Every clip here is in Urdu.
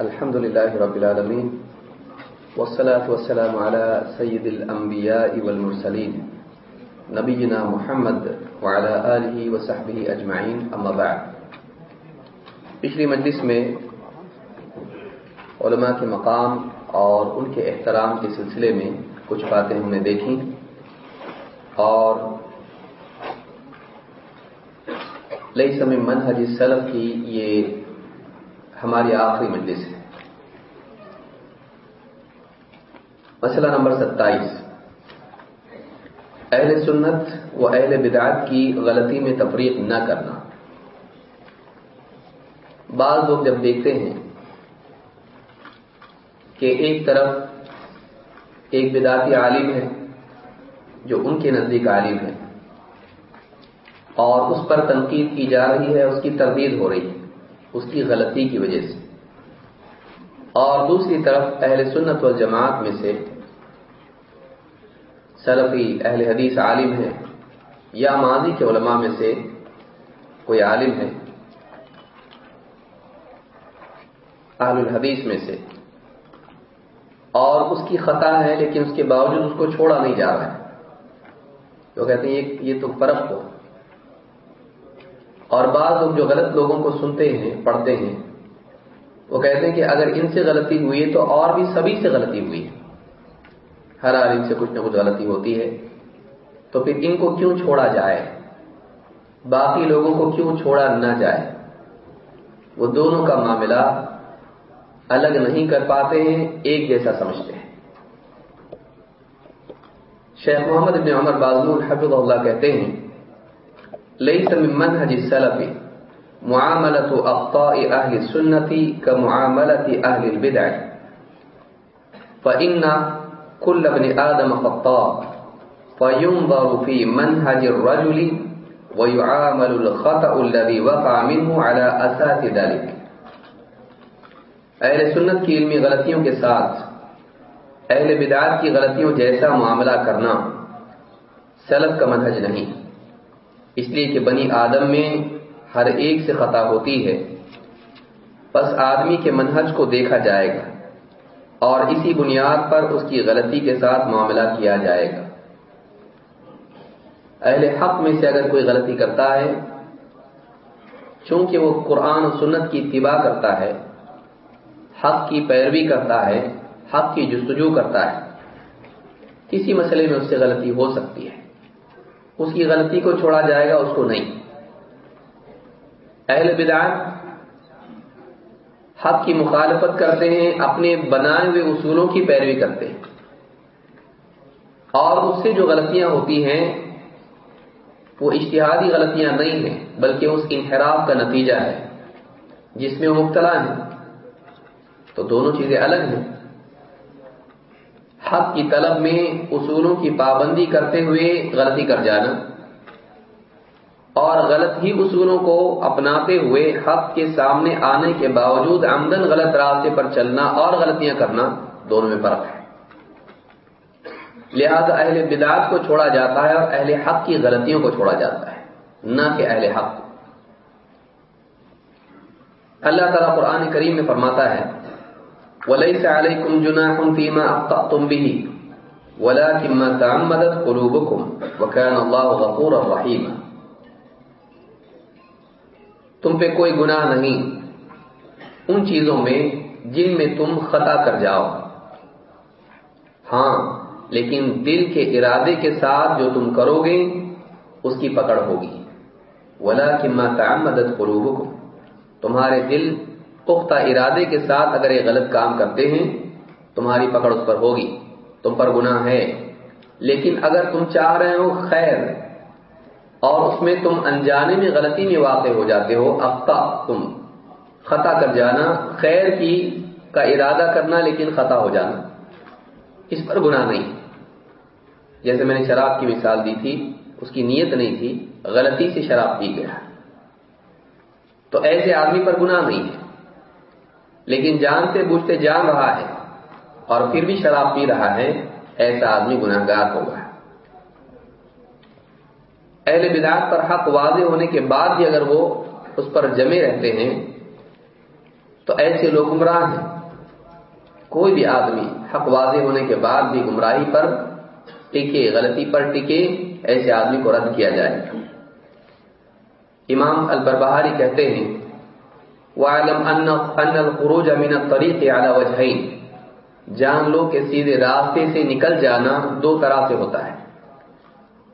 الحمد لله رب العالمين والصلاة والسلام على سيد الأنبياء والمرسلين نبينا محمد وعلى آله وصحبه أجمعين. أما بعد، پچھلی مجلس میں علماء کے مقام اور ان کے احترام کے سلسلے میں کچھ باتیں ہم نے دیکھی اور لئی سم منہج سلف کی یہ ہماری آخری مجلس ہے۔ مسئلہ نمبر ستائیس۔ اہل سنت و اہل بدعات کی غلطی میں تفریق نہ کرنا۔ بعض لوگ جب دیکھتے ہیں کہ ایک طرف ایک بدعتی عالم ہے جو ان کے نزدیک عالم ہے اور اس پر تنقید کی جا رہی ہے، اس کی تردید ہو رہی ہے۔ اس کی غلطی کی وجہ سے۔ اور دوسری طرف اہل سنت و جماعت میں سے سلفی اہل حدیث عالم ہے یا ماضی کے علماء میں سے کوئی عالم ہے اہل الحدیث میں سے۔ اور اس کی خطا ہے لیکن اس کے باوجود اس کو چھوڑا نہیں جا رہا ہے۔ تو کہتے ہیں یہ تو فرق ہو۔ اور بعض لوگ جو غلط لوگوں کو سنتے ہیں، پڑھتے ہیں، وہ کہتے ہیں کہ اگر ان سے غلطی ہوئی ہے تو اور بھی سبھی سے غلطی ہوئی ہے۔ ہر عالم سے کچھ نہ کچھ غلطی ہوتی ہے۔ تو پھر ان کو کیوں چھوڑا جائے؟ باقی لوگوں کو کیوں چھوڑا نہ جائے؟ وہ دونوں کا معاملہ الگ نہیں کر پاتے ہیں، ایک جیسا سمجھتے ہیں۔ شیخ محمد ابن عمر بازور حفظ اللہ کہتے ہیں ليس من منهج السلف معاملة أخطاء أهل السنة كمعاملة أهل البدع. فإن كل ابن آدم خطاء، فينظر في منهج الرجل ويعامل الخطأ الذي وقع منه على أساس ذلك. اہل سنت کی علمی غلطیوں کے ساتھ اہل بدعات کی غلطیوں جیسا معاملہ کرنا سلف کا منہج نہیں۔ اس لیے کہ بنی آدم میں ہر ایک سے خطا ہوتی ہے۔ بس آدمی کے منہج کو دیکھا جائے گا اور اسی بنیاد پر اس کی غلطی کے ساتھ معاملہ کیا جائے گا۔ اہل حق میں سے اگر کوئی غلطی کرتا ہے، چونکہ وہ قرآن و سنت کی اتباع کرتا ہے، حق کی پیروی کرتا ہے، حق کی جستجو کرتا ہے، کسی مسئلے میں اس سے غلطی ہو سکتی ہے۔ اس کی غلطی کو چھوڑا جائے گا، اس کو نہیں۔ اہل بدعات حق کی مخالفت کرتے ہیں، اپنے بنائے ہوئے اصولوں کی پیروی کرتے ہیں۔ اور اس سے جو غلطیاں ہوتی ہیں، وہ اشتہادی غلطیاں نہیں ہیں، بلکہ اس انحراف کا نتیجہ ہے، جس میں وہ مبتلا ہے تو دونوں چیزیں الگ ہیں۔ حق کی طلب میں اصولوں کی پابندی کرتے ہوئے غلطی کر جانا اور غلط ہی اصولوں کو اپناتے ہوئے حق کے سامنے آنے کے باوجود آمدن غلط راستے پر چلنا اور غلطیاں کرنا دونوں میں فرق ہے۔ لہذا اہل بدعات کو چھوڑا جاتا ہے اور اہل حق کی غلطیوں کو چھوڑا جاتا ہے، نہ کہ اہل حق اللہ تعالیٰ قرآن کریم میں فرماتا ہے وليس عليكم جناح فيما أخطأتم به ولكن ما تعمدت قلوبكم وكان الله غفورا رحيما تم پہ کوئی گناہ نہیں۔ ان چیزوں میں جن میں تم خطا کر جاؤ۔ ہاں لیکن دل کے ارادے کے ساتھ جو تم کرو گے، اس کی پکڑ ہوگی۔ ولا کما تعمدت قلوبكم۔ تمہارے دل پختہ ارادے کے ساتھ اگر یہ غلط کام کرتے ہیں، تمہاری پکڑ اس پر ہوگی، تم پر گناہ ہے۔ لیکن اگر تم چاہ رہے ہو خیر، اور اس میں تم انجانے میں غلطی میں واقع ہو جاتے ہو افتا تم۔ خطا کر جانا، خیر کی کا ارادہ کرنا، لیکن خطا ہو جانا۔ اس پر گناہ نہیں۔ جیسے میں نے شراب کی مثال دی تھی، اس کی نیت نہیں تھی، غلطی سے شراب پی گیا۔ تو ایسے آدمی پر گناہ نہیں ہے۔ لیکن جانتے بوجھتے جان رہا ہے اور پھر بھی شراب پی رہا ہے، ایسا آدمی گناہ گار ہوگا۔ اہل بدعات پر حق واضح ہونے کے بعد بھی اگر وہ اس پر جمے رہتے ہیں، تو ایسے لوگ گمراہ ہیں۔ کوئی بھی آدمی حق واضح ہونے کے بعد بھی گمراہی پر ٹکے غلطی پر ٹکے، ایسے آدمی کو رد کیا جائے۔ امام البربہاری کہتے ہیں وَعَلَمْ أَنَّ الْخُرُوجَ مِنَ الطَّرِيقِ عَلَى وَجْهَيْنِ۔ جان لو کہ سیدھے راستے سے نکل جانا دو طرح سے ہوتا ہے۔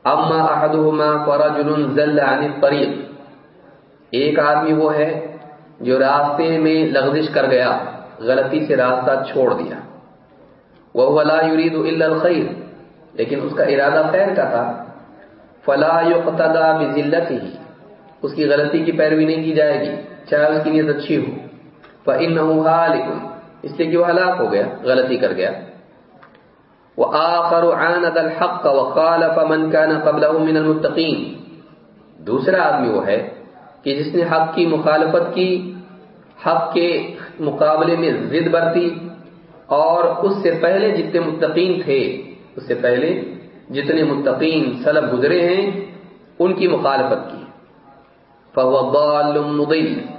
اما احدهما فرجل زل عن الطريق۔ ایک آدمی وہ ہے جو راستے میں لغزش کر گیا، غلطی سے راستہ چھوڑ دیا۔ وہ لا يريد الا الخير، لیکن اس کا ارادہ خیر کا تھا۔ فلا يقتدى بذلته۔ اس کی غلطی کی پیروی نہیں کی جائے گی۔ چاہے اس کی نیت اچھی ہو۔ فانه اس لیے کہ وہ ہلاک ہو گیا، غلطی کر گیا۔ وآخر عاند الحق وخالف من كان قبله من المتقين۔ دوسرا آدمی وہ ہے کہ جس نے حق کی مخالفت کی، حق کے مقابلے میں ضد برتی، اور اس سے پہلے جتنے متقین تھے، اس سے پہلے جتنے متقین سلب گزرے ہیں، ان کی مخالفت کی۔ فهو مضل۔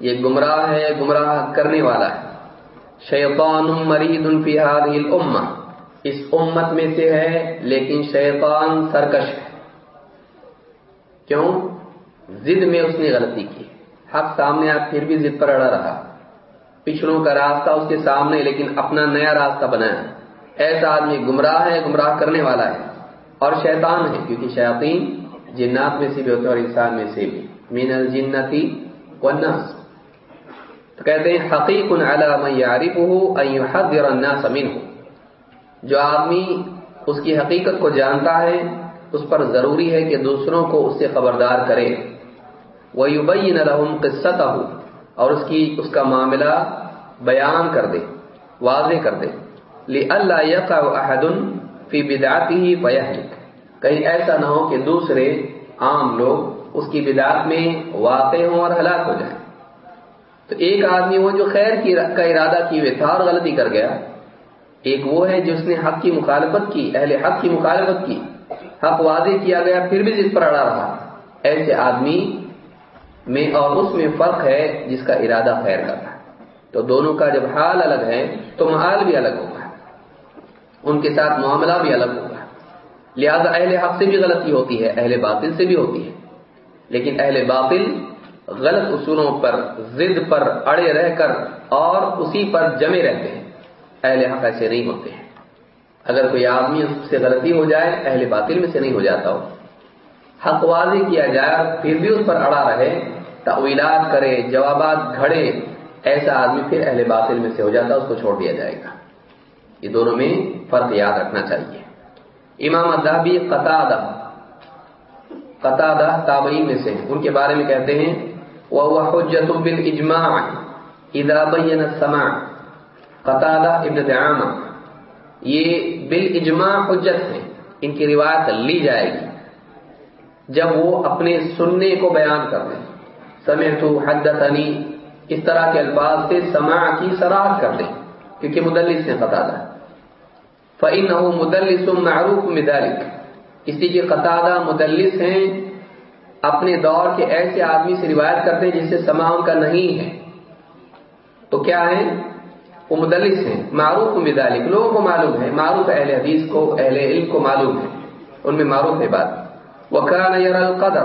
یہ گمراہ ہے، گمراہ کرنے والا ہے۔ شیطان مرید فی هذه الامه اس امت میں سے ہے، لیکن شیطان سرکش ہے۔ کیوں؟ زد میں اس نے غلطی کی۔ حق سامنے آپ پھر بھی ضد پر اڑا رہا۔ پچھڑوں کا راستہ اس کے سامنے، لیکن اپنا نیا راستہ بنایا۔ ایسا آدمی گمراہ ہے، گمراہ کرنے والا ہے۔ اور شیطان ہے، کیونکہ شیاطین جنات میں سے بھی ہوتے اور انسان میں سے بھی۔ مین الجنتی والناس۔ تو کہتے ہیں، حقیق علی من یعرفه ان يحذر الناس منه جو آدمی اس کی حقیقت کو جانتا ہے، اس پر ضروری ہے کہ دوسروں کو اس سے خبردار کرے۔ وہ یوبین الحم قصت اور اس کی، اس کا معاملہ بیان کر دے، واضح کر دے۔ لی اللہ عہد فی بدعتی ہی کہیں ایسا نہ ہو کہ دوسرے عام لوگ اس کی بدعت میں واقع ہوں اور ہلاک ہو جائیں۔ تو ایک آدمی وہ جو خیر کی کا ارادہ کی ہوئے تھا اور غلطی کر گیا، ایک وہ ہے جس نے حق کی مخالفت کی، اہل حق کی مخالفت کی۔ حق واضح کیا گیا، پھر بھی جس پر اڑا رہا۔ ایسے آدمی میں اور اس میں فرق ہے جس کا ارادہ خیر کا تھا۔ تو دونوں کا جب حال الگ ہے تو محال بھی الگ ہوگا۔ ان کے ساتھ معاملہ بھی الگ ہوگا۔ لہذا اہل حق سے بھی غلطی ہوتی ہے، اہل باطل سے بھی ہوتی ہے۔ لیکن اہل باطل غلط اصولوں پر ضد پر اڑے رہ کر اور اسی پر جمے رہتے ہیں۔ اہل حق ایسے نہیں ہوتے ہیں۔ اگر کوئی آدمی اس سے غلطی ہو جائے، اہل باطل میں سے نہیں ہو جاتا ہو۔ حق واضح کیا جائے پھر بھی اس پر اڑا رہے تعویلات کرے، جوابات گھڑے، ایسا آدمی پھر اہل باطل میں سے ہو جاتا اس کو چھوڑ دیا جائے گا۔ یہ دونوں میں فرق یاد رکھنا چاہیے۔ امام ادابی قطع قطع تابعین میں سے، ان کے بارے میں کہتے ہیں وہ حجت بالاجماع اذا بین السماع. قطادہ ابن دعامہ یہ بالاجماع حجت ہیں ان کی روایت لی جائے گی. جب وہ اپنے سننے کو بیان کر دیں. سمعت حدثنی. اس طرح کے الفاظ سے سماع کی سراحت کر دیں. کیونکہ مدلس نے قطادہ فَإِنَّهُ مُدَلِّسٌ مَعْرُوفٌ بِذَلِكَ. اس لیے قطادہ مدلس ہیں اپنے دور کے ایسے آدمی سے روایت کرتے ہیں جس سے سما ان کا نہیں ہے۔ تو کیا ہے وہ مدلس ہیں۔ معروف مدالک لوگوں کو معلوم ہے۔ معروف اہل حدیث کو، اہل علم کو معلوم ہے۔ ان میں معروف ہے بات۔ وکان یر القدر۔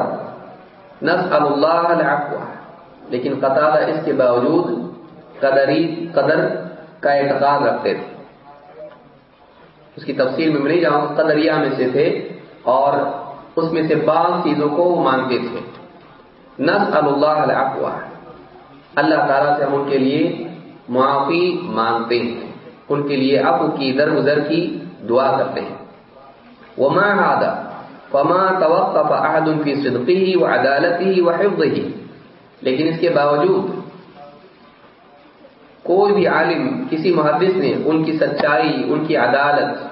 نس اللہ العفو۔ لیکن قطع اس کے باوجود قدری، قدر کا اعتقاد رکھتے تھے۔ اس کی تفصیل میں نہیں جاؤں، قدریہ میں سے تھے۔ اور اس میں سے بعض چیزوں کو وہ مانتے تھے۔ نس اللہ العفو۔ اللہ تعالیٰ سے ہم ان کے لیے معافی مانگتے ہیں۔ ان کے لیے اب کی در گزر کی دعا کرتے ہیں۔ وما هذا فما توقف احد في صدقه وعدالته وحفظه۔ لیکن اس کے باوجود کوئی بھی عالم، کسی محدث نے ان کی سچائی، ان کی عدالت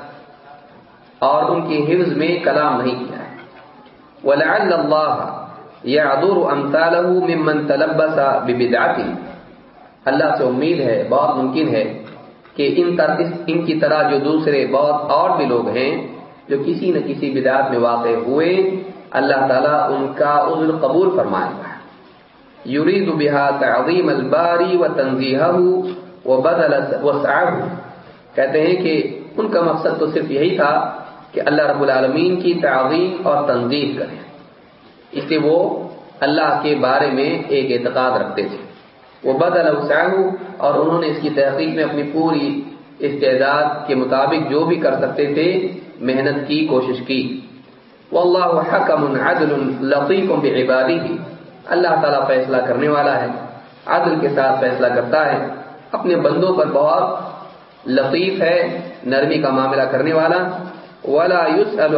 اور ان کی حفظ میں کلام نہیں کیا۔ ولعل الله يعذر امثاله ممن تلبس ببدعته اللہ سے امید ہے، بہت ممکن ہے کہ ان طرح ان کی طرح جو دوسرے بہت اور بھی لوگ ہیں، جو کسی نہ کسی بدعت میں واقع ہوئے، اللہ تعالیٰ ان کا عذر قبول فرمائے گا۔ یرید بها تعظیم الباری و تنظیحہ و بدل کہتے ہیں کہ ان کا مقصد تو صرف یہی تھا کہ اللہ رب العالمین کی تعظیم اور تنظیم کریں۔ اس لیے وہ اللہ کے بارے میں ایک اعتقاد رکھتے تھے۔ وہ بد بدل اور انہوں نے اس کی تحقیق میں اپنی پوری استعداد کے مطابق جو بھی کر سکتے تھے، محنت کی، کوشش کی۔ وہ اللہ حکم عدل لطیف بعبادی کی اللہ تعالیٰ فیصلہ کرنے والا ہے، عدل کے ساتھ فیصلہ کرتا ہے۔ اپنے بندوں پر بہت لطیف ہے، نرمی کا معاملہ کرنے والا۔ ولا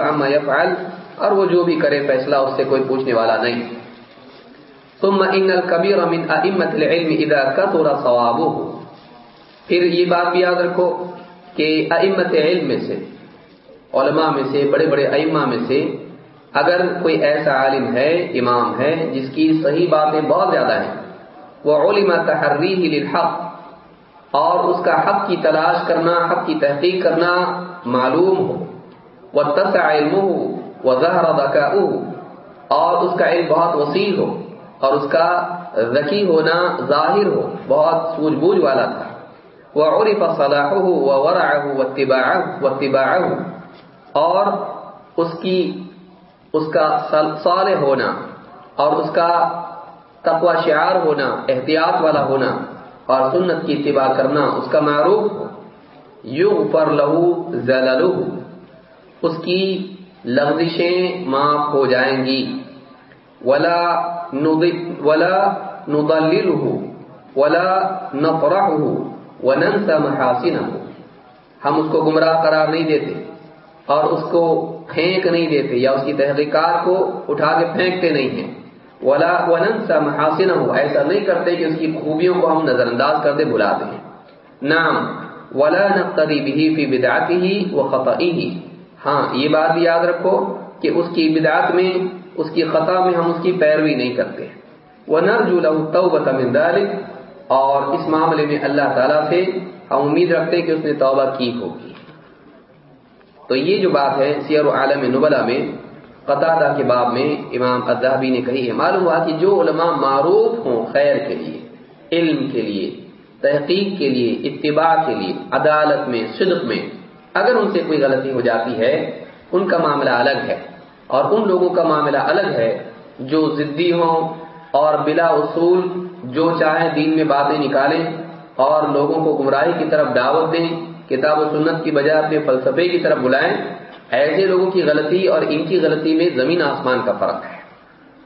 عما يفعل اور وہ جو بھی کرے فیصلہ اس سے کوئی پوچھنے والا نہیں۔ ثم ان الكبير من ائمه العلم اذا كثر صوابه۔ پھر یہ بات بھی یاد رکھو کہ ائمت علم میں سے، علماء میں سے، بڑے بڑے ائمہ میں سے اگر کوئی ایسا عالم ہے، امام ہے، جس کی صحیح باتیں بہت زیادہ ہیں، وہ علم تحریح للحق اور اس کا حق کی تلاش کرنا، حق کی تحقیق کرنا معلوم ہو۔ وہ تسع علم ہو وہ زہر اور اس کا علم بہت وسیع ہو، اور اس کا ذکی ہونا ظاہر ہو، بہت سوجھ بوجھ والا تھا۔ وہ عرف صلاح ہو وہ ورا ہو اور اس کی، اس کا صالح ہونا، اور اس کا تقوی شعار ہونا، احتیاط والا ہونا، اور سنت کی اتباع کرنا اس کا معروف ہو۔ یو لہو زللہ۔ اس کی لغزشیں معاف ہو جائیں گی۔ ولا ولا ندللہ ولا نفرحہ وننسى محاسنہ ہم اس کو گمراہ قرار نہیں دیتے اور اس کو پھینک نہیں دیتے یا اس کی تحقیقات کو اٹھا کے پھینکتے نہیں ہیں۔ ولا وننسى محاسنہ ایسا نہیں کرتے کہ اس کی خوبیوں کو ہم نظر انداز کر دے بلا دیں نام ولا نقتدی به في بدعته وخطئه۔ ہاں یہ بات بھی یاد رکھو کہ اس کی بدعت میں، اس کی خطا میں ہم اس کی پیروی نہیں کرتے۔ وہ نرجو توبۃ اور اس معاملے میں اللہ تعالیٰ سے ہم امید رکھتے کہ اس نے توبہ کی ہوگی۔ تو یہ جو بات ہے سیر عالم نبلا میں قطع کے باب میں امام ادابی نے کہی ہے، معلوم ہوا کہ جو علماء معروف ہوں خیر کے لیے، علم کے لیے، تحقیق کے لیے، اتباع کے لیے، عدالت میں، صدق میں اگر ان سے کوئی غلطی ہو جاتی ہے، ان کا معاملہ الگ ہے اور ان لوگوں کا معاملہ الگ ہے جو ضدی ہوں اور بلا اصول جو چاہیں دین میں باتیں نکالیں اور لوگوں کو گمراہی کی طرف دعوت دیں، کتاب و سنت کی بجائے اپنے فلسفے کی طرف بلائیں، ایسے لوگوں کی غلطی اور ان کی غلطی میں زمین آسمان کا فرق ہے۔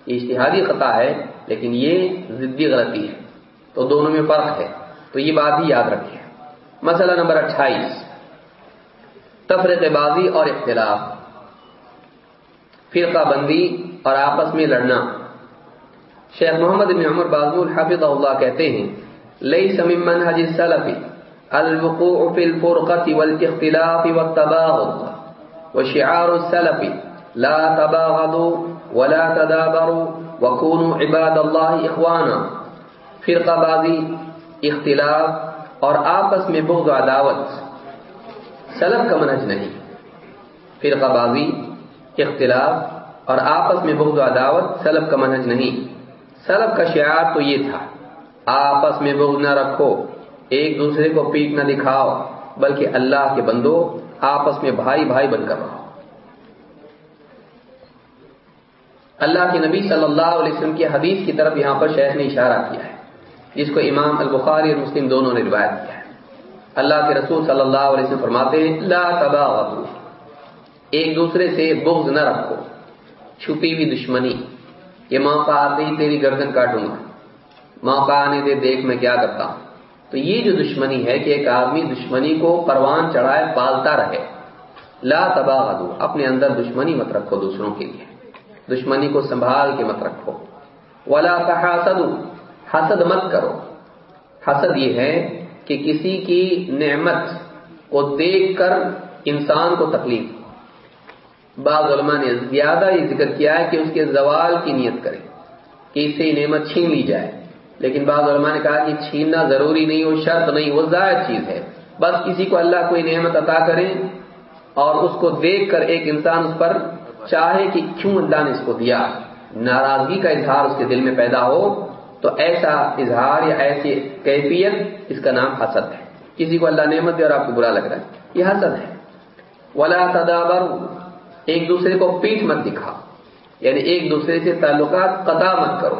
یہ اشتہادی خطا ہے، لیکن یہ ضدی غلطی ہے۔ تو دونوں میں فرق ہے۔ تو یہ بات بھی یاد رکھیں۔ مسئلہ نمبر اٹھائیس۔ تفرق بازی اور اختلاف، فرقہ بندی اور آپس میں لڑنا۔ شیخ محمد بن عمر بازو الحافظ اللہ کہتے ہیں لئی سمیم منہج السلفی الوقوع فی الفرقة والاختلاف والتباغض وشعار السلف لا تباغضوا ولا تدابروا وكونوا عباد الله اخوانا۔ فرقہ بازی، اختلاف اور آپس میں بغض و عداوت۔ سلف کا منج نہیں۔ فرقہ بازی اختلاف اور آپس میں بغض و عداوت سلف کا منج نہیں۔ سلف کا شعار تو یہ تھا، آپس میں بغض نہ رکھو، ایک دوسرے کو پیٹ نہ دکھاؤ، بلکہ اللہ کے بندو آپس میں بھائی بھائی بن کر رہو۔ اللہ کے نبی صلی اللہ علیہ وسلم کی حدیث کی طرف یہاں پر شیخ نے اشارہ کیا ہے، جس کو امام البخاری اور مسلم دونوں نے روایت کیا ہے۔ اللہ کے رسول صلی اللہ علیہ وسلم فرماتے ہیں، لا تباغضوا، ایک دوسرے سے بغض نہ رکھو، چھپی ہوئی دشمنی، یہ موقع آتے ہی تیری گردن کاٹوں گا موقع آنے دے دیکھ میں کیا کرتا ہوں؟ تو یہ جو دشمنی ہے کہ ایک آدمی دشمنی کو پروان چڑھائے، پالتا رہے، لا تباغضوا، اپنے اندر دشمنی مت رکھو دوسروں کے لیے، دشمنی کو سنبھال کے مت رکھو۔ ولا تحاسدوا، حسد مت کرو۔ حسد یہ ہے کہ کسی کی نعمت کو دیکھ کر انسان کو تکلیف بعض علماء نے زیادہ یہ ذکر کیا ہے کہ اس کے زوال کی نیت کرے کہ اس سے نعمت چھین لی جائے۔ لیکن بعض علماء نے کہا کہ چھیننا ضروری نہیں ہو شرط نہیں، وہ ظاہر چیز ہے۔ بس کسی کو اللہ کوئی نعمت عطا کرے اور اس کو دیکھ کر ایک انسان اس پر چاہے کہ کیوں اللہ نے اس کو دیا۔ ناراضگی کا اظہار اس کے دل میں پیدا ہو تو ایسا اظہار یا ایسی کیفیت اس کا نام حسد ہے۔ کسی کو اللہ نعمت دے اور آپ کو برا لگ رہا ہے۔ یہ حسد ہے۔ ولا تدابر ایک دوسرے کو پیٹ مت دکھا یعنی ایک دوسرے سے تعلقات قطع مت کرو۔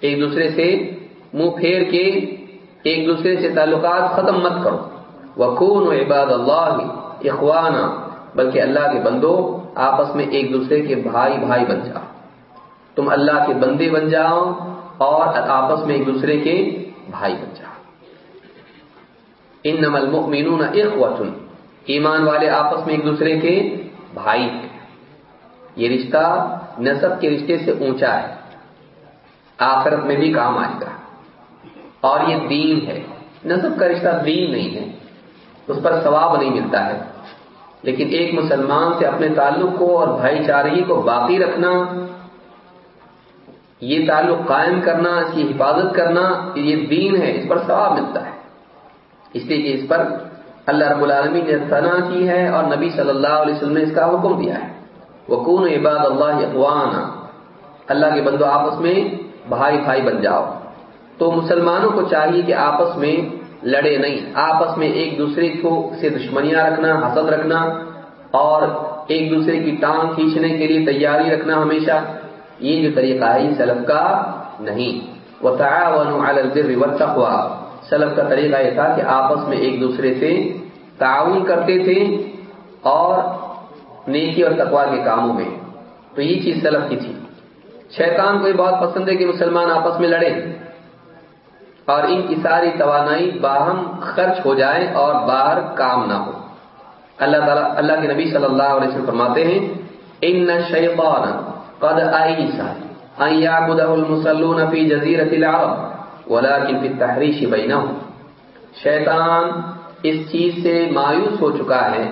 ایک دوسرے سے منہ پھیر کے ایک دوسرے سے تعلقات ختم مت کرو۔ وقون و عباد اللہ اخوانہ بلکہ اللہ کے بندو، آپس میں ایک دوسرے کے بھائی بھائی بن جاؤ۔ تم اللہ کے بندے بن جاؤ۔ اور آپس میں ایک دوسرے کے بھائی بن جاؤ ان نمل مینون ایمان والے آپس میں ایک دوسرے کے بھائی۔ یہ رشتہ نصب کے رشتے سے اونچا ہے۔ آخرت میں بھی کام آئے گا۔ اور یہ دین ہے۔ نصب کا رشتہ دین نہیں ہے۔ اس پر ثواب نہیں ملتا ہے۔ لیکن ایک مسلمان سے اپنے تعلق کو اور بھائی چارگی کو باقی رکھنا یہ تعلق قائم کرنا، اس کی حفاظت کرنا یہ دین ہے، اس پر ثواب ملتا ہے۔ اس لیے کہ اس پر اللہ رب العالمین نے ثنا کی ہے اور نبی صلی اللہ علیہ وسلم نے اس کا حکم دیا ہے۔ وکون عباد اللہ اقوان اللہ کے بندو آپس میں بھائی بھائی بن جاؤ۔ تو مسلمانوں کو چاہیے کہ آپس میں لڑے نہیں، آپس میں ایک دوسرے کو سے دشمنیاں رکھنا، حسد رکھنا اور ایک دوسرے کی ٹانگ کھینچنے کے لیے تیاری رکھنا ہمیشہ۔ یہ جو طریقہ ہے، یہ سلف کا نہیں۔ وہ والتقوى۔ سلف کا طریقہ یہ تھا کہ آپس میں ایک دوسرے سے تعاون کرتے تھے اور نیکی اور تقوا کے کاموں میں۔ تو یہ چیز سلف کی تھی۔ شیطان کو یہ بہت پسند ہے کہ مسلمان آپس میں لڑے اور ان کی ساری توانائی باہم خرچ ہو جائے اور باہر کام نہ ہو۔ اللہ تعالیٰ، اللہ کے نبی صلی اللہ علیہ وسلم فرماتے ہیں ان شیطان قد ایسا ان یعبدہ المسلون فی جزیرت العرب ولیکن فی التحریش بینہم شیطان اس چیز سے مایوس ہو چکا ہے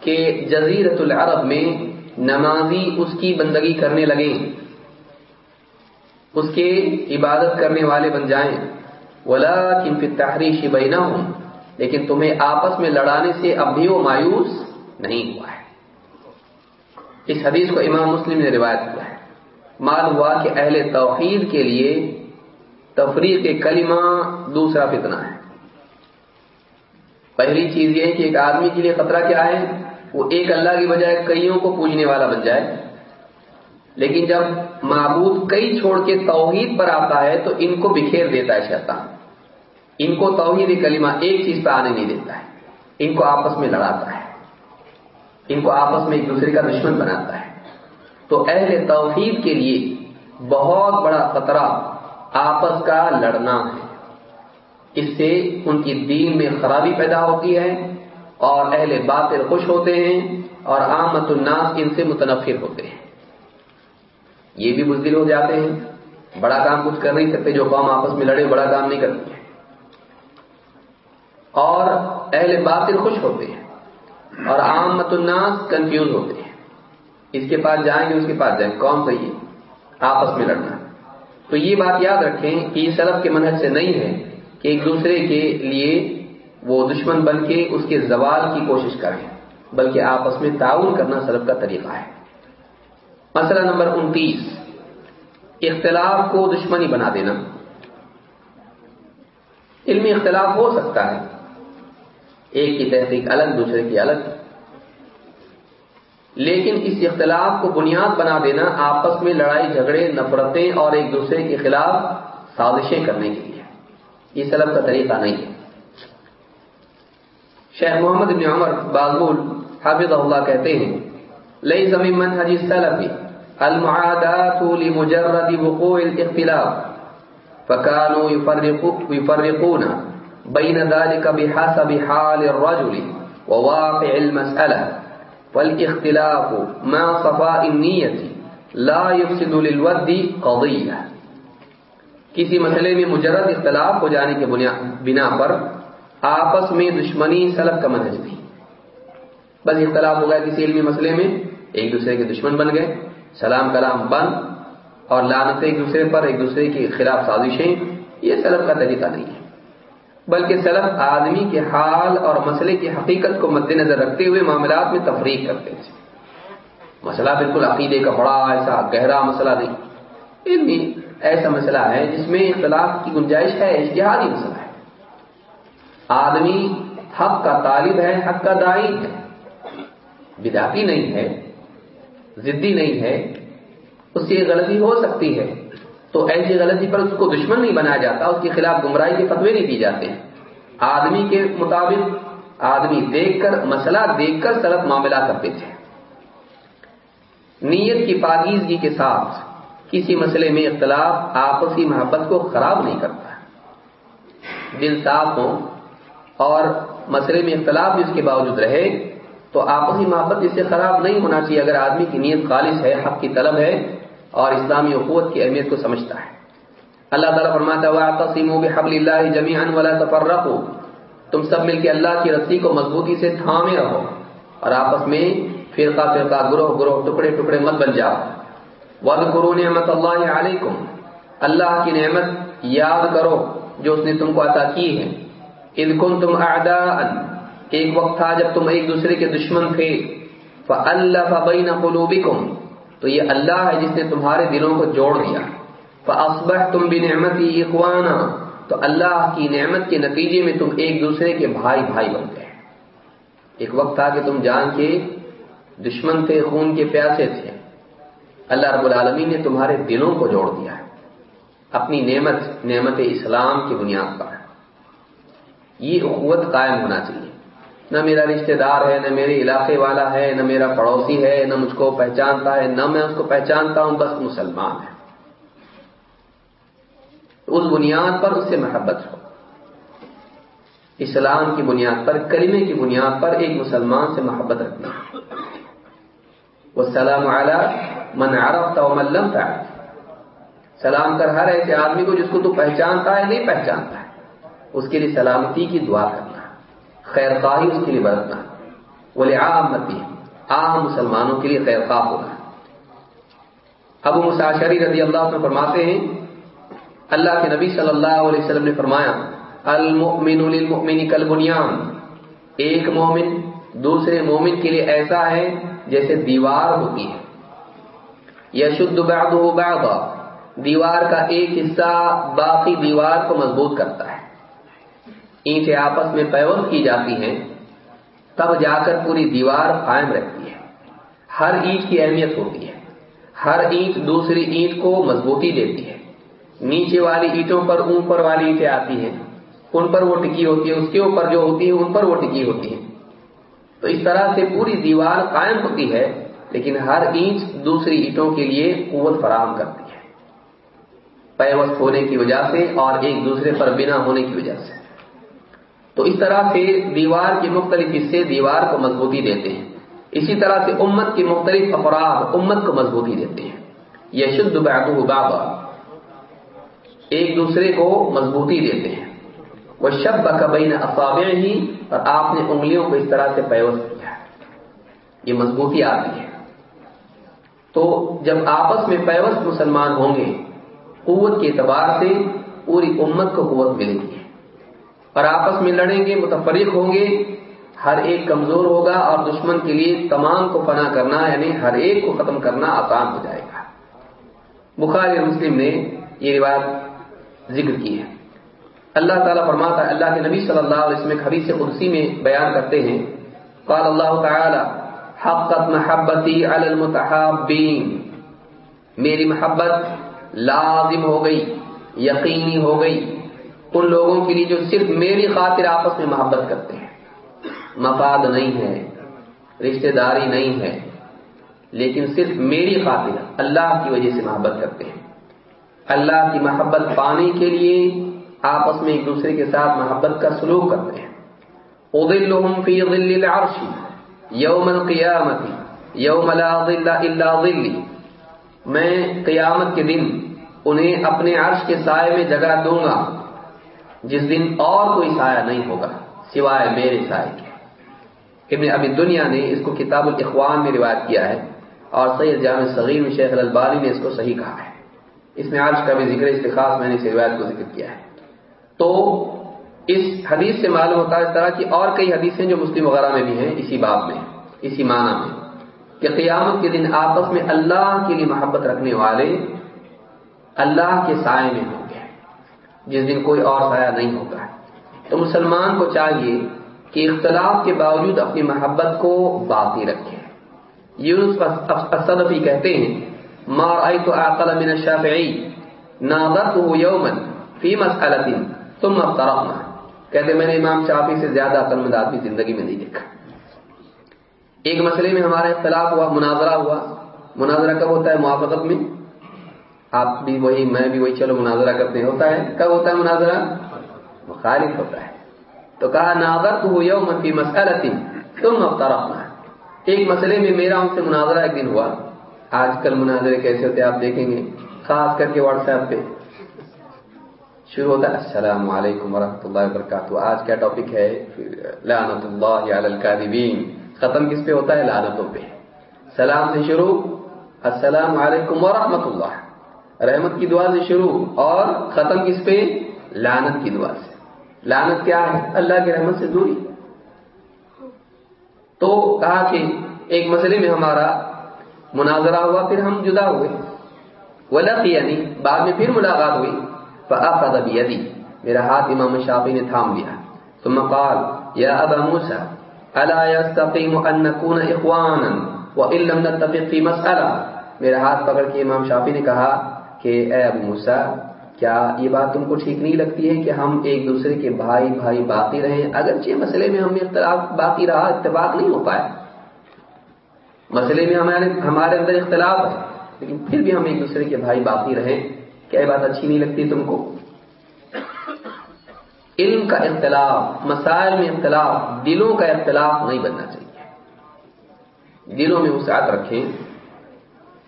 کہ جزیرت العرب میں نمازی اس کی بندگی کرنے لگیں اس کے عبادت کرنے والے بن جائیں۔ ولیکن فی تحریش بینا ہوں لیکن تمہیں آپس میں لڑانے سے اب بھی وہ مایوس نہیں ہوا۔ ہے اس حدیث کو امام مسلم نے روایت کیا ہے۔ معلوم ہوا کہ اہل توحید کے لیے تفریح کلمہ دوسرا فتنہ ہے۔ پہلی چیز یہ ہے کہ ایک آدمی کے لیے خطرہ کیا ہے؟ وہ ایک اللہ کی بجائے کئیوں کو پوجنے والا بن جائے۔ لیکن جب معبود کئی چھوڑ کے توحید پر آتا ہے تو ان کو بکھیر دیتا ہے شیطان۔ ان کو توحید کلمہ ایک چیز پہ آنے نہیں دیتا ہے۔ ان کو آپس میں لڑاتا ہے۔ ان کو آپس میں ایک دوسرے کا دشمن بناتا ہے۔ تو اہل توحید کے لیے بہت بڑا خطرہ آپس کا لڑنا ہے۔ اس سے ان کی دین میں خرابی پیدا ہوتی ہے اور اہل باطل خوش ہوتے ہیں اور آمت الناس ان سے متنفر ہوتے ہیں۔ یہ بھی بزدل ہو جاتے ہیں۔ بڑا کام کچھ کر نہیں سکتے جو قوم آپس میں لڑے، بڑا کام نہیں کرتی ہے اور اہل باطل خوش ہوتے ہیں۔ اور عامت الناس کنفیوز ہوتے ہیں۔ اس کے پاس جائیں گے، اس کے پاس جائیں کون صحیح ہے۔ آپس میں لڑنا۔ تو یہ بات یاد رکھیں کہ یہ سلف کے منحص سے نہیں ہے کہ ایک دوسرے کے لیے وہ دشمن بن کے اس کے زوال کی کوشش کریں، بلکہ آپس میں تعاون کرنا سلف کا طریقہ ہے۔ مسئلہ نمبر انتیس۔ اختلاف کو دشمنی بنا دینا۔ علمی اختلاف ہو سکتا ہے۔ ایک کی تحقیق الگ، دوسرے کی الگ۔ لیکن اس اختلاف کو بنیاد بنا دینا آپس میں لڑائی، جھگڑے، نفرتیں اور ایک دوسرے کے خلاف سازشیں کرنے کے لیے۔ یہ سلب کا طریقہ نہیں ہے۔ شیخ محمد بن عمر بازول حافظ اللہ کہتے ہیں لئی زمین منہج السلفی المعادات لمجرد وقوع الاختلاف فكانوا يفرقون بين ذلك بحسب حال الرجل وواقع المسألة والاختلاف مع صفاء النية لا يفسد للود قضية کسی مسئلے میں مجرد اختلاف ہو جانے کے بنا پر آپس میں دشمنی سلب کا منحج نہیں بس اختلاف ہو گیا کسی علمی مسئلے میں، ایک دوسرے کے دشمن بن گئے، سلام کلام بند اور لانت ایک دوسرے پر، ایک دوسرے کے خلاف سازشیں، یہ سلف کا طریقہ نہیں ہے۔ بلکہ سلف آدمی کے حال اور مسئلے کی حقیقت کو مد نظر رکھتے ہوئے معاملات میں تفریق کرتے تھے مسئلہ بالکل عقیدے کا بڑا ایسا گہرا مسئلہ نہیں۔ علمی ایسا مسئلہ ہے جس میں اختلاف کی گنجائش ہے اشتہادی مسئلہ ہے۔ آدمی حق کا طالب ہے، حق کا دائی ہے۔ بداتی نہیں ہے، ضدی نہیں ہے۔ اس سے غلطی ہو سکتی ہے۔ تو ایسی غلطی پر اس کو دشمن نہیں بنایا جاتا، اس کے خلاف گمراہی کے فتوے نہیں دی جاتے۔ آدمی کے مطابق آدمی دیکھ کر، مسئلہ دیکھ کر سلط معاملہ کرتے تھے نیت کی پاکیزگی کے ساتھ کسی مسئلے میں اختلاف، آپسی محبت کو خراب نہیں کرتا۔ دل صاف ہو اور مسئلے میں اختلاف بھی اس کے باوجود رہے، تو آپسی محبت اس سے خراب نہیں ہونا چاہیے۔ اگر آدمی کی نیت خالص ہے، حق کی طلب ہے اور اسلامی اخوت کی اہمیت کو سمجھتا ہے۔ اللہ تعالیٰ فرماتا ہوا تسیم و ہے اللہ جمیان والا سفر رکھو تم سب مل کے اللہ کی رسی کو مضبوطی سے تھامے رہو اور آپس میں فرقہ فرقہ، گروہ گروہ، ٹکڑے ٹکڑے مت بن جاؤ۔ ود کرو نعمت اللہ علیکم۔ اللہ کی نعمت یاد کرو جو اس نے تم کو عطا کی ہے۔ ان کن تم ایک وقت تھا جب تم ایک دوسرے کے دشمن تھے۔ اللہ بین قلوبکم تو یہ اللہ ہے جس نے تمہارے دلوں کو جوڑ دیا۔ فاصبح تم بھی نعمتی اخوانا تو اللہ کی نعمت کے نتیجے میں تم ایک دوسرے کے بھائی بھائی بن گئے۔ ایک وقت تھا کہ تم جان کے دشمن تھے، خون کے پیاسے تھے۔ اللہ رب العالمین نے تمہارے دلوں کو جوڑ دیا ہے۔ اپنی نعمت نعمت اسلام کی بنیاد پر۔ یہ اخوت قائم ہونا چاہیے۔ نہ میرا رشتہ دار ہے، نہ میرے علاقے والا ہے، نہ میرا پڑوسی ہے، نہ مجھ کو پہچانتا ہے، نہ میں اس کو پہچانتا ہوں، بس مسلمان ہے۔ اس بنیاد پر اس سے محبت ہو۔ اسلام کی بنیاد پر، کلمے کی بنیاد پر ایک مسلمان سے محبت رکھنا۔ وہ سلام من عرفت ومن لم تعرف۔ سلام کر ہر ایسے آدمی کو جس کو تو پہچانتا ہے، نہیں پہچانتا ہے۔ اس کے لیے سلامتی کی دعا کرنا خیر خواہی اس کے لیے برتنا بولے عام عام مسلمانوں کے لیے خیر خواہ ہوگا۔ ابو مساشری رضی اللہ عنہ فرماتے ہیں، اللہ کے نبی صلی اللہ علیہ وسلم نے فرمایا المؤمن للمؤمن کالبنیان۔ ایک مومن دوسرے مومن کے لیے ایسا ہے جیسے دیوار ہوتی ہے۔ یشد بعضه بعضا، دیوار کا ایک حصہ باقی دیوار کو مضبوط کرتا ہے۔ اینٹیں آپس میں پیوست کی جاتی ہیں، تب جا کر پوری دیوار قائم رہتی ہے۔ ہر اینٹ کی اہمیت ہوتی ہے۔ ہر اینٹ دوسری اینٹ کو مضبوطی دیتی ہے۔ نیچے والی اینٹوں پر اوپر والی اینٹیں آتی ہیں۔ ان پر وہ ٹکی ہوتی ہے اس کے اوپر جو ہوتی ہے ان پر وہ ٹکی ہوتی ہے تو اس طرح سے پوری دیوار قائم ہوتی ہے، لیکن ہر اینٹ دوسری اینٹوں کے لیے قوت فراہم کرتی ہے۔ پیوست ہونے کی وجہ سے اور ایک دوسرے پر بنا ہونے کی وجہ سے۔ تو اس طرح سے دیوار کے مختلف حصے دیوار کو مضبوطی دیتے ہیں۔ اسی طرح سے امت کے مختلف افراد امت کو مضبوطی دیتے ہیں۔ یہ شد بابا ایک دوسرے کو مضبوطی دیتے ہیں۔ وہ شب بقبین افابع ہی اور آپ نے انگلیوں کو اس طرح سے پیوست کیا۔ ہے یہ مضبوطی آتی ہے۔ تو جب آپس میں پیوست مسلمان ہوں گے، قوت کے اعتبار سے پوری امت کو قوت ملے گی۔ اور آپس میں لڑیں گے، متفرق ہوں گے۔ ہر ایک کمزور ہوگا اور دشمن کے لیے تمام کو فنا کرنا یعنی ہر ایک کو ختم کرنا آسان ہو جائے گا۔ بخاری مسلم نے یہ روایت ذکر کی ہے۔ اللہ تعالیٰ فرماتا ہے، اللہ کے نبی صلی اللہ علیہ وسلم حدیث قدسی میں بیان کرتے ہیں۔ قال اللہ تعالی، حقت محبتی علی المتحابین۔ میری محبت لازم ہو گئی، یقینی ہو گئی۔ ان لوگوں کے لیے جو صرف میری خاطر آپس میں محبت کرتے ہیں۔ مفاد نہیں ہے، رشتہ داری نہیں ہے، لیکن صرف میری خاطر اللہ کی وجہ سے محبت کرتے ہیں۔ اللہ کی محبت پانے کے لیے آپس میں ایک دوسرے کے ساتھ محبت کا سلوک کرتے ہیں۔ اضلهم فی ظل العرش یوم القیامت یوم لا ظل الا ظلی میں قیامت کے دن انہیں اپنے عرش کے سائے میں جگہ دوں گا۔ جس دن اور کوئی سایہ نہیں ہوگا سوائے میرے سائے کے۔ ابن ابھی دنیا نے اس کو کتاب الاخوان میں روایت کیا ہے اور سید جامع صغیر میں شیخ الباری نے اس کو صحیح کہا ہے۔ اس میں آج کا بھی ذکر استخاص میں نے اس روایت کو ذکر کیا ہے۔ تو اس حدیث سے معلوم ہوتا ہے اس طرح کی اور کئی حدیثیں جو مسلم وغیرہ میں بھی ہیں، اسی باب میں، اسی معنی میں کہ قیامت کے دن آپس میں اللہ کے لیے محبت رکھنے والے اللہ کے سائے میں ہوں۔ جس دن کوئی اور سایہ نہیں ہوگا۔ تو مسلمان کو چاہیے کہ اختلاف کے باوجود اپنی محبت کو باقی رکھے۔ یونس اسدفی کہتے ہیں مار آئی تو من الشافعی نادت ہو یومن فی مسلط تم اب کہتے میں نے امام شافی سے زیادہ عقل مند آدمی زندگی میں نہیں دیکھا۔ ایک مسئلے میں ہمارا اختلاف ہوا، مناظرہ ہوا۔ مناظرہ کب ہوتا ہے؟ موافقت میں۔ آپ بھی وہی میں بھی وہی چلو مناظرہ کرتے ہیں۔ ہوتا ہے؟ کب ہوتا ہے مناظرہ؟ مخالف ہوتا ہے۔ تو کہا ناظر تو یوم فی مسئلہ تم اب ایک مسئلے میں میرا ان سے مناظرہ ایک دن ہوا۔ آج کل مناظرے کیسے ہوتے آپ دیکھیں گے۔ خاص کر کے واٹس ایپ پہ۔ شروع ہوتا ہے، السلام علیکم ورحمۃ اللہ وبرکاتہ۔ آج کیا ٹاپک ہے؟ لعنت اللہ علی الکاذبین۔ ختم کس پہ ہوتا ہے؟ لعنتوں پہ۔ سلام سے شروع۔ السلام علیکم ورحمۃ اللہ۔ رحمت کی دعا سے شروع اور ختم کس پہ؟ لعنت کی دعا سے۔ لعنت کیا ہے؟ اللہ کی رحمت سے دوری۔ تو کہا کہ ایک مسئلے میں ہمارا مناظرہ ہوا، پھر ہم جدا ہوئے۔ ولق یعنی بعد میں پھر ملاقات ہوئی۔ فاخذ بيدي، میرا ہاتھ امام شافعی نے تھام لیا۔ ثم قال يا ابا موسى الا يستقيم ان نكون اخوانا وان لم نتفق في مساله میرا ہاتھ پکڑ کے امام شافعی نے کہا کہ اے ابو موسیٰ، کیا یہ بات تم کو ٹھیک نہیں لگتی ہے کہ ہم ایک دوسرے کے بھائی بھائی باقی رہیں؟ اگرچہ مسئلے میں ہم اختلاف، باقی رہا، اتفاق نہیں ہو پائے مسئلے میں ہمارے ہمارے اندر اختلاف ہے، لیکن پھر بھی ہم ایک دوسرے کے بھائی باقی رہیں۔ کیا یہ بات اچھی نہیں لگتی تم کو؟ علم کا اختلاف، مسائل میں اختلاف، دلوں کا اختلاف نہیں بننا چاہیے۔ دلوں میں وسعت رکھیں۔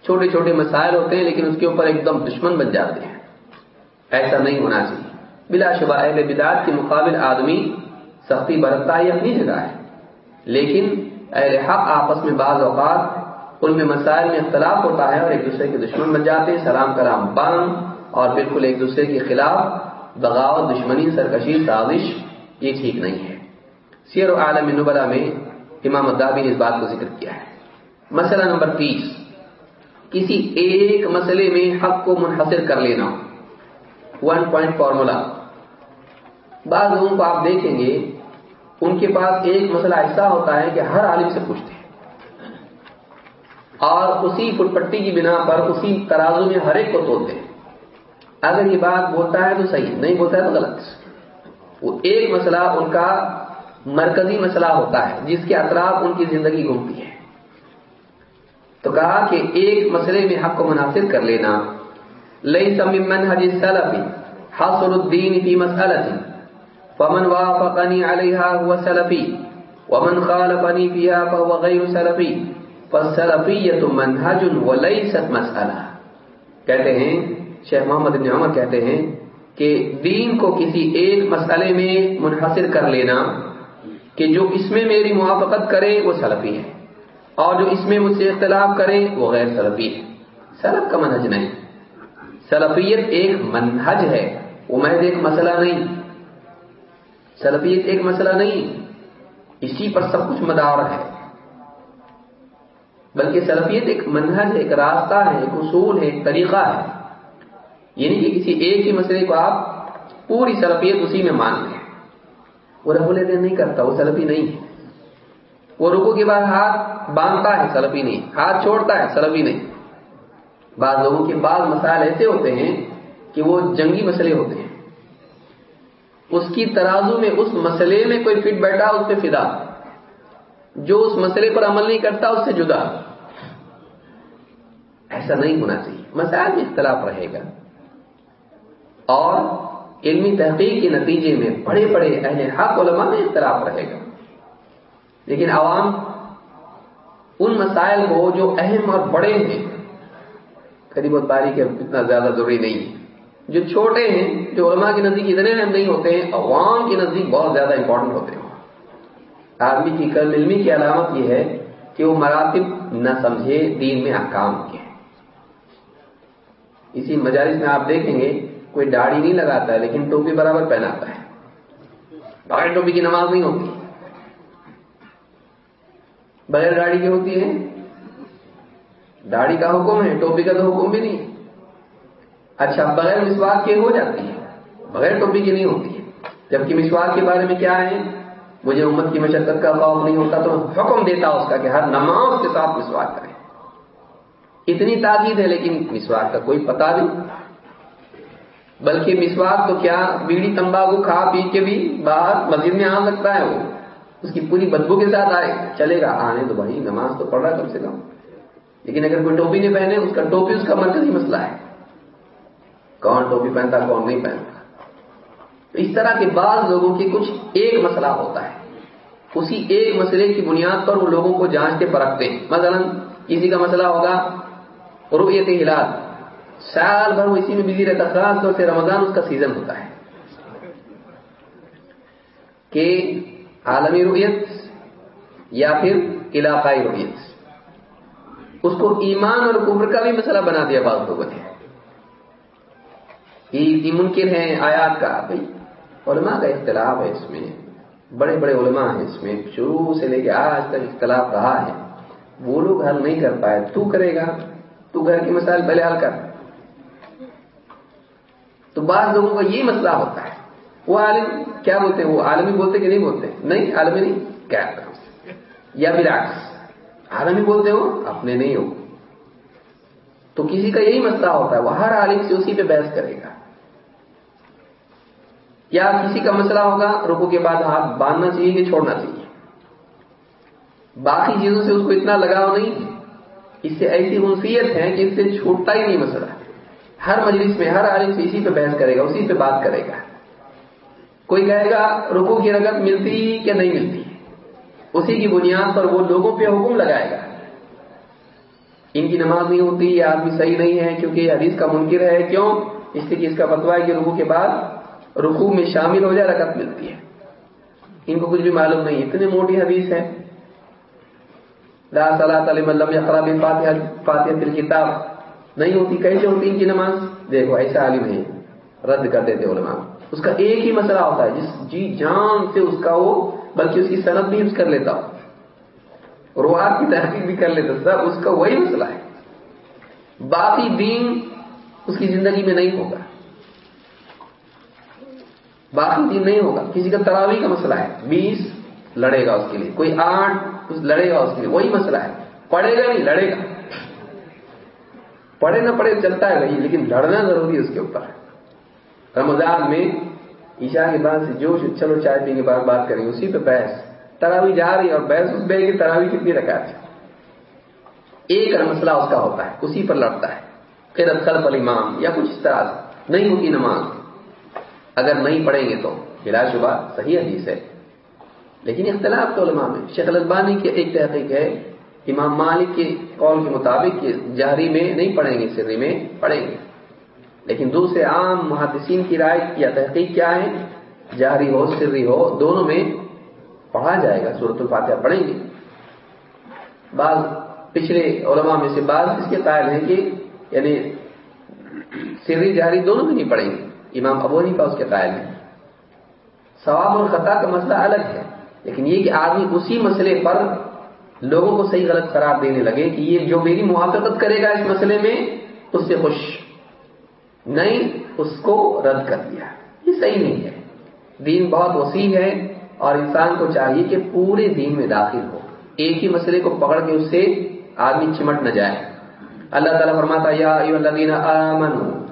چھوٹے چھوٹے مسائل ہوتے ہیں لیکن اس کے اوپر ایک دم دشمن بن جاتے ہیں۔ ایسا نہیں ہونا چاہیے۔ بلا شبہ اہل بدعات کے مقابل آدمی سختی برتتا ہی اپنی جگہ ہے۔ لیکن اہل حق آپس میں بعض اوقات ان میں مسائل میں اختلاف ہوتا ہے اور ایک دوسرے کے دشمن بن جاتے ہیں، سلام کرام بند اور بالکل ایک دوسرے کے خلاف بغاوت، دشمنی، سرکشی، سازش، یہ ٹھیک نہیں ہے۔ سیر و عالم نبلا میں امام ادابی نے اس بات کو ذکر کیا ہے۔ مسئلہ نمبر تیس۔ کسی ایک مسئلے میں حق کو منحصر کر لینا۔ ون پوائنٹ فارمولا بعض لوگوں کو آپ دیکھیں گے، ان کے پاس ایک مسئلہ ایسا ہوتا ہے کہ ہر عالم سے پوچھتے ہیں۔ اور اسی فٹ پٹی کی بنا پر اسی ترازو میں ہر ایک کو توڑتے ہیں۔ اگر یہ بات بولتا ہے تو صحیح، نہیں بولتا ہے تو غلط۔ وہ ایک مسئلہ ان کا مرکزی مسئلہ ہوتا ہے، جس کے اطراف ان کی زندگی گھومتی ہے۔ تو کہا کہ ایک مسئلے میں حق کو مناسب کر لینا۔ ليس من منهج السلف حصر الدين في مسألة فمن وافقني عليها هو سلفي ومن خالفني فيها فهو غير سلفي فالسلفية منهج وليست مسألة کہتے ہیں، شیخ محمد بن عمر کہتے ہیں کہ دین کو کسی ایک مسئلے میں منحصر کر لینا کہ جو اس میں میری موافقت کرے وہ سلفی ہے۔ اور جو اس میں مجھ سے اختلاف کرے، وہ غیر سلفی ہے۔ سلف کا منہج نہیں۔ سلفیت ایک منہج ہے۔ وہ محض ایک مسئلہ نہیں۔ سلفیت ایک مسئلہ نہیں۔ اسی پر سب کچھ مدار ہے۔ بلکہ سلفیت ایک منہج ہے، ایک راستہ ہے، ایک اصول ہے، ایک طریقہ ہے۔ یعنی کہ کسی ایک ہی مسئلے کو آپ پوری سلفیت اسی میں مانتے ہیں۔ وہ رب الدین نہیں کرتا، وہ سلفی نہیں ہے۔ وہ رکو کے بعد ہاتھ باندھتا ہے، سلفی نہیں۔ ہاتھ چھوڑتا ہے، سلفی نہیں۔ بعض لوگوں کے بعض مسائل ایسے ہوتے ہیں کہ وہ جنگی مسئلے ہوتے ہیں۔ اس کی ترازو میں، اس مسئلے میں کوئی فٹ بیٹھا، اس پہ فدا۔ جو اس مسئلے پر عمل نہیں کرتا، اس سے جدا۔ ایسا نہیں ہونا چاہیے۔ مسائل میں اختلاف رہے گا۔ اور علمی تحقیق کے نتیجے میں بڑے بڑے اہل حق، علماء میں اختلاف رہے گا۔ لیکن عوام ان مسائل کو جو اہم اور بڑے ہیں، قریب باریک اتنا زیادہ ضروری نہیں ہے۔ جو چھوٹے ہیں، جو علماء کے نزدیک اتنے اہم نہیں ہوتے ہیں، عوام کے نزدیک بہت زیادہ امپورٹنٹ ہوتے ہیں۔ آدمی کی کل علمی کی علامت یہ ہے کہ وہ مراتب نہ سمجھے، دین میں احکام کے اسی مجالس میں آپ دیکھیں گے، کوئی داڑھی نہیں لگاتا ہے، لیکن ٹوپی برابر پہناتا ہے۔ بغیر ٹوپی کی نماز نہیں ہوتی۔ بغیر گاڑی کی ہوتی ہے داڑھی کا حکم ہے، ٹوپی کا تو حکم بھی نہیں۔ اچھا بغیر مسواک کے ہو جاتی ہے بغیر ٹوپی کی نہیں ہوتی ہے جبکہ مسواک کے بارے میں کیا ہے؟ مجھے امت کی مشقت کا خوف نہیں ہوتا، تو حکم دیتا اس کا کہ ہر نماز کے ساتھ مسواک کریں۔ اتنی تاکید ہے، لیکن مسواک کا کوئی پتا نہیں۔ بلکہ مسواک تو کیا بیڑی، تمباکو کھا پی کے بھی باہر مسجد میں آ سکتا ہے وہ؟ اس کی پوری بدبو کے ساتھ آئے، چلے گا، آنے تو بھائی، نماز تو پڑھ رہا کم سے کم۔ لیکن اگر کوئی ٹوپی نہیں پہنے، اس کا ٹوپی، اس کا مرکزی مسئلہ ہے۔ کون ٹوپی پہنتا، کون نہیں پہنتا؟ تو اس طرح کے بعض لوگوں کی کچھ ایک مسئلہ ہوتا ہے۔ اسی ایک مسئلے کی بنیاد پر وہ لوگوں کو جانچتے پرکھتے ہیں۔ مثلا، کسی کا مسئلہ ہوگا رویت ہلال۔ سال بھر وہ اسی میں بزی رہتا، خاص طور سے رمضان اس کا سیزن ہوتا ہے۔ کہ عالمی رویت یا پھر علاقائی رویت اس کو ایمان اور کفر کا بھی مسئلہ بنا دیا بعض لوگوں نے۔ یہ ممکن ہے آیات کا، بھائی، علماء کا اختلاف ہے اس میں۔ بڑے بڑے علماء ہیں اس میں۔ شروع سے لے کے آج تک اختلاف رہا ہے۔ وہ لوگ حل نہیں کر پائے۔ تو کرے گا۔ تو گھر کی مسائل پہلے حل کر۔ تو بعض لوگوں کا یہ مسئلہ ہوتا ہے۔ وہ عالم کیا بولتے ہیں؟ وہ عالمی بولتے کہ نہیں بولتے؟ نہیں عالمی نہیں، کیا یا براکس عالمی بولتے ہو، اپنے نہیں ہو۔ تو کسی کا یہی مسئلہ ہوتا ہے، وہ ہر عالم سے اسی پہ بحث کرے گا۔ یا کسی کا مسئلہ ہوگا رکو کے بعد ہاتھ باندھنا چاہیے کہ چھوڑنا چاہیے۔ باقی چیزوں سے اس کو اتنا لگاؤ نہیں، اس سے ایسی انسیت ہے کہ اس سے چھوٹتا ہی نہیں مسئلہ۔ ہر مجلس میں، ہر عالم سے اسی پہ بحث کرے گا، اسی پہ بات کرے گا۔ کوئی کہے گا رکو کی رگت ملتی کہ نہیں ملتی؟ اسی کی بنیاد پر وہ لوگوں پہ حکم لگائے گا۔ ان کی نماز نہیں ہوتی، یہ آدمی صحیح نہیں ہے، کیونکہ یہ حدیث کا منکر ہے۔ کیوں؟ اس لیے کہ اس کا بتوا ہے کہ رکو کے بعد رکوع میں شامل ہو جائے رکعت ملتی ہے۔ ان کو کچھ بھی معلوم نہیں، اتنی موٹی حدیث ہے۔ لا صلاۃ علی ملم یقرا فاتحہ فاتحہ کتاب نہیں ہوتی، کیسے ہوتی ان کی نماز؟ دیکھو، ایسا عالم ہے، رد کر دیتے علماء۔ اس کا ایک ہی مسئلہ ہوتا ہے، جس جی جان سے اس کا وہ، بلکہ اس کی صنعت بھی یوز کر لیتا۔ ہوں روحات کی تحقیق بھی کر لیتا۔ سب اس کا وہی مسئلہ ہے۔ باقی دین اس کی زندگی میں نہیں ہوگا۔ باقی دن نہیں ہوگا۔ کسی کا تراوی کا مسئلہ ہے۔ بیس لڑے گا اس کے لیے۔ کوئی آٹھ لڑے گا اس کے لیے۔ وہی مسئلہ ہے۔ پڑھے گا نہیں، لڑے گا۔ پڑھے نہ پڑھے، چلتا ہے بھائی لیکن لڑنا ضروری ہے اس کے اوپر۔ رمضان میں عشاء کے بعد سے جو چلو چائے پینے کے بعد بات کریں اسی پہ بحث۔ تراوی جا رہی اور بحث اس پہ کہ تراوی کتنی رکھا ہے؟ ایک مسئلہ اس کا ہوتا ہے، اسی پر لڑتا ہے۔ پھر خلف الامام یا کچھ اس طرح نہیں ہوتی نماز۔ اگر نہیں پڑھیں گے تو بلا شبہ صحیح حدیث ہے۔ لیکن اختلاف تو علماء میں۔ شیخ البانی کی ایک تحقیق ہے، امام مالک کے قول کے مطابق جہری میں نہیں پڑھیں گے سری میں پڑھیں گے۔ لیکن دوسرے عام محدثین کی رائے یا تحقیق کیا ہے؟ جہری ہو، سری ہو، دونوں میں پڑھا جائے گا صورت الفاتحہ پڑھیں گے۔ بعض پچھلے علماء میں سے بعض اس کے قائل ہیں کہ یعنی سری جہری دونوں میں نہیں پڑھیں گے۔ امام ابو حنیفہ اس کے قائل ہیں۔ ثواب اور خطا کا مسئلہ الگ ہے، لیکن یہ کہ آدمی اسی مسئلے پر لوگوں کو صحیح غلط قرار دینے لگے کہ یہ جو میری موافقت کرے گا اس مسئلے میں، اس سے خوش نہیں، اس کو رد کر دیا۔ یہ صحیح نہیں ہے۔ دین بہت وسیع ہے اور انسان کو چاہیے کہ پورے دین میں داخل ہو۔ ایک ہی مسئلے کو پکڑ کے اس سے آدمی چمٹ نہ جائے۔ اللہ تعالیٰ فرماتا یا آمنوا،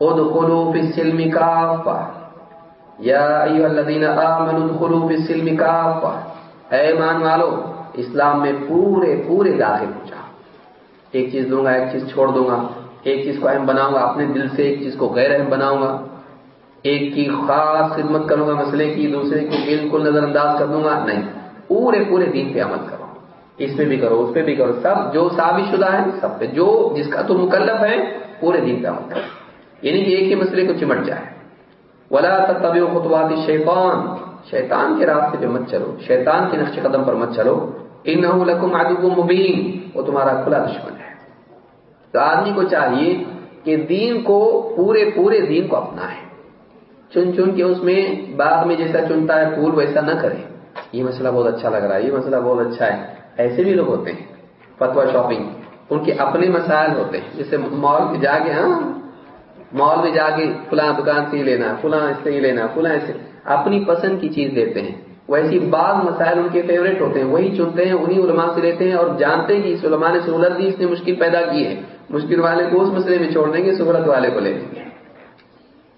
ادخلوا في السلم كافة یا ایوہ الذین آمنوا، ادخلوا في السلم اے ایمان والو، اسلام میں پورے پورے داخل ہو جاؤ۔ ایک چیز دوں گا، ایک چیز چھوڑ دوں گا۔ ایک چیز کو اہم بناؤں گا، اپنے دل سے ایک چیز کو غیر اہم بناؤں گا۔ ایک کی خاص خدمت کروں گا، مسئلے کی، دوسرے کو بالکل نظر انداز کر دوں گا۔ نہیں، پورے پورے دین پہ عمل کرو۔ اس پہ بھی کرو، اس پہ بھی کرو۔ سب جو ثابت شدہ ہے سب پہ۔ جو جس کا تو مکلف ہے، پورے دین پہ عمل کرو۔ یعنی کہ ایک ہی مسئلے کو چمٹ جائے۔ ولا طبی خطوات شیطان شیطان کے راستے پہ مت چلو۔ شیطان کے نقش قدم پر مت چلو۔ ان لکم عدو مبین وہ تمہارا کھلا دشمن ہے۔ تو آدمی کو چاہیے کہ دین کو پورے پورے دین کو اپنا ہے چن چن کے اس میں بعد میں جیسا چنتا ہے پھول ویسا نہ کرے۔ یہ مسئلہ بہت اچھا لگ رہا ہے، یہ مسئلہ بہت اچھا ہے۔ ایسے بھی لوگ ہوتے ہیں فتوا شاپنگ، ان کے اپنے مسائل ہوتے ہیں۔ جیسے مال میں جا کے ہاں مال میں جا کے فلاں دکان سے ہی لینا، فلاں اس سے ہی لینا، فلاں اس سے۔ اپنی پسند کی چیز لیتے ہیں۔ ویسی بعض مسائل ان کے فیوریٹ ہوتے ہیں، وہی چنتے ہیں، انہی علماء سے لیتے ہیں اور جانتے ہیں کہ اس علماء نے سہولت دی، اس نے مشکل پیدا کی ہے۔ مشکل والے کو اس مسئلے میں چھوڑ دیں گے، سہولت والے کو لے لیں گے۔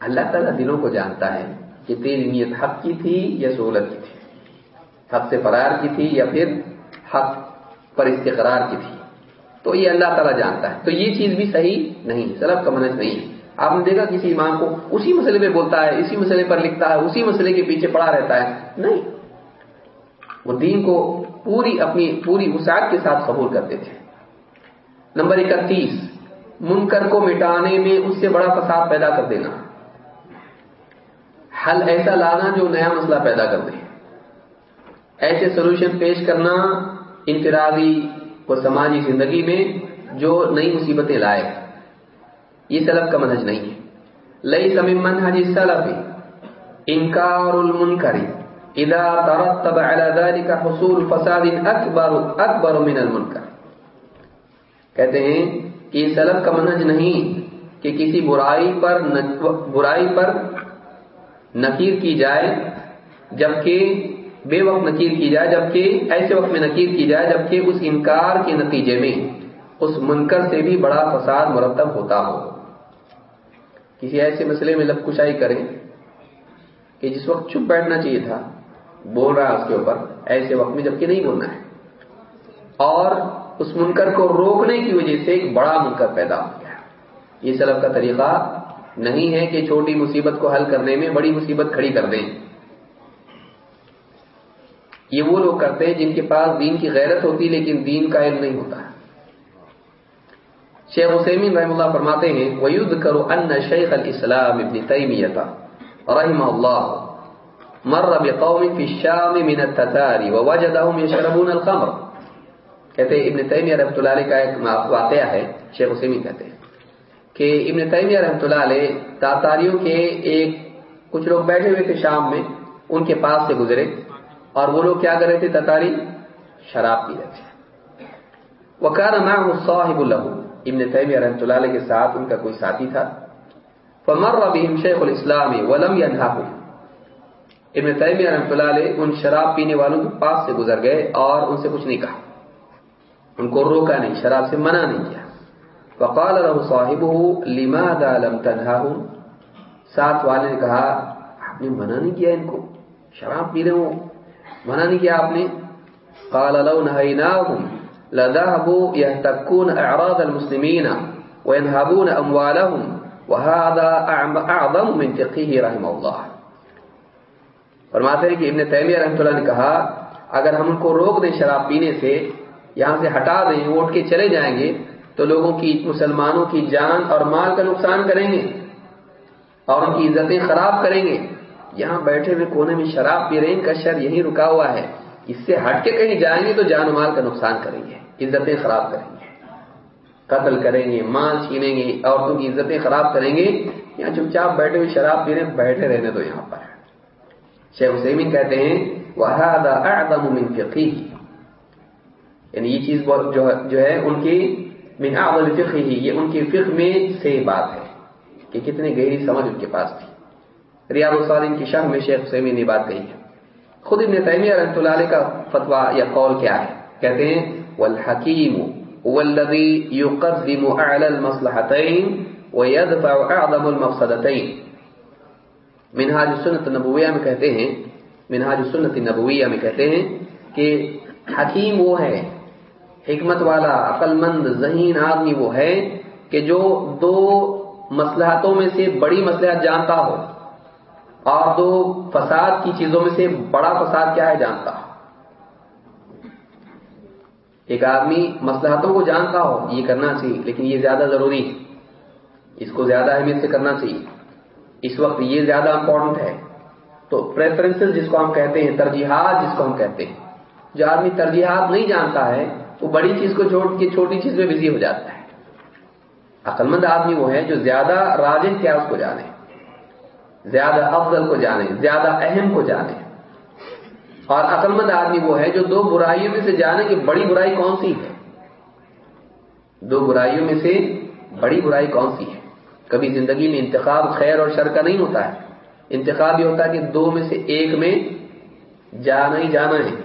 اللہ تعالیٰ دلوں کو جانتا ہے کہ تیری نیت حق کی تھی یا سہولت کی تھی؟ حق سے فرار کی تھی یا پھر حق پر استقرار کی تھی؟ تو یہ اللہ تعالیٰ جانتا ہے۔ تو یہ چیز بھی صحیح نہیں سلب کا منج نہیں ہے۔ آپ نے دیکھا کسی امام کو اسی مسئلے پہ بولتا ہے، اسی مسئلے پر لکھتا ہے، اسی مسئلے کے پیچھے پڑا رہتا ہے۔ نہیں۔ وہ دین کو پوری اپنی، پوری وسعت کے ساتھ قبول کرتے تھے۔ نمبر اکتیس، منکر کو مٹانے میں اس سے بڑا فساد پیدا کر دینا۔ حل ایسا لانا جو نیا مسئلہ پیدا کر دے۔ ایسے سولوشن پیش کرنا انفرادی و سماجی زندگی میں جو نئی مصیبتیں لائے یہ سلف کا منہج نہیں ہے۔ لئی سم منہج سلف انکار المنکر، اذا ترتب على ذلك حصول فساد اکبر اکبر من المنکر۔ کہتے ہیں کہ یہ سلف کا منہج نہیں کہ کسی برائی پر برائی پر نکیر کی جائے، جبکہ بے وقت نکیر کی جائے، جبکہ ایسے وقت میں نکیر کی جائے، جبکہ اس انکار کے نتیجے میں اس منکر سے بھی بڑا فساد مرتب ہوتا ہو۔ کسی ایسے مسئلے میں لب کشائی کریں کہ جس وقت چپ بیٹھنا چاہیے تھا، بول رہا ہے اس کے اوپر، ایسے وقت میں جبکہ نہیں بولنا ہے۔ اور اس منکر کو روکنے کی وجہ سے ایک بڑا منکر پیدا ہو گیا۔ یہ سلب کا طریقہ نہیں ہے کہ چھوٹی مصیبت کو حل کرنے میں بڑی مصیبت کھڑی کر دیں۔ یہ وہ لوگ کرتے ہیں جن کے پاس دین کی غیرت ہوتی لیکن دین کا علم نہیں ہوتا۔ شیخ حسین رحم اللہ فرماتے ہیں ویود کرو ان شیخ الاسلام ابن تیمیت رحم اللہ مر بقوم فی الشام من التتار ووجدهم يشربون الخمر کہتے ہیں، ابن تیمیہ رحمۃ اللہ علیہ کا ایک واقعہ ہے، شیخ حسین کہتے ہیں کہ ابن تیمیہ رحمۃ اللہ علیہ تاتاریوں کے ایک کچھ لوگ بیٹھے ہوئے تھے شام میں، ان کے پاس سے گزرے اور وہ لوگ کیا کر رہے تھے؟ تتاری شراب پی رہے تھے۔ وکار نام صاحب اللہ ابن تیمیہ رحمۃ اللہ علیہ کے ساتھ ان کا کوئی ساتھی تھا۔ فمر بهم شیخ الاسلام ولم ينهاه ابن تیمیہ رحمۃ اللہ علیہ ان شراب پینے والوں کے پاس سے گزر گئے اور ان سے کچھ نہیں کہا۔ ان کو روکا نہیں، شراب سے منع نہیں کیا۔ وقال له صاحبه، لماذا لم تنهاه؟ ساتھ والے نے کہا، آپ نے منع نہیں کیا ان کو، شراب پی رہے ہو۔ منع نہیں کیا آپ نے۔ قال، لو نهيناهم لذهبوا يهتكون اعراض المسلمين وينهبون اموالهم وهذا اعظم من فقهه رحمه الله. فرماتے ہیں کہ ابن تیمیہ رحمۃ اللہ نے کہا، اگر ہم ان کو روک دیں شراب پینے سے یہاں سے ہٹا دیں اٹھ کے چلے جائیں گے، تو لوگوں کی، مسلمانوں کی جان اور مال کا نقصان کریں گے اور ان کی عزتیں خراب کریں گے۔ یہاں بیٹھے ہوئے کونے میں شراب پی رہے ان کا شر یہی رکا ہوا ہے۔ اس سے ہٹ کے کہیں جائیں گے تو جان و مال کا نقصان کریں گے، عزتیں خراب کریں گے۔ قتل کریں گے، مال چھینیں گے، عورتوں کی عزتیں خراب کریں گے۔ یہاں چپ چاپ بیٹھے ہوئے شراب پی رہے بیٹھے رہنے تو یہاں پر۔ شیخ حسین کہتے ہیں وہ یعنی یہ چیز بہت جو ہے ان کی من اعظم فقہ ہی یہ ان کی فقہ میں سے بات ہے کہ کتنی گہری سمجھ ان کے پاس تھی۔ ریاض الصالحین کی شرح میں شیخ حسین نے بات کہی ہے۔ خود ابن تیمیہ رحمۃ اللہ علیہ کا فتویٰ یا قول کیا ہے؟ کہتے ہیں، والحکیم والذی یقدم اعلی المصلحتین ويدفع اعظم المفسدتین. منہاج سنت نبویہ میں کہتے ہیں منہاج سنت نبویہ میں کہتے ہیں کہ حکیم وہ ہے حکمت والا عقل مند ذہین آدمی وہ ہے کہ جو دو مسلحتوں میں سے بڑی مسلحت جانتا ہو اور دو فساد کی چیزوں میں سے بڑا فساد کیا ہے جانتا ہو۔ ایک آدمی مسلحتوں کو جانتا ہو، یہ کرنا چاہیے، لیکن یہ زیادہ ضروری ہے۔ اس کو زیادہ اہمیت سے کرنا چاہیے۔ اس وقت یہ زیادہ امپورٹنٹ ہے۔ تو پریفرنس جس کو ہم کہتے ہیں، ترجیحات جس کو ہم کہتے ہیں۔ جو آدمی ترجیحات نہیں جانتا ہے وہ بڑی چیز کو چھوڑ کے چھوٹی چیز میں بزی ہو جاتا ہے۔ عقل مند آدمی وہ ہے جو زیادہ راجن کیا اس کو جانے، زیادہ افضل کو جانے، زیادہ اہم کو جانے۔ اور عقل مند آدمی وہ ہے جو دو برائیوں میں سے جانے کہ بڑی برائی کون سی ہے۔ دو برائیوں میں سے بڑی برائی کون سی ہے۔ کبھی زندگی میں انتخاب خیر اور شر کا نہیں ہوتا ہے۔ انتخاب یہ ہوتا ہے کہ دو میں سے ایک میں جانا ہی جانا ہے۔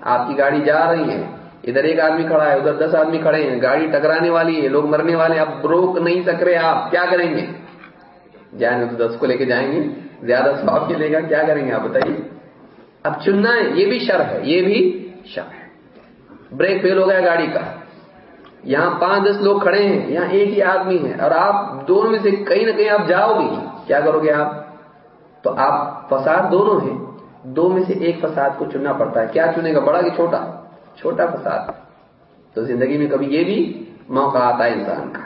آپ کی گاڑی جا رہی ہے۔ ادھر ایک آدمی کھڑا ہے، ادھر دس آدمی کھڑے ہیں، گاڑی ٹکرانے والی ہے، لوگ مرنے والے ہیں۔ اب روک نہیں سک رہے آپ، کیا کریں گے؟ جائیں گے تو دس کو لے کے جائیں گے۔ زیادہ سواب ملے گا، کیا کریں گے آپ بتائیے؟ اب چننا ہے، یہ بھی شر ہے، یہ بھی شر ہے۔ بریک فیل ہو گیا گاڑی کا۔ یہاں پانچ دس لوگ کھڑے ہیں، یہاں ایک ہی آدمی ہے۔ اور آپ دونوں میں سے کہیں نہ کہیں آپ جاؤ گے کیا کرو گے آپ؟ تو آپ فساد دونوں ہیں۔ دو میں سے ایک فساد کو چننا پڑتا ہے۔ کیا چنے گا؟ بڑا کہ چھوٹا؟ چھوٹا فساد۔ تو زندگی میں کبھی یہ بھی موقع آتا ہے انسان کا۔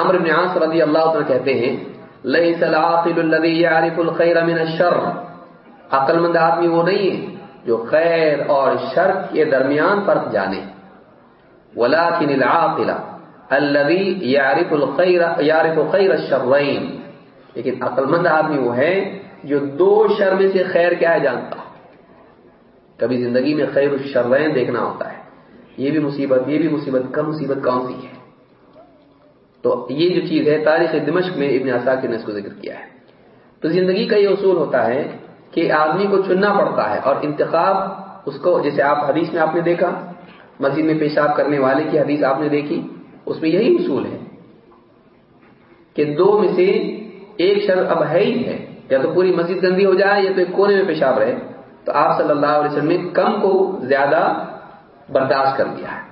امر بن عاص رضی اللہ عنہ کہتے ہیں، لیس العاقل الذي يعرف الخير من الشر عقل مند آدمی وہ نہیں ہے جو خیر اور شر کے درمیان فرق جانے۔ ولكن العاقل الذي يعرف الخير يعرف خير الشرين لیکن عقل مند آدمی وہ ہے جو دو شر میں سے خیر کیا ہے جانتا۔ کبھی زندگی میں خیر الشرین دیکھنا ہوتا ہے۔ یہ بھی مصیبت، یہ بھی مصیبت، کم مصیبت کون سی ہے؟ تو یہ جو چیز ہے، تاریخ دمشق میں ابن عساکر نے اس کو ذکر کیا ہے۔ تو زندگی کا یہ اصول ہوتا ہے کہ آدمی کو چننا پڑتا ہے اور انتخاب اس کو، جیسے آپ حدیث میں آپ نے دیکھا، مسجد میں پیشاب کرنے والے کی حدیث آپ نے دیکھی، اس میں یہی اصول ہے کہ دو میں سے ایک شر اب ہے ہی ہے۔ یا تو پوری مسجد گندی ہو جائے یا تو ایک کونے میں پیشاب رہے۔ تو آپ صلی اللہ علیہ وسلم نے کم کو زیادہ برداشت کر دیا ہے۔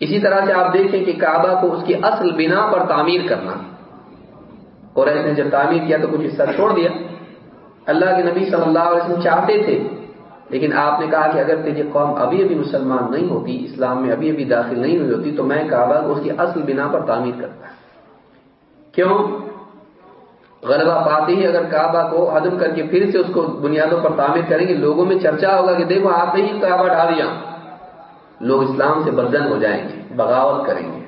اسی طرح سے آپ دیکھیں کہ کعبہ کو اس کی اصل بنا پر تعمیر کرنا۔ قریش نے جب تعمیر کیا تو کچھ حصہ چھوڑ دیا۔ اللہ کے نبی صلی اللہ علیہ وسلم چاہتے تھے، لیکن آپ نے کہا کہ اگر تیری قوم ابھی ابھی مسلمان نہیں ہوتی، اسلام میں ابھی ابھی داخل نہیں ہوئی ہوتی، تو میں کعبہ کو اس کی اصل بنا پر تعمیر کرتا۔ کیوں؟ غلبہ پاتے ہی اگر کعبہ کو ہدم کر کے پھر سے اس کو بنیادوں پر تعمیر کریں گے، لوگوں میں چرچا ہوگا کہ دیکھو آپ نے ہی کعبہ ڈال دیا لوگ اسلام سے بدن ہو جائیں گے، بغاوت کریں گے۔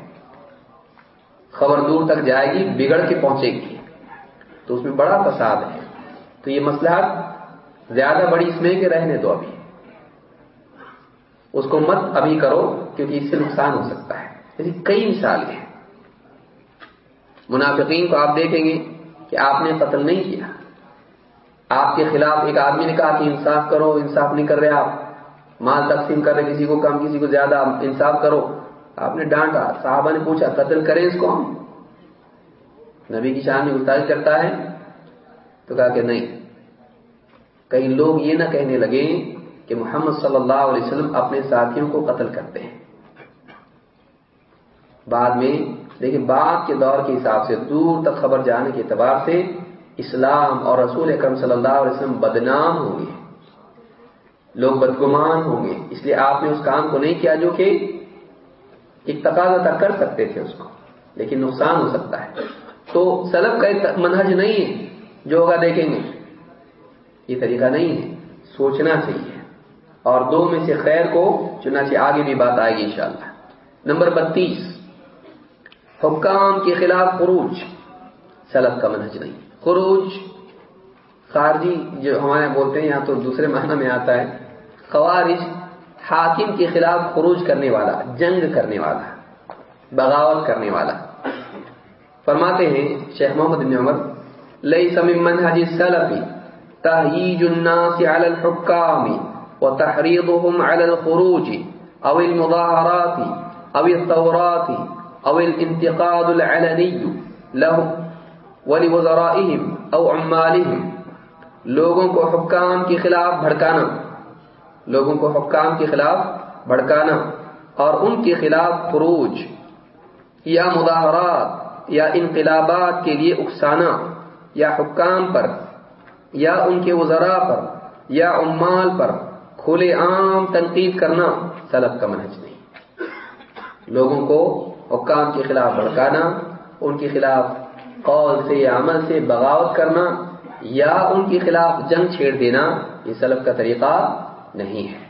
خبر دور تک جائے گی، بگڑ کے پہنچے گی۔ تو اس میں بڑا فساد ہے۔ تو یہ مسئلہ زیادہ بڑی اس میں کہ رہنے دو ابھی۔ اس کو مت ابھی کرو، کیونکہ اس سے نقصان ہو سکتا ہے۔ ایسی کئی مثالیں ہیں۔ منافقین کو آپ دیکھیں گے کہ آپ نے قتل نہیں کیا۔ آپ کے خلاف ایک آدمی نے کہا کہ انصاف کرو، انصاف نہیں کر رہے آپ۔ مال تقسیم کر رہے، کسی کو کم، کسی کو زیادہ، انصاف کرو۔ آپ نے ڈانٹا، صحابہ نے پوچھا، قتل کریں اس کو ہم؟ نبی کی شان میں گفتگی کرتا ہے، تو کہا کہ نہیں۔ کئی لوگ یہ نہ کہنے لگے کہ محمد صلی اللہ علیہ وسلم اپنے ساتھیوں کو قتل کرتے ہیں۔ بعد میں دیکھیں بعد کے دور کے حساب سے دور تک خبر جانے کے اعتبار سے اسلام اور رسول اکرم صلی اللہ علیہ وسلم بدنام ہوں گے۔ لوگ بدگمان ہوں گے۔ اس لیے آپ نے اس کام کو نہیں کیا جو کہ ایک تقاضا تک کر سکتے تھے اس کو، لیکن نقصان ہو سکتا ہے۔ تو سلب کا ایک منہج نہیں ہے، جو ہوگا دیکھیں گے۔ یہ طریقہ نہیں ہے، سوچنا چاہیے۔ اور دو میں سے خیر کو چنانچہ آگے بھی بات آئے گی انشاءاللہ۔ نمبر بتیس۔ حکام کے خلاف خروج سلب کا منہج نہیں۔ خروج، خارجی جو ہمارے بولتے ہیں یہاں تو دوسرے معنی میں آتا ہے، خوارج حاکم کے خلاف خروج کرنے والا، جنگ کرنے والا، بغاوت کرنے والا۔ فرماتے ہیں شیخ محمد بن عمر ليس من منهج السلف تهيج الناس على الحكام وتحريضهم على الخروج أو المظاهرات أو الثورات أو الانتقاد العلني لهم ولوزرائهم أو عمالهم. لوگوں کو حکام کے خلاف بھڑکانا. لوگوں کو حکام کے خلاف بھڑکانا. اور ان کے خلاف خروج یا مظاہرات یا انقلابات کے لیے اکسانا یا حکام پر یا ان کے وزراء پر یا عمال پر کھلے عام تنقید کرنا سلب کا منہج نہیں۔ لوگوں کو حکام کے خلاف بھڑکانا، ان کے خلاف قول سے یا عمل سے بغاوت کرنا یا ان کے خلاف جنگ چھیڑ دینا، یہ سلب کا طریقہ نہیں ہے۔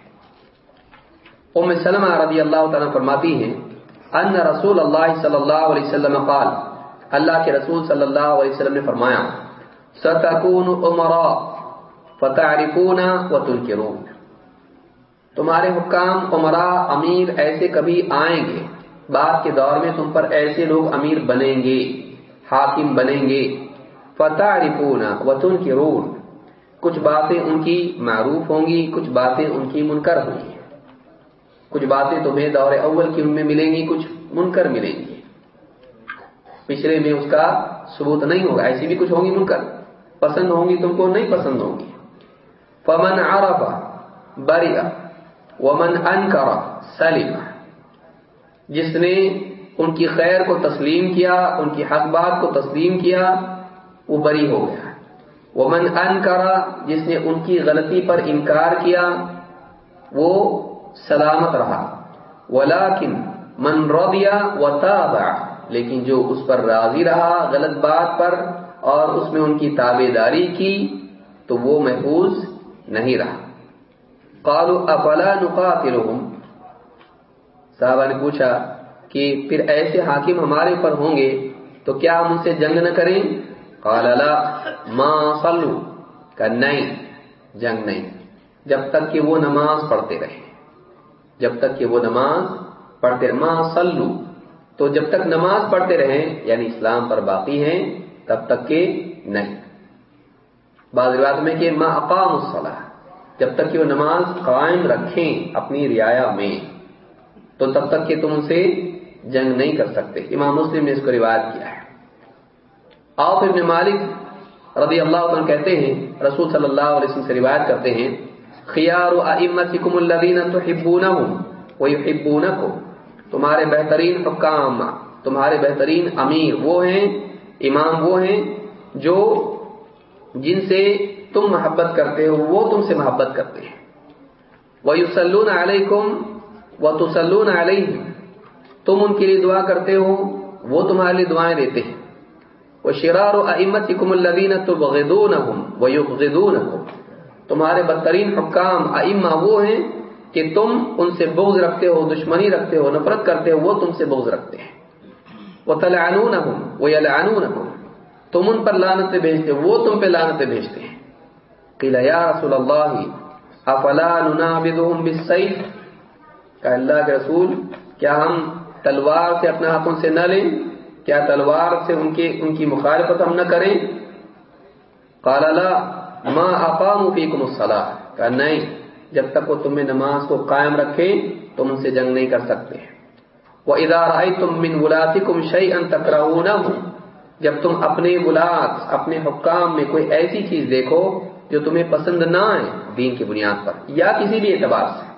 ام سلمہ رضی اللہ تعالیٰ فرماتی ہیں، ان رسول اللہ صلی اللہ علیہ وسلم قال، اللہ کے رسول صلی اللہ علیہ وسلم نے فرمایا، ستکون امرا فتعرفون وتنکرون تمہارے حکام عمرا، امیر ایسے کبھی آئیں گے بعد کے دور میں تم پر ایسے لوگ امیر بنیں گے، حاکم بنیں گے۔ فتح رپونا وطن کی رول کچھ باتیں ان کی معروف ہوں گی، کچھ باتیں ان کی منکر ہوں گی۔ کچھ باتیں تمہیں دور اول کی ان میں ملیں گی، کچھ منکر ملیں گی۔ پچھلے میں اس کا ثبوت نہیں ہوگا، ایسی بھی کچھ ہوں گی منکر۔ پسند ہوں گی تم کو، نہیں پسند ہوں گی۔ فمن عرف بریا ومن انکر سلم۔ جس نے ان کی خیر کو تسلیم کیا، ان کی حق بات کو تسلیم کیا، وہ بری ہو گیا۔ ومن ان کرا جس نے ان کی غلطی پر انکار کیا، وہ سلامت رہا۔ ولیکن من رضیا وتابع، لیکن جو اس پر راضی رہا غلط بات پر اور اس میں ان کی تابے داری کی، تو وہ محفوظ نہیں رہا۔ قالوا افلا نقاتلهم؟ صحابہ نے پوچھا کہ پھر ایسے حاکم ہمارے پر ہوں گے تو کیا ہم ان سے جنگ نہ کریں؟ قال، لا، ما صلو کہ نہیں، جنگ نہیں۔ جب تک کہ وہ نماز پڑھتے رہے جب تک کہ وہ نماز پڑھتے رہے ما صلو، تو جب تک نماز پڑھتے رہیں یعنی اسلام پر باقی ہیں، تب تک کہ نہیں۔ بعض روایت میں کہ ما اقام الصلاح جب تک کہ وہ نماز قائم رکھیں اپنی رعایا میں۔ تو تب تک کہ تم اسے جنگ نہیں کر سکتے۔ امام مسلم نے اس کو روایت کیا ہے۔ آپ ابن مالک رضی اللہ عنہ کہتے ہیں، رسول صلی اللہ علیہ وسلم سے روایت کرتے ہیں خیار ائمتکم الذین تحبونہم ویحبونکم، تمہارے بہترین حکام، تمہارے بہترین امیر وہ ہیں، امام وہ ہیں جو جن سے تم محبت کرتے ہو، وہ تم سے محبت کرتے ہیں۔ وَيُسَلُّونَ عَلَيْكُمْ وَتُسَلُّونَ عَلَيْهِ۔ تم ان کے لیے دعا کرتے ہو، وہ تمہارے لیے دعائیں دیتے ہیں۔ وہ شرار و احمد کم الدین تو تمہارے بدترین حکام، ائمہ وہ ہیں کہ تم ان سے بغض رکھتے ہو، دشمنی رکھتے ہو، نفرت کرتے ہو، وہ تم سے بغض رکھتے ہیں۔ وہ تلعنون وہ یلعنون تم ان پر لانتیں بھیجتے ہو، وہ تم پہ لانتیں بھیجتے ہیں۔ قیل یا رسول اللہ افلا ننابدهم بالسیف کہ اللہ کے رسول، کیا ہم تلوار سے اپنے ہاتھوں سے نہ لیں؟ کیا تلوار سے ان کی ان کی مخالفت ہم نہ کریں؟ قال لا، ما اقاموا فيكم الصلاه کہ نہیں، جب تک وہ تمہیں نماز کو قائم رکھیں، تم ان سے جنگ نہیں کر سکتے۔ واذا رايتم من ولاتكم شيئا تكرهونه، جب تم اپنے ولات اپنے حکام میں کوئی ایسی چیز دیکھو جو تمہیں پسند نہ آئے دین کی بنیاد پر، یا کسی بھی اعتبار سے۔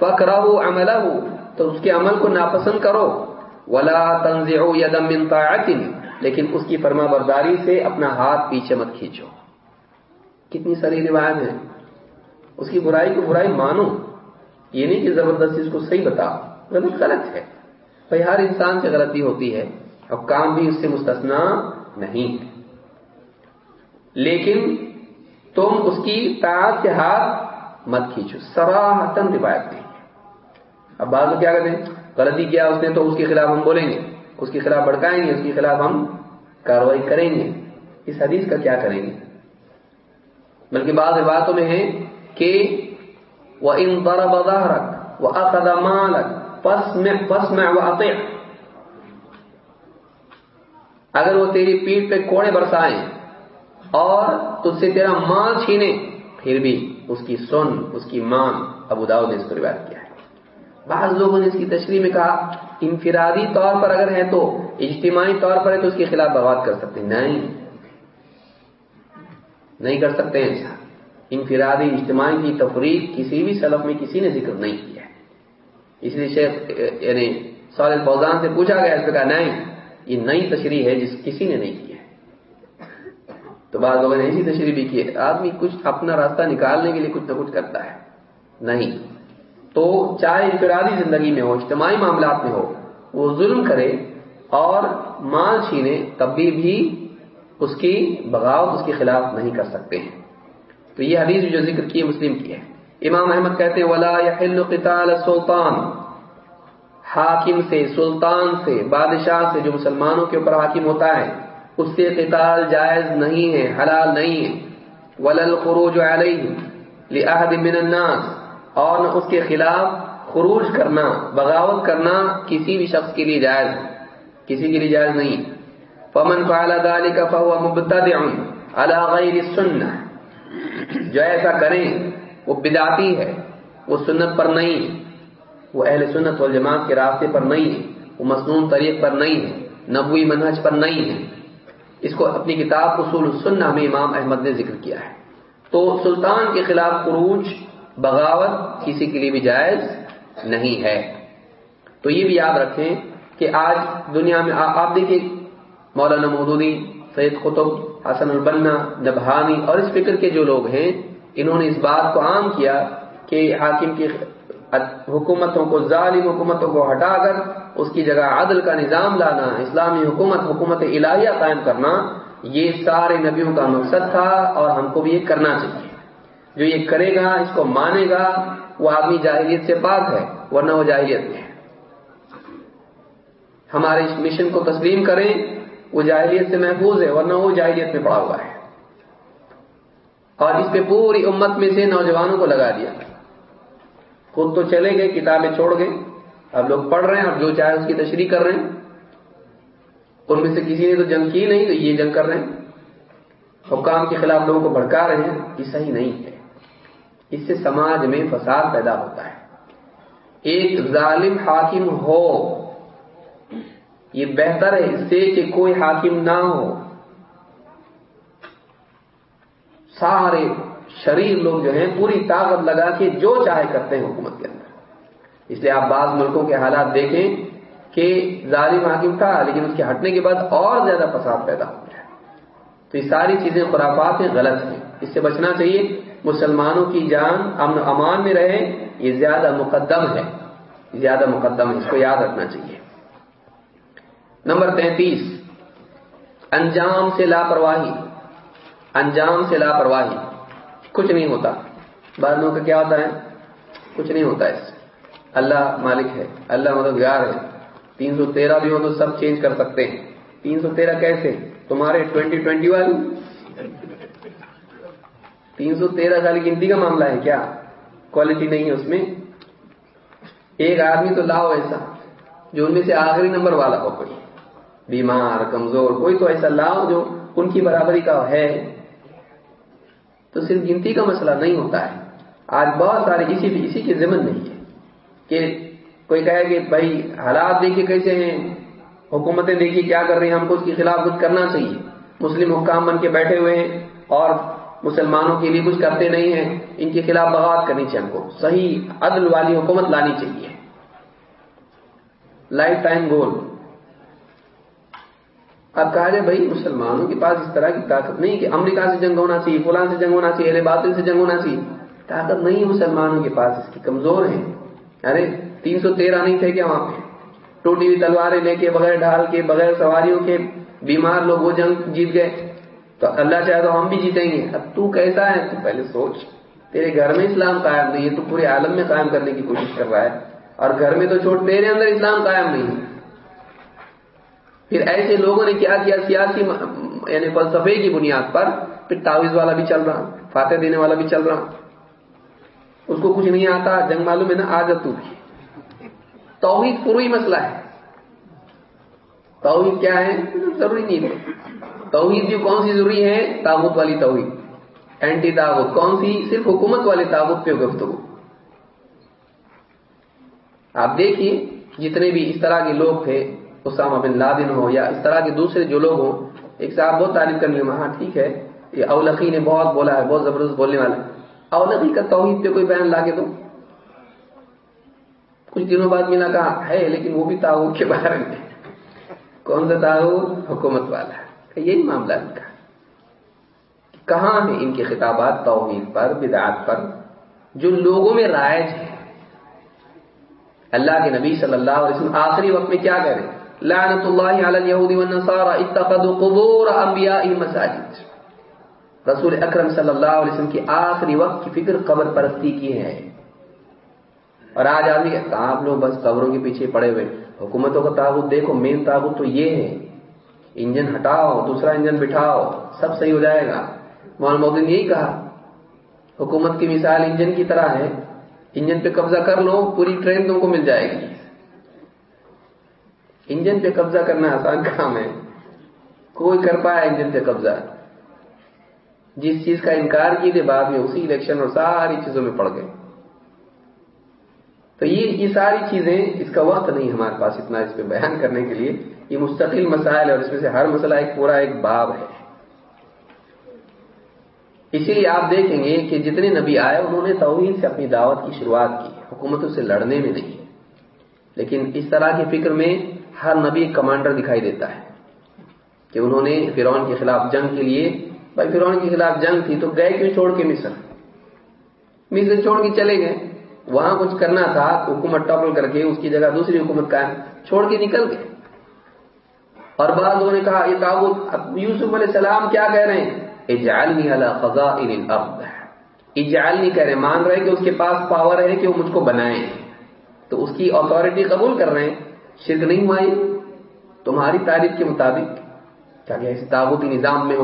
فکرہو عملہو تو اس کے عمل کو ناپسند کرو۔ ولا تنزعوا يدا من طاعت لیکن اس کی فرما برداری سے اپنا ہاتھ پیچھے مت کھینچو۔ کتنی ساری روایت ہے اس کی برائی کو برائی مانو۔ یہ نہیں کہ زبردستی اس کو صحیح بتاؤ۔ غلط غلط ہے۔ بھائی ہر انسان سے غلطی ہوتی ہے، اور کام بھی اس سے مستثنا نہیں۔ لیکن تم اس کی طاعت کے ہاتھ مت کھینچو۔ سراہتن روایت نہیں۔ اب بعض کیا کہتے ہیں؟ غلطی کیا اس نے تو اس کے خلاف ہم بولیں گے۔ اس کے خلاف بڑکائیں گے، اس کے خلاف ہم کاروائی کریں گے۔ اس حدیث کا کیا کریں گے؟ بلکہ بعض باتوں میں ہے کہ وہ ان بڑا بظاہرک وہ اقدامالک پس میں پس میں اگر وہ تیری پیٹ پہ کوڑے برسائیں اور تجھ سے تیرا مال چھینے، پھر بھی اس کی سن، اس کی مان ابو داؤد نے اس کو روایت کیا۔ ہے بعض لوگوں نے اس کی تشریح میں کہا، انفرادی طور پر اگر ہے تو، اجتماعی طور پر ہے تو اس کے خلاف بغاوت کر سکتے نہیں۔ نہیں کر سکتے ایسا انفرادی، اجتماعی کی تفریح کسی بھی سلف میں کسی نے ذکر نہیں کیا اس لیے شیخ یعنی سال فوزان سے پوچھا گیا، اس کہا، نہیں، یہ نئی تشریح ہے جس کسی نے نہیں کی ہے۔ تو بعض لوگوں نے ایسی تشریح بھی کی ہے۔ آدمی کچھ اپنا راستہ نکالنے کے لیے کچھ نہ کچھ کرتا ہے۔ نہیں۔ تو چاہے انفرادی زندگی میں ہو، اجتماعی معاملات میں ہو، وہ ظلم کرے اور مال چھینے تب بھی اس کی بغاوت، اس کے خلاف نہیں کر سکتے ہیں۔ تو یہ حدیث جو ذکر کی ہے، مسلم کی ہے۔ امام احمد کہتے ہیں، ولا يحل قتال سلطان۔ حاکم سے، سلطان سے، بادشاہ سے جو مسلمانوں کے اوپر حاکم ہوتا ہے، اس سے قتال جائز نہیں ہے، حلال نہیں ہے۔ ولل خروج علیہ لعہد من الناس۔ اور نہ اس کے خلاف خروج کرنا، بغاوت کرنا کسی بھی شخص کے لیے جائز کسی کے لیے جائز نہیں۔ فمن فعل ذلك فهو مبتدع على غیر السنه جو ایسا کریں، وہ بدعتی ہے، وہ سنت پر نہیں وہ اہل سنت والجماعت کے راستے پر نہیں ہے، وہ مصنون طریق پر نہیں ہے، نبوی منہج پر نہیں ہے۔ اس کو اپنی کتاب اصول السنہ میں امام احمد نے ذکر کیا ہے۔ تو سلطان کے خلاف خروج بغاوت کسی کے لیے بھی جائز نہیں ہے۔ تو یہ بھی یاد رکھیں کہ آج دنیا میں آپ دیکھیں، مولانا مودودی، سید قطب، حسن البنا، نبہانی اور اس فکر کے جو لوگ ہیں، انہوں نے اس بات کو عام کیا کہ حاکم کی حکومتوں کو، ظالم حکومتوں کو ہٹا کر اس کی جگہ عدل کا نظام لانا، اسلامی حکومت حکومت الہیہ قائم کرنا، یہ سارے نبیوں کا مقصد تھا اور ہم کو بھی یہ کرنا چاہیے۔ جو یہ کرے گا، اس کو مانے گا، وہ آدمی جاہلیت سے پاک ہے، ورنہ وہ جاہلیت میں ہے۔ ہمارے اس مشن کو تسلیم کریں، وہ جاہلیت سے محفوظ ہے، ورنہ وہ جاہلیت میں پڑا ہوا ہے۔ اور اس پہ پوری امت میں سے نوجوانوں کو لگا دیا۔ خود تو چلے گئے، کتابیں چھوڑ گئے۔ اب لوگ پڑھ رہے ہیں، اب جو چاہے اس کی تشریح کر رہے ہیں۔ ان میں سے کسی نے تو جنگ کی نہیں، تو یہ جنگ کر رہے ہیں۔ حکام کے خلاف لوگوں کو بھڑکا رہے ہیں، یہ صحیح نہیں ہے۔ اس سے سماج میں فساد پیدا ہوتا ہے۔ ایک ظالم حاکم ہو، یہ بہتر ہے اس سے کہ کوئی حاکم نہ ہو۔ سارے شریر لوگ جو ہیں پوری طاقت لگا کے جو چاہے کرتے ہیں حکومت کے اندر۔ اس لیے آپ بعض ملکوں کے حالات دیکھیں کہ ظالم حاکم تھا، لیکن اس کے ہٹنے کے بعد اور زیادہ فساد پیدا ہو گیا۔ تو یہ ساری چیزیں خرافات ہیں، غلط ہیں۔ اس سے بچنا چاہیے مسلمانوں کی جان امن امان میں رہے، یہ زیادہ مقدم ہے، زیادہ مقدم ہے، اس کو یاد رکھنا چاہیے۔ نمبر تینتیس، انجام سے لاپرواہی۔ انجام سے لاپرواہی، کچھ نہیں ہوتا۔ بعض لوگوں کا کیا ہوتا ہے؟ کچھ نہیں ہوتا اس۔ اللہ مالک ہے، اللہ مددگار ہے۔ تین سو تیرہ بھی ہو تو سب چینج کر سکتے ہیں۔ تین سو تیرہ کیسے؟ تمہارے ٹوینٹی ٹوینٹی والی تین سو تیرہ سال گنتی کا معاملہ ہے کیا؟ کوالٹی نہیں ہے اس میں۔ ایک آدمی تو لاؤ ایسا، جو ان میں سے آخری نمبر والا ہو کوئی۔ بیمار، کمزور، کوئی تو ایسا لاؤ جو ان کی برابری کا ہے۔ تو صرف گنتی کا مسئلہ نہیں ہوتا ہے۔ آج بہت سارے اسی بھی اسی کے ذمن نہیں ہے کہ کوئی کہے کہ بھائی حالات دیکھیے کیسے ہیں۔ حکومتیں دیکھیے کیا کر رہی ہیں۔ ہم کو اس کے خلاف کچھ کرنا چاہیے۔ مسلم حکام بن کے بیٹھے ہوئے ہیں اور مسلمانوں کے لیے کچھ کرتے نہیں ہیں، ان کے خلاف بغاوت کرنی چاہیے ہم کو۔ صحیح عدل والی حکومت لانی چاہیے۔ لائف ٹائم گول اب کہا جائے بھائی، مسلمانوں کے پاس اس طرح کی طاقت نہیں کہ امریکہ سے جنگ ہونا چاہیے فلان سے جنگ ہونا چاہیے، اہل باطل سے جنگ ہونا چاہیے۔ طاقت نہیں مسلمانوں کے پاس، اس کی کمزور ہے ارے، تین سو تیرہ نہیں تھے کیا وہاں پہ؟ ٹوٹی ہوئی تلواریں لے کے، بغیر ڈھال کے، بغیر سواریوں کے بیمار لوگ وہ جنگ جیت گئے۔ تو اللہ چاہے تو ہم بھی جیتیں گے اب تو کیسا ہے؟ تو پہلے سوچ۔ تیرے گھر میں اسلام قائم نہیں ہے، تو پورے عالم میں قائم کرنے کی کوشش کر رہا ہے۔ اور گھر میں تو چھوٹ تیرے اندر اسلام قائم نہیں ہے۔ پھر ایسے لوگوں نے کیا کیا؟ سیاسی یعنی فلسفے کی بنیاد پر پھر تعویذ والا بھی چل رہا، فاتح دینے والا بھی چل رہا۔ اس کو کچھ نہیں آتا، جنگ معلوم ہے نا آ جا تو۔ بھی توحید پوری مسئلہ ہے۔ توحید کیا ہے؟ ضروری نہیں ہے۔ توحید جو کون سی ضروری ہے تابوت والی توحید۔ اینٹی تابوت کون سی؟ صرف حکومت والے تابوت پہ گفتگو۔ آپ دیکھیے، جتنے بھی اس طرح کے لوگ تھے، اسامہ بن لادن ہو یا اس طرح کے دوسرے جو لوگ ہوں، ایک صاحب بہت تعریف کرنے ہاں ٹھیک ہے۔ یہ اولقی نے بہت بولا ہے، بہت زبردست بولنے والا اولقی کا توحید پہ کوئی بیان لا کے دو۔ کچھ دنوں بعد ملا کہا، ہے، لیکن وہ بھی تعاون کے بارے میں۔ کون سا تعاون حکومت والا ہے۔ یہی معاملہ ان کا کہاں ہیں ان کے خطابات توحید پر بدعات پر، جو لوگوں میں رائج ہے اللہ کے نبی صلی اللہ علیہ وسلم آخری وقت میں کیا کہہ رہے لعنت اللہ علی الیہود والنصارى اتخذوا قبور انبیاء مساجد رسول اکرم صلی اللہ علیہ وسلم کی آخری وقت کی فکر قبر پرستی کی ہے۔ اور آج آدمی آپ لوگ بس قبروں کے پیچھے پڑے ہوئے حکومتوں کا تعبت دیکھو مین تعبت تو یہ ہے انجن ہٹاؤ، دوسرا انجن بٹھاؤ، سب صحیح ہو جائے گا۔ مولانا مودی نے یہی کہا، حکومت کی مثال انجن کی طرح ہے۔ انجن پہ قبضہ کر لو، پوری ٹرین تم کو مل جائے گی۔ انجن پہ قبضہ کرنا آسان کام ہے۔ کوئی کر پایا انجن پہ قبضہ۔ جس چیز کا انکار کی تھے بعد میں اسی الیکشن اور ساری چیزوں میں پڑ گئے۔ تو یہ یہ ساری چیزیں، اس کا وقت نہیں ہمارے پاس اتنا اس پہ بیان کرنے کے لیے۔ یہ مستقل مسائل ہے اور اس میں سے ہر مسئلہ ایک پورا ایک باب ہے۔ اسی لیے آپ دیکھیں گے کہ جتنے نبی آئے، انہوں نے توحید سے اپنی دعوت کی شروعات کی، حکومتوں سے لڑنے میں نہیں۔ لیکن اس طرح کی فکر میں ہر نبی ایک کمانڈر دکھائی دیتا ہے کہ انہوں نے فرعون کے خلاف جنگ کے لیے، بھائی فرعون کے خلاف جنگ تھی تو گئے کیوں چھوڑ کے مصر؟ مصر چھوڑ کے چلے گئے۔ وہاں کچھ کرنا تھا، حکومت ٹاپل کر کے اس کی جگہ دوسری حکومت کا چھوڑ کے نکل گئے۔ اور بعد لوگوں نے کہا، یہ تابوت یوسف علیہ السلام کیا کہہ رہے ہیں؟ اجعلنی علی خزائن الارض۔ اجعلنی کہہ رہے مان رہے کہ اس کے پاس پاور ہے کہ وہ مجھ کو بنائے۔ تو اس کی اتھارٹی قبول کر رہے ہیں۔ شرک نہیں ہوا یہ۔ تمہاری تعریف کے مطابق کیا کہ ایسے تابوتی نظام میں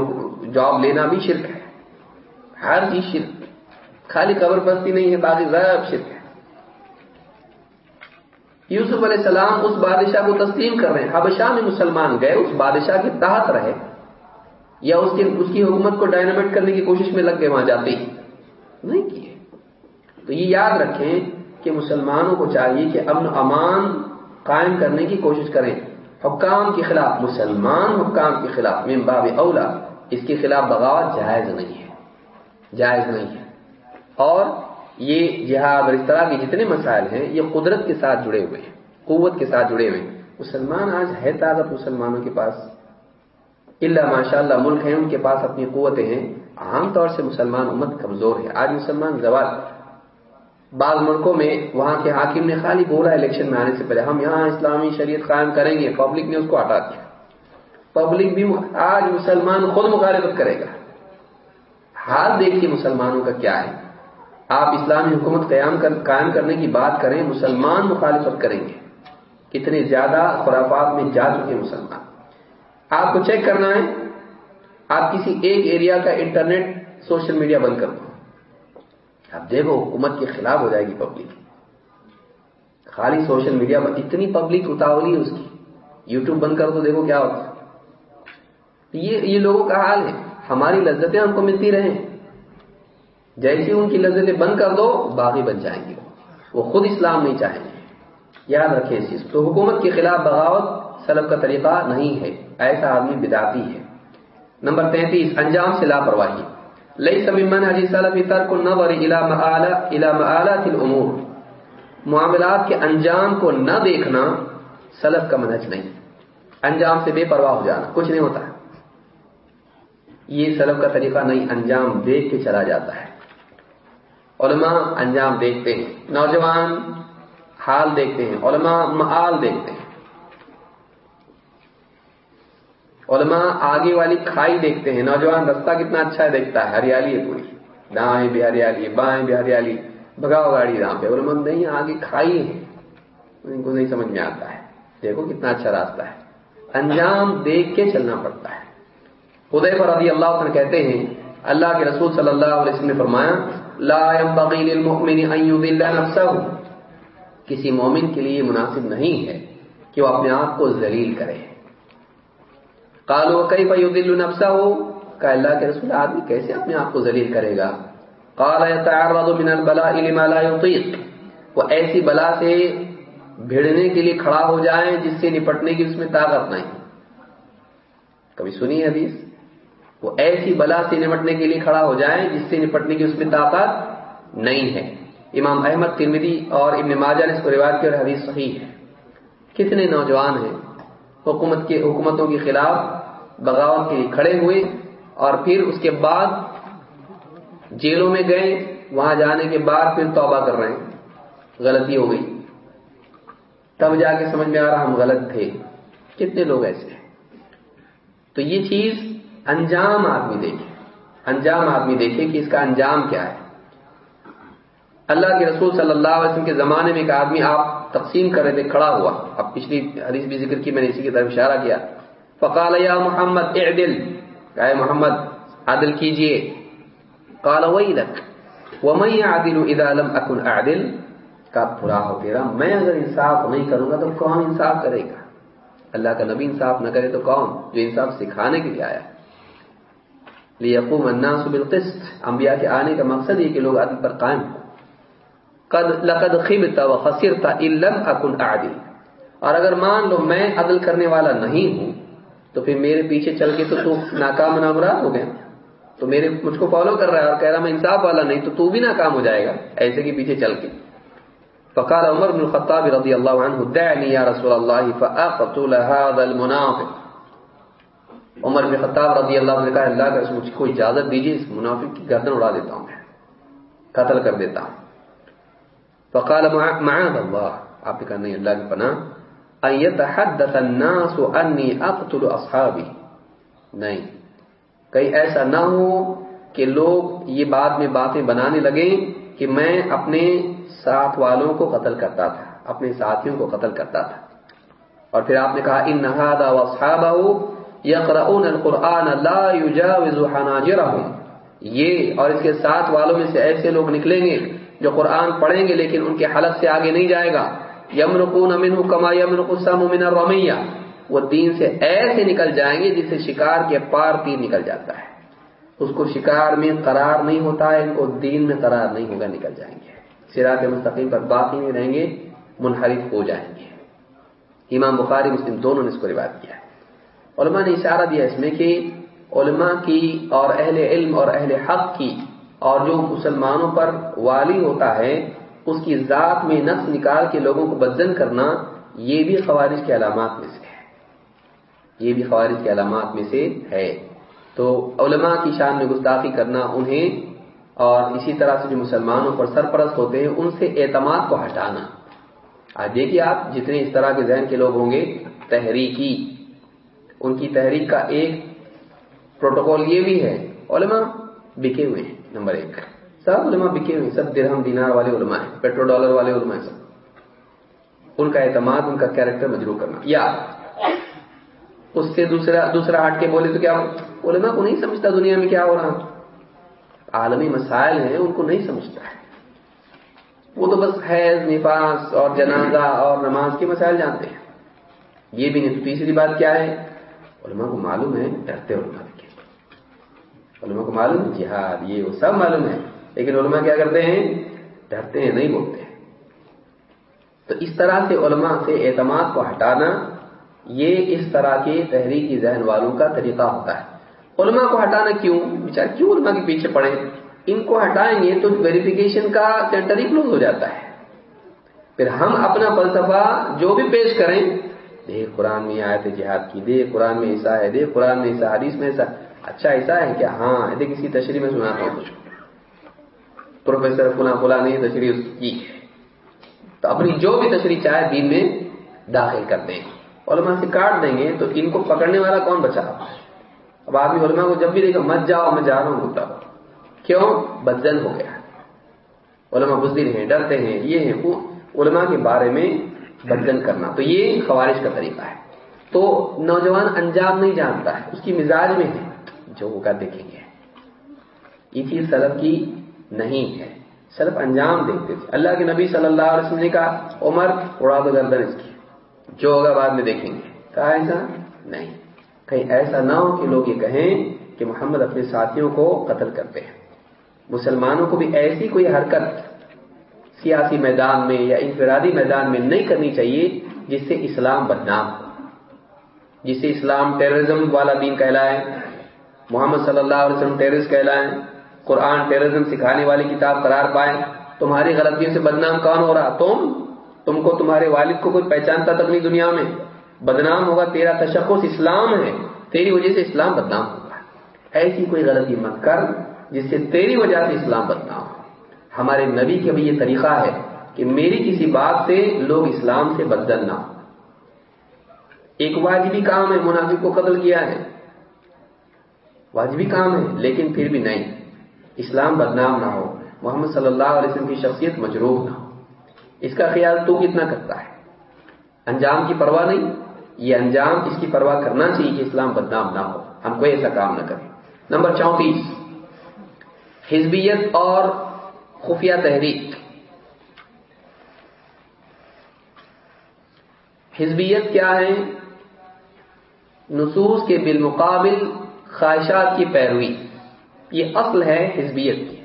جاب لینا بھی شرک ہے۔ ہر چیز شرک۔ خالی قبر پستی نہیں ہے، باقی غیب شرک ہے۔ یوسف علیہ السلام اس بادشاہ کو تسلیم کر رہے ہیں۔ حبشاہ میں مسلمان گئے، اس بادشاہ کے تحت رہے۔ یا اس کی اس کی حکومت کو ڈائنامیٹ کرنے کی کوشش میں لگ گئے، وہاں جاتے ہی۔ نہیں کیے۔ تو یہ یاد رکھیں کہ مسلمانوں کو چاہیے کہ امن امان قائم کرنے کی کوشش کریں۔ حکام کے خلاف، مسلمان حکام کے خلاف، من باب اولا اس کے خلاف بغاوت جائز نہیں ہے۔ جائز نہیں ہے۔ اور یہ جہاد اور اس طرح کے جتنے مسائل ہیں، یہ قدرت کے ساتھ جڑے ہوئے ہیں، قوت کے ساتھ جڑے ہوئے ہیں۔ مسلمان آج ہے طاقت مسلمانوں کے پاس۔ اللہ ماشاء اللہ ملک ہیں ان کے پاس اپنی قوتیں ہیں۔ عام طور سے مسلمان امت کمزور ہے۔ آج مسلمان زوال۔ بعض ملکوں میں وہاں کے حاکم نے خالی بولا الیکشن میں آنے سے پہلے، ہم یہاں اسلامی شریعت قائم کریں گے۔ پبلک نے اس کو ہٹا دیا۔ پبلک بھی آج مسلمان خود مخالفت کرے گا۔ حال دیکھیے مسلمانوں کا کیا ہے؟ آپ اسلامی حکومت قیام کر قائم کرنے کی بات کریں، مسلمان مخالفت کریں گے۔ کتنے زیادہ خرافات میں جا چکے مسلمان۔ آپ کو چیک کرنا ہے، آپ کسی ایک ایریا کا انٹرنیٹ، سوشل میڈیا بند کر دو۔ اب دیکھو، حکومت کے خلاف ہو جائے گی پبلک خالی سوشل میڈیا پر اتنی پبلک اتاولی ہے اس کی۔ یوٹیوب بند کر دو دیکھو کیا ہوتا یہ یہ لوگوں کا حال ہے۔ ہماری لذتیں ہم کو ملتی رہیں۔ جیسی ان کی لذتیں بند کر دو، باغی بن جائیں گے وہ خود اسلام نہیں چاہیں گے۔ یاد رکھیں اس چیز تو حکومت کے خلاف بغاوت سلب کا طریقہ نہیں ہے۔ ایسا آدمی بداتی ہے۔ نمبر تینتیس، انجام سے لاپرواہی۔ لئی سب حجی سلفی ترک النظر الى الامور۔ معاملات کے انجام کو نہ دیکھنا سلف کا منہج نہیں۔ انجام سے بے پرواہ ہو جانا، کچھ نہیں ہوتا۔ یہ سلف کا طریقہ نہیں، انجام دیکھ کے چلا جاتا ہے۔ علماء انجام دیکھتے ہیں، نوجوان حال دیکھتے ہیں، علماء معال دیکھتے ہیں۔ علماء آگے والی کھائی دیکھتے ہیں، نوجوان رستہ کتنا اچھا ہے دیکھتا ہے، ہریالی ہے پوری۔ دائیں بھی ہریالی ہے بائیں بھی ہریالی بگاؤ گاڑی یہاں پہ۔ علماء نہیں، آگے کھائی ہے ان کو نہیں سمجھ میں آتا ہے۔ دیکھو کتنا اچھا راستہ ہے۔ انجام دیکھ کے چلنا پڑتا ہے۔ خدے پر رضی اللہ عنہ کہتے ہیں، اللہ کے رسول صلی اللہ علیہ وسلم نے فرمایا لا ينبغي للمؤمن ان يذل نفسه. کسی مومن کے لیے مناسب نہیں ہے کہ وہ اپنے آپ کو ذلیل کرے۔ قالوا كيف يذل نفسه؟ کہ اللہ کے رسول، آدمی کیسے اپنے آپ کو ذلیل کرے گا؟ قال يتعرض من البلاء لما لا يطيق۔ وہ ایسی بلا سے بھیڑنے کے لیے کھڑا ہو جائیں جس سے نپٹنے کی اس میں طاقت نہیں۔ کبھی سنی حدیث؟ وہ ایسی بلا سے نپٹنے کے لیے کھڑا ہو جائیں جس سے نپٹنے کی اس میں طاقت نہیں ہے۔ امام احمد ترمدی اور ابن ماجہ نے اس کو روایت کی اور حدیث صحیح ہے۔ کتنے نوجوان ہیں حکومت کے حکومتوں کے خلاف بغاوت کے لیے کھڑے ہوئے اور پھر اس کے بعد جیلوں میں گئے، وہاں جانے کے بعد پھر توبہ کر رہے ہیں۔ غلطی ہو گئی۔ تب جا کے سمجھ میں آ رہا ہم غلط تھے۔ کتنے لوگ ایسے ہیں؟ تو یہ چیز انجام آدمی دیکھے۔ انجام آدمی دیکھے کہ اس کا انجام کیا ہے۔ اللہ کے رسول صلی اللہ علیہ وسلم کے زمانے میں ایک آدمی آپ تقسیم کر رہے تھے، کھڑا ہوا۔ اب پچھلی حدیث بھی ذکر کی، میں نے اسی کی طرف اشارہ کیا۔ فقال، یا محمد، اعدل کہ محمد، عدل کیجیے۔ قال، ویلک وہ میں عادل اذا لم اکن عادل کا برا ہو تیرا، میں اگر انصاف نہیں کروں گا تو کون انصاف کرے گا؟ اللہ کا نبی انصاف نہ کرے تو کون؟ جو انصاف سکھانے کے لیے آیا لیقوم الناس بالقسط. انبیاء کے آنے کا مقصد یہ کہ لوگ عدل پر قائم ہوں قد لقد خبت و خسرت ان لم اكن عادل اور اگر مان لو میں عدل کرنے والا نہیں ہوں تو پھر میرے پیچھے چل کے تو تو ناکام نامراد ہو گیا تو میرے مجھ کو فالو کر رہا ہے اور کہہ رہا میں انصاف والا نہیں تو تو بھی ناکام ہو جائے گا ایسے کے پیچھے چل کے فقال عمر بن الخطاب رضی اللہ عنہ دعنی یا رسول اللہ فاقتل هذا المنافق عمر بن خطاب رضی اللہ عنہ نے کہا، اللہ کا مجھ کو اجازت دیجیے اس منافق کی گردن اڑا دیتا ہوں میں، قتل کر دیتا ہوں۔ فقال معاذ اللہ۔ آپ نے کہا، نہیں، اللہ کی پناہ۔ ان يتحدث الناس انی اقتل اصحابی۔ نہیں، کہیں ایسا نہ ہو کہ لوگ یہ بات میں باتیں بنانے لگیں کہ میں اپنے ساتھ والوں کو قتل کرتا تھا، اپنے ساتھیوں کو قتل کرتا تھا۔ اور پھر آپ نے کہا، ان نہادا یقرؤون القرآن لا يجاوز حناجرهم. یہ اور اس کے ساتھ والوں میں سے ایسے لوگ نکلیں گے جو قرآن پڑھیں گے لیکن ان کے حلق سے آگے نہیں جائے گا. یمرقون منه كما يمرق السهم من الرميه وہ دین سے ایسے نکل جائیں گے جس سے شکار کے پار تیر نکل جاتا ہے. اس کو شکار میں قرار نہیں ہوتا ہے، ان کو دین میں قرار نہیں ہوگا، نکل جائیں گے. سراط مستقیم پر باقی نہیں رہیں گے، منحرف ہو جائیں گے. امام بخاری مسلم دونوں نے اس کو روایت کیا ہے۔ علماء نے اشارہ دیا اس میں کہ علماء کی اور اہل علم اور اہل حق کی اور جو مسلمانوں پر والی ہوتا ہے، اس کی ذات میں نقص نکال کے لوگوں کو بدزن کرنا، یہ بھی خوارج کے علامات میں سے ہے۔ یہ بھی خوارج کے علامات میں سے ہے۔ تو علماء کی شان میں گستاخی کرنا انہیں اور اسی طرح سے جو مسلمانوں پر سرپرست ہوتے ہیں، ان سے اعتماد کو ہٹانا۔ آج دیکھیے آپ جتنے اس طرح کے ذہن کے لوگ ہوں گے، تحریکی ان کی تحریک کا ایک پروٹوکول یہ بھی ہے، علماء بکے ہوئے ہیں، نمبر ایک۔ سب علماء بکے ہوئے ہیں، سب درہم دینار والے علماء ہیں پیٹرو ڈالر والے علماء ہیں، سب۔ ان کا اعتماد، ان کا کیریکٹر مجرو کرنا۔ یا اس سے دوسرا دوسرا ہٹ کے بولے تو کیا علماء کو نہیں سمجھتا دنیا میں کیا ہو رہا۔ عالمی مسائل ہیں، ان کو نہیں سمجھتا ہے۔ وہ تو بس حیض، نفاس اور جنازہ اور نماز کے مسائل جانتے ہیں۔ یہ بھی نہیں تو تیسری بات کیا ہے؟ علماء کو معلوم ہے، ڈرتے علماء کے علماء کو معلوم ہے جہاد یہ وہ سب معلوم ہے، لیکن علماء کیا کرتے ہیں؟ ڈرتے ہیں، نہیں بولتے ہیں۔ تو اس طرح سے علماء سے اعتماد کو ہٹانا، یہ اس طرح کے تحریکی ذہن والوں کا طریقہ ہوتا ہے۔ علماء کو ہٹانا کیوں؟ بیچار کیوں علماء کے پیچھے پڑے؟ ان کو ہٹائیں گے تو ویریفیکیشن کا سینٹر ہی کلوز ہو جاتا ہے۔ پھر ہم اپنا فلسفہ جو بھی پیش کریں دیکھ، قرآن میں آئے تھے جہاد کی، دیکھ، قرآن میں ایسا ہے، دیکھ، قرآن میں ایسا حدیث میں ایسا اچھا ایسا ہے کیا؟ ہاں دیکھ کسی تشریح میں سناتا ہوں کچھ پروفیسر فلاں فلاں نے تشریح اس کی۔ تو اپنی جو بھی تشریح چاہے، دین میں داخل کر دیں۔ علماء سے کاٹ دیں گے، تو ان کو پکڑنے والا کون بچا؟ اب آدمی علماء کو جب بھی دیکھا مت جاؤ، میں جا رہا ہوں بتا کیوں؟ بدزن ہو گیا۔ علماء بزدل ہیں، ڈرتے ہیں، یہ ہیں۔ وہ علماء کے بارے میں بدزن کرنا۔ تو یہ خوارش کا طریقہ ہے۔ تو نوجوان انجام نہیں جانتا ہے، اس کی مزاج میں ہے، جو ہوگا دیکھیں گے۔ یہ چیز سلف کی نہیں ہے۔ سلف انجام دیکھتے تھے۔ اللہ کے نبی صلی اللہ علیہ وسلم نے کہا، عمر اڑا دو گردن اس کی، جو ہوگا بعد میں دیکھیں گے۔ کہا ایسا نہیں۔ کہیں ایسا نہ ہو کہ لوگ یہ کہیں کہ محمد اپنے ساتھیوں کو قتل کرتے ہیں۔ مسلمانوں کو بھی ایسی کوئی حرکت سیاسی میدان میں یا انفرادی میدان میں نہیں کرنی چاہیے جس سے اسلام بدنام ہو۔ جس سے اسلام ٹیررزم والا دین کہلائے۔ محمد صلی اللہ علیہ وسلم ٹیررس کہلائیں قرآن ٹیررزم سکھانے والی کتاب قرار پائیں تمہاری غلطیوں سے بدنام کون ہو رہا؟ تم۔ تم کو تمہارے والد کو کوئی پہچانتا تک نہیں دنیا میں۔ بدنام ہوگا تیرا تشخص اسلام ہے۔ تیری وجہ سے اسلام بدنام ہوگا۔ ایسی کوئی غلطی مت کر جس سے تیری وجہ سے اسلام بدنام ہمارے نبی کے بھی یہ طریقہ ہے کہ میری کسی بات سے لوگ اسلام سے بدل نہ ہو ایک واجبی کام ہے، منافق کو قتل کیا ہے۔ واجبی کام ہے، لیکن پھر بھی نہیں۔ اسلام بدنام نہ ہو، محمد صلی اللہ علیہ وسلم کی شخصیت مجروح نہ ہو۔ اس کا خیال تو کتنا کرتا ہے؟ انجام کی پرواہ نہیں، یہ انجام اس کی پرواہ کرنا چاہیے کہ اسلام بدنام نہ ہو۔ ہم کوئی ایسا کام نہ کریں۔ نمبر چونتیس، حزبیت اور خفیہ تحریک. حزبیت کیا ہے؟ نصوص کے بالمقابل خواہشات کی پیروی. یہ اصل ہے حزبیت کی.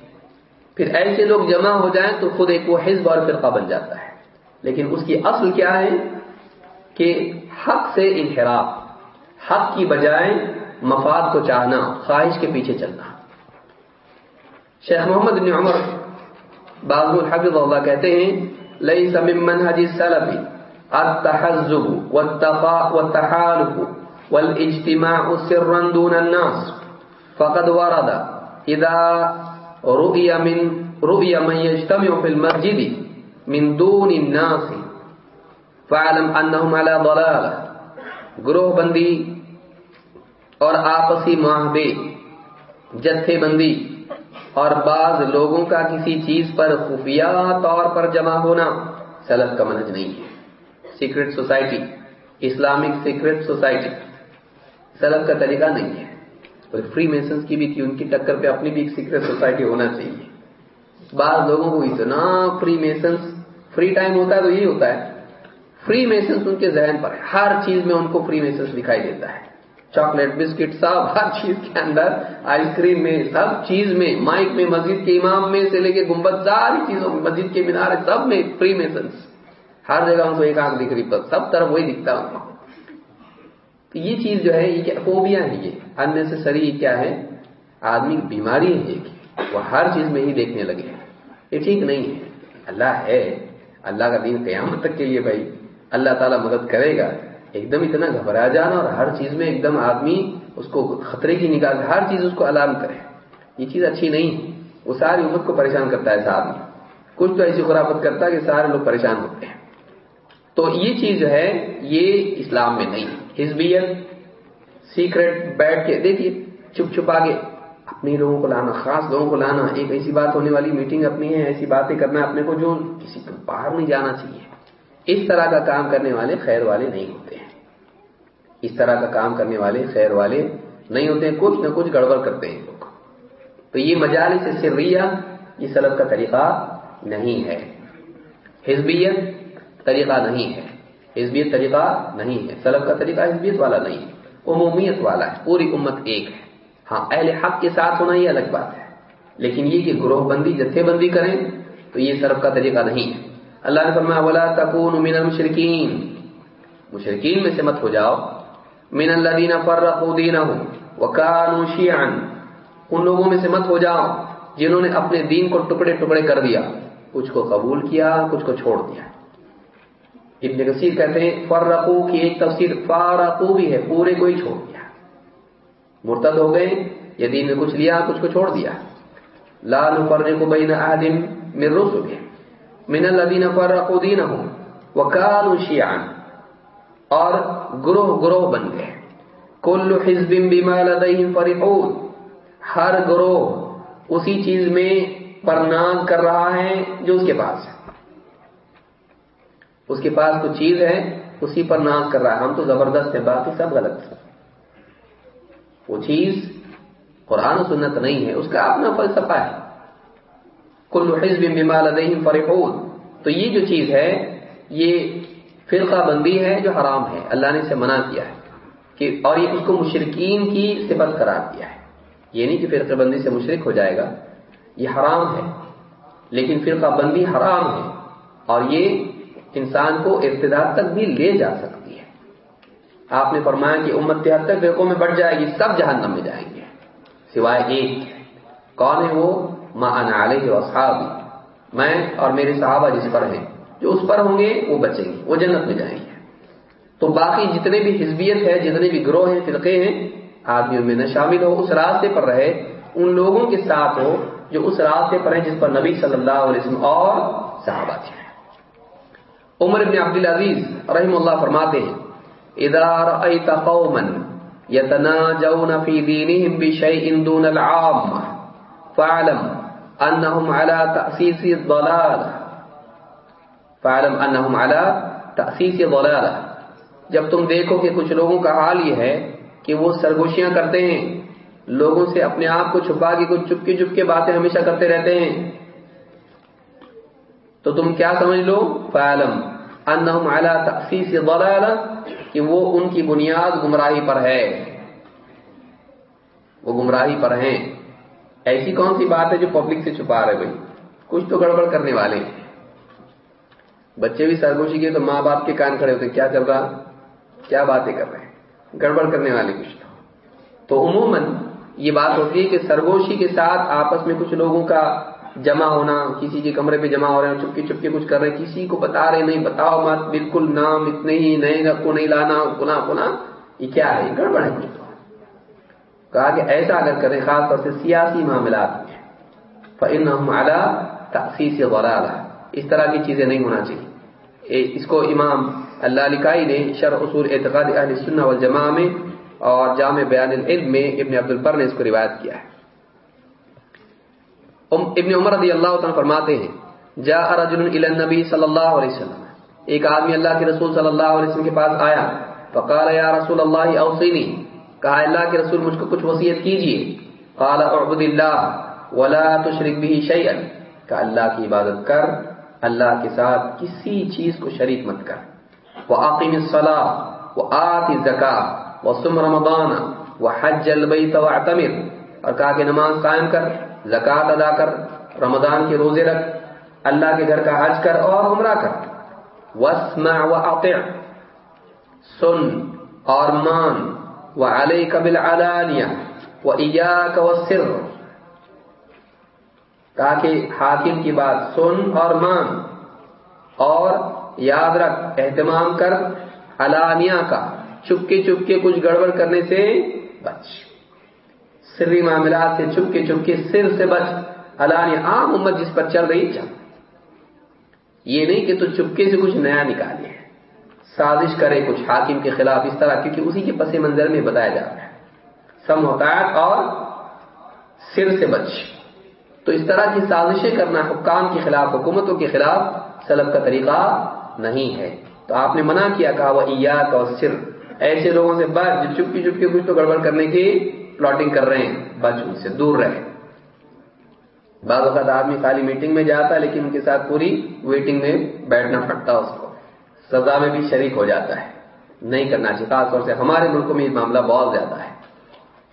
پھر ایسے لوگ جمع ہو جائیں تو خود ایک وہ حزب اور فرقہ بن جاتا ہے. لیکن اس کی اصل کیا ہے؟ کہ حق سے انحراف. حق کی بجائے مفاد کو چاہنا، خواہش کے پیچھے چلنا. شیخ محمد بن عمر بازو الحفظ اللہ کہتے ہیں لئی سمن منہج السلف، التحزب والتحالف والاجتماع سرا دون الناس. فقد ورد، اذا رؤي من رؤي من يجتمع في المسجد من دون الناس فعلم انهم على ضلاله گروہ بندی اور آپسی معاہدے جتھے بندی اور بعض لوگوں کا کسی چیز پر خفیہ طور پر جمع ہونا سلف کا منج نہیں ہے۔ Secret society Islamic secret society سلف کا طریقہ نہیں ہے۔ اور فری میسنس کی بھی تھی، ان کی ٹکر پہ اپنی بھی ایک سیکرٹ سوسائٹی ہونا چاہیے۔ بعض لوگوں کو اتنا فری میسنس فری ٹائم ہوتا ہے تو یہی ہوتا ہے۔ فری میسنس ان کے ذہن پر ہے، ہر چیز میں ان کو فری میسنس دکھائی دیتا ہے۔ چاکلیٹ بسکٹ سب ہر چیز کے اندر، آئس کریم میں، سب چیز میں، مائک میں، مسجد کے امام میں سے لے کے گمبد ساری چیزوں میں، مسجد کے مینار سب میں فری میسنس ہر جگہ ان کو ایک آنکھ دکھ رہی، پر سب طرف وہی دکھتا ان کو تو یہ چیز جو ہے، یہ فوبیا ہے یہ؟ ان کیا ہے؟ آدمی بیماری ہے یہ وہ ہر چیز میں ہی دیکھنے لگے۔ یہ ٹھیک نہیں ہے۔ اللہ ہے۔ اللہ کا دین قیامت تک کے لیے بھائی۔ اللہ تعالیٰ مدد کرے گا۔ ایک دم اتنا گھبرا جانا اور ہر چیز میں ایک دم آدمی اس کو خطرے کی نگاہ ہر چیز اس کو الارم کرے۔ یہ چیز اچھی نہیں۔ وہ ساری امت کو پریشان کرتا ہے ایسا آدمی کچھ تو ایسی خرافت کرتا ہے کہ سارے لوگ پریشان ہوتے ہیں۔ تو یہ چیز جو ہے، یہ اسلام میں نہیں۔ حزبیت سیکرٹ بیٹھ کے۔ دیکھیے چپ چھپ آگے۔ اپنے لوگوں کو لانا، خاص لوگوں کو لانا۔ ایک ایسی بات ہونے والی میٹنگ اپنی ہے، ایسی باتیں کرنا اپنے کو جو کسی کو باہر نہیں جانا چاہیے۔ اس طرح کا کام کرنے والے خیر والے نہیں۔ ہوتے اس طرح کا کام کرنے والے، خیر والے نہیں ہوتے ہیں کچھ نہ کچھ گڑبڑ کرتے ہیں لوگ۔ تو یہ مجالس سے سریا یہ سلب کا طریقہ نہیں ہے۔ حزبیت طریقہ نہیں ہے۔ حزبیت طریقہ نہیں ہے۔ سلب کا طریقہ حزبیت والا نہیں ہے۔ عمومیت والا ہے، پوری امت ایک ہے۔ ہاں اہل حق کے ساتھ ہونا یہ الگ بات ہے۔ لیکن یہ کہ گروہ بندی، جتھے بندی کریں، تو یہ سلب کا طریقہ نہیں ہے۔ اللہ نے فرمایا، ولا تکون من المشرکین مشرکین میں سے مت ہو جاؤ۔ من الذين فرقوا دينهم وكانوا شيعا. ان لوگوں میں سے مت ہو جاؤ جنہوں نے اپنے دین کو ٹکڑے ٹکڑے کر دیا۔ کچھ کو قبول کیا، کچھ کو چھوڑ دیا۔ ابن کثیر کہتے ہیں، فرقو کی ایک تفسیر فارقو بھی ہے، پورے کو ہی چھوڑ دیا۔ مرتد ہو گئے یا دین میں کچھ لیا، کچھ کو چھوڑ دیا۔ لا نفرق بین احد من رسل۔ من الذين فرقوا دينهم وكانوا شيعا. اور گروہ گروہ بن گئے۔ کل حزب بما لديهم فرحون۔ ہر گروہ اسی چیز میں پرناز کر رہا ہے جو اس کے پاس ہے۔ اس کے پاس کچھ چیز ہے، اسی پر ناز کر رہا ہے۔ ہم تو زبردست ہیں، باقی سب غلط ہے وہ چیز قرآن و سنت نہیں ہے، اس کا اپنا فلسفہ ہے۔ کل حزب بما لديهم فرحون۔ تو یہ جو چیز ہے، یہ فرقہ بندی ہے جو حرام ہے۔ اللہ نے اسے منع کیا ہے کہ اور یہ اس کو مشرقین کی صفت قرار دیا ہے۔ یہ نہیں کہ فرقہ بندی سے مشرق ہو جائے گا۔ یہ حرام ہے۔ لیکن فرقہ بندی حرام ہے۔ اور یہ انسان کو ابتدا تک بھی لے جا سکتی ہے۔ آپ نے فرمایا کہ امت تہتر فرقوں میں بڑھ جائے گی، سب جہنم میں جائیں گے۔ سوائے ایک۔ کون ہے وہ؟ ماں علیہ وصحابی میں اور میرے صحابہ جس پر ہیں۔ جو اس پر ہوں گے وہ بچیں گے، وہ جنت میں جائیں گے۔ تو باقی جتنے بھی حزبیت ہے، جتنے بھی گروہ ہیں، فرقے ہیں، آدمیوں میں نہ شامل ہو، اس راستے پر رہے، ان لوگوں کے ساتھ ہو جو اس راستے پر ہیں جس پر نبی صلی اللہ علیہ وسلم اور صحابہ تھے۔ عمر ابن عبد العزیز رحم اللہ فرماتے ہیں، اذا رأيت قوما يتناجون في دينهم بشيء دون العام فاعلم انهم على تأسيس الضلال فاعلم انهم على تأسيس الضلال جب تم دیکھو کہ کچھ لوگوں کا حال یہ ہے کہ وہ سرگوشیاں کرتے ہیں، لوگوں سے اپنے آپ کو چھپا کے کچھ چپکے چپکے باتیں ہمیشہ کرتے رہتے ہیں۔ تو تم کیا سمجھ لو؟ فعلم انہم علی تخصیص ضلالہ کہ وہ ان کی بنیاد گمراہی پر ہے۔ وہ گمراہی پر ہیں۔ ایسی کون سی بات ہے جو پبلک سے چھپا رہے بھائی کچھ تو گڑبڑ کرنے والے ہیں۔ بچے بھی سرگوشی کے تو ماں باپ کے کان کھڑے ہوتے، کیا چل رہا؟ کیا باتیں کر رہے ہیں؟ گڑبڑ کرنے والے کچھ تو۔ تو عموماً یہ بات ہوتی ہے کہ سرگوشی کے ساتھ آپس میں کچھ لوگوں کا جمع ہونا، کسی کے کمرے پہ جمع ہو رہے ہیں، چپکے چپکے کچھ کر رہے ہیں، کسی کو بتا رہے نہیں بتاؤ مت، بالکل نام اتنے ہی نئے کو نہیں لانا پنا پنا یہ کیا ہے؟ گڑبڑ ہے کچھ کہا کہ ایسا اگر کریں، خاص طور سے سیاسی معاملات میں فن اعلیٰ تخصیص غورا اس طرح کی چیزیں نہیں ہونا چاہیے۔ اس کو امام اللہ لکائی نے شر اصول اعتقاد اہل سنہ والجماع میں اور جامع بیان العلم میں ابن عبد البر نے اس کو روایت کیا ہے۔ ابن عمر رضی اللہ تعالیٰ فرماتے ہیں جا رجل الى النبی صلی اللہ علیہ وسلم۔ ایک آدمی اللہ کے رسول صلی اللہ علیہ وسلم کے پاس آیا، فقال، یا رسول اللہ، اوصینی کہا، اللہ کے رسول، مجھ کو کچھ وصیت کیجیے قال، اعبد اللہ ولا تشرک به شیئا کہ اللہ کی عبادت کر اللہ کے ساتھ کسی چیز کو شریک مت کر۔ واقم الصلاة وآت الزکاة وصم رمضان وحج البیت واعتمر۔ اور کہا کہ نماز قائم کر زکات ادا کر، رمضان کے روزے رکھ، اللہ کے گھر کا حج کر اور عمرہ کر۔ وسمع واطع سن اور مان۔ وعليك بالعلانية وإياك تاکہ حاکم کی بات سن اور مان اور یاد رکھ، اہتمام کر علانیہ کا چپکے چپکے کچھ گڑبڑ کرنے سے بچ۔ سری معاملات سے چپکے چپکے سر سے بچ۔ علانیہ عام امت جس پر چل رہی چل یہ نہیں کہ تو چپکے سے کچھ نیا نکالے۔ سازش کرے کچھ حاکم کے خلاف اس طرح، کیونکہ اسی کے پس منظر میں بتایا جا رہا ہے۔ سم حقائق اور سر سے بچ۔ تو اس طرح کی سازشیں کرنا حکام کے خلاف، حکومتوں کے خلاف سلب کا طریقہ نہیں ہے۔ تو آپ نے منع کیا، کہا وہ ایات اور سر ایسے لوگوں سے بچ جو چپکی چپکی کچھ تو گڑبڑ کرنے کی پلاٹنگ کر رہے ہیں بچ ان سے دور رہے۔ بعض اوقات آدمی خالی میٹنگ میں جاتا ہے، لیکن ان کے ساتھ پوری ویٹنگ میں بیٹھنا پڑتا اس کو۔ سزا میں بھی شریک ہو جاتا ہے۔ نہیں کرنا چاہیے، خاص طور سے ہمارے ملکوں میں یہ معاملہ بہت زیادہ ہے۔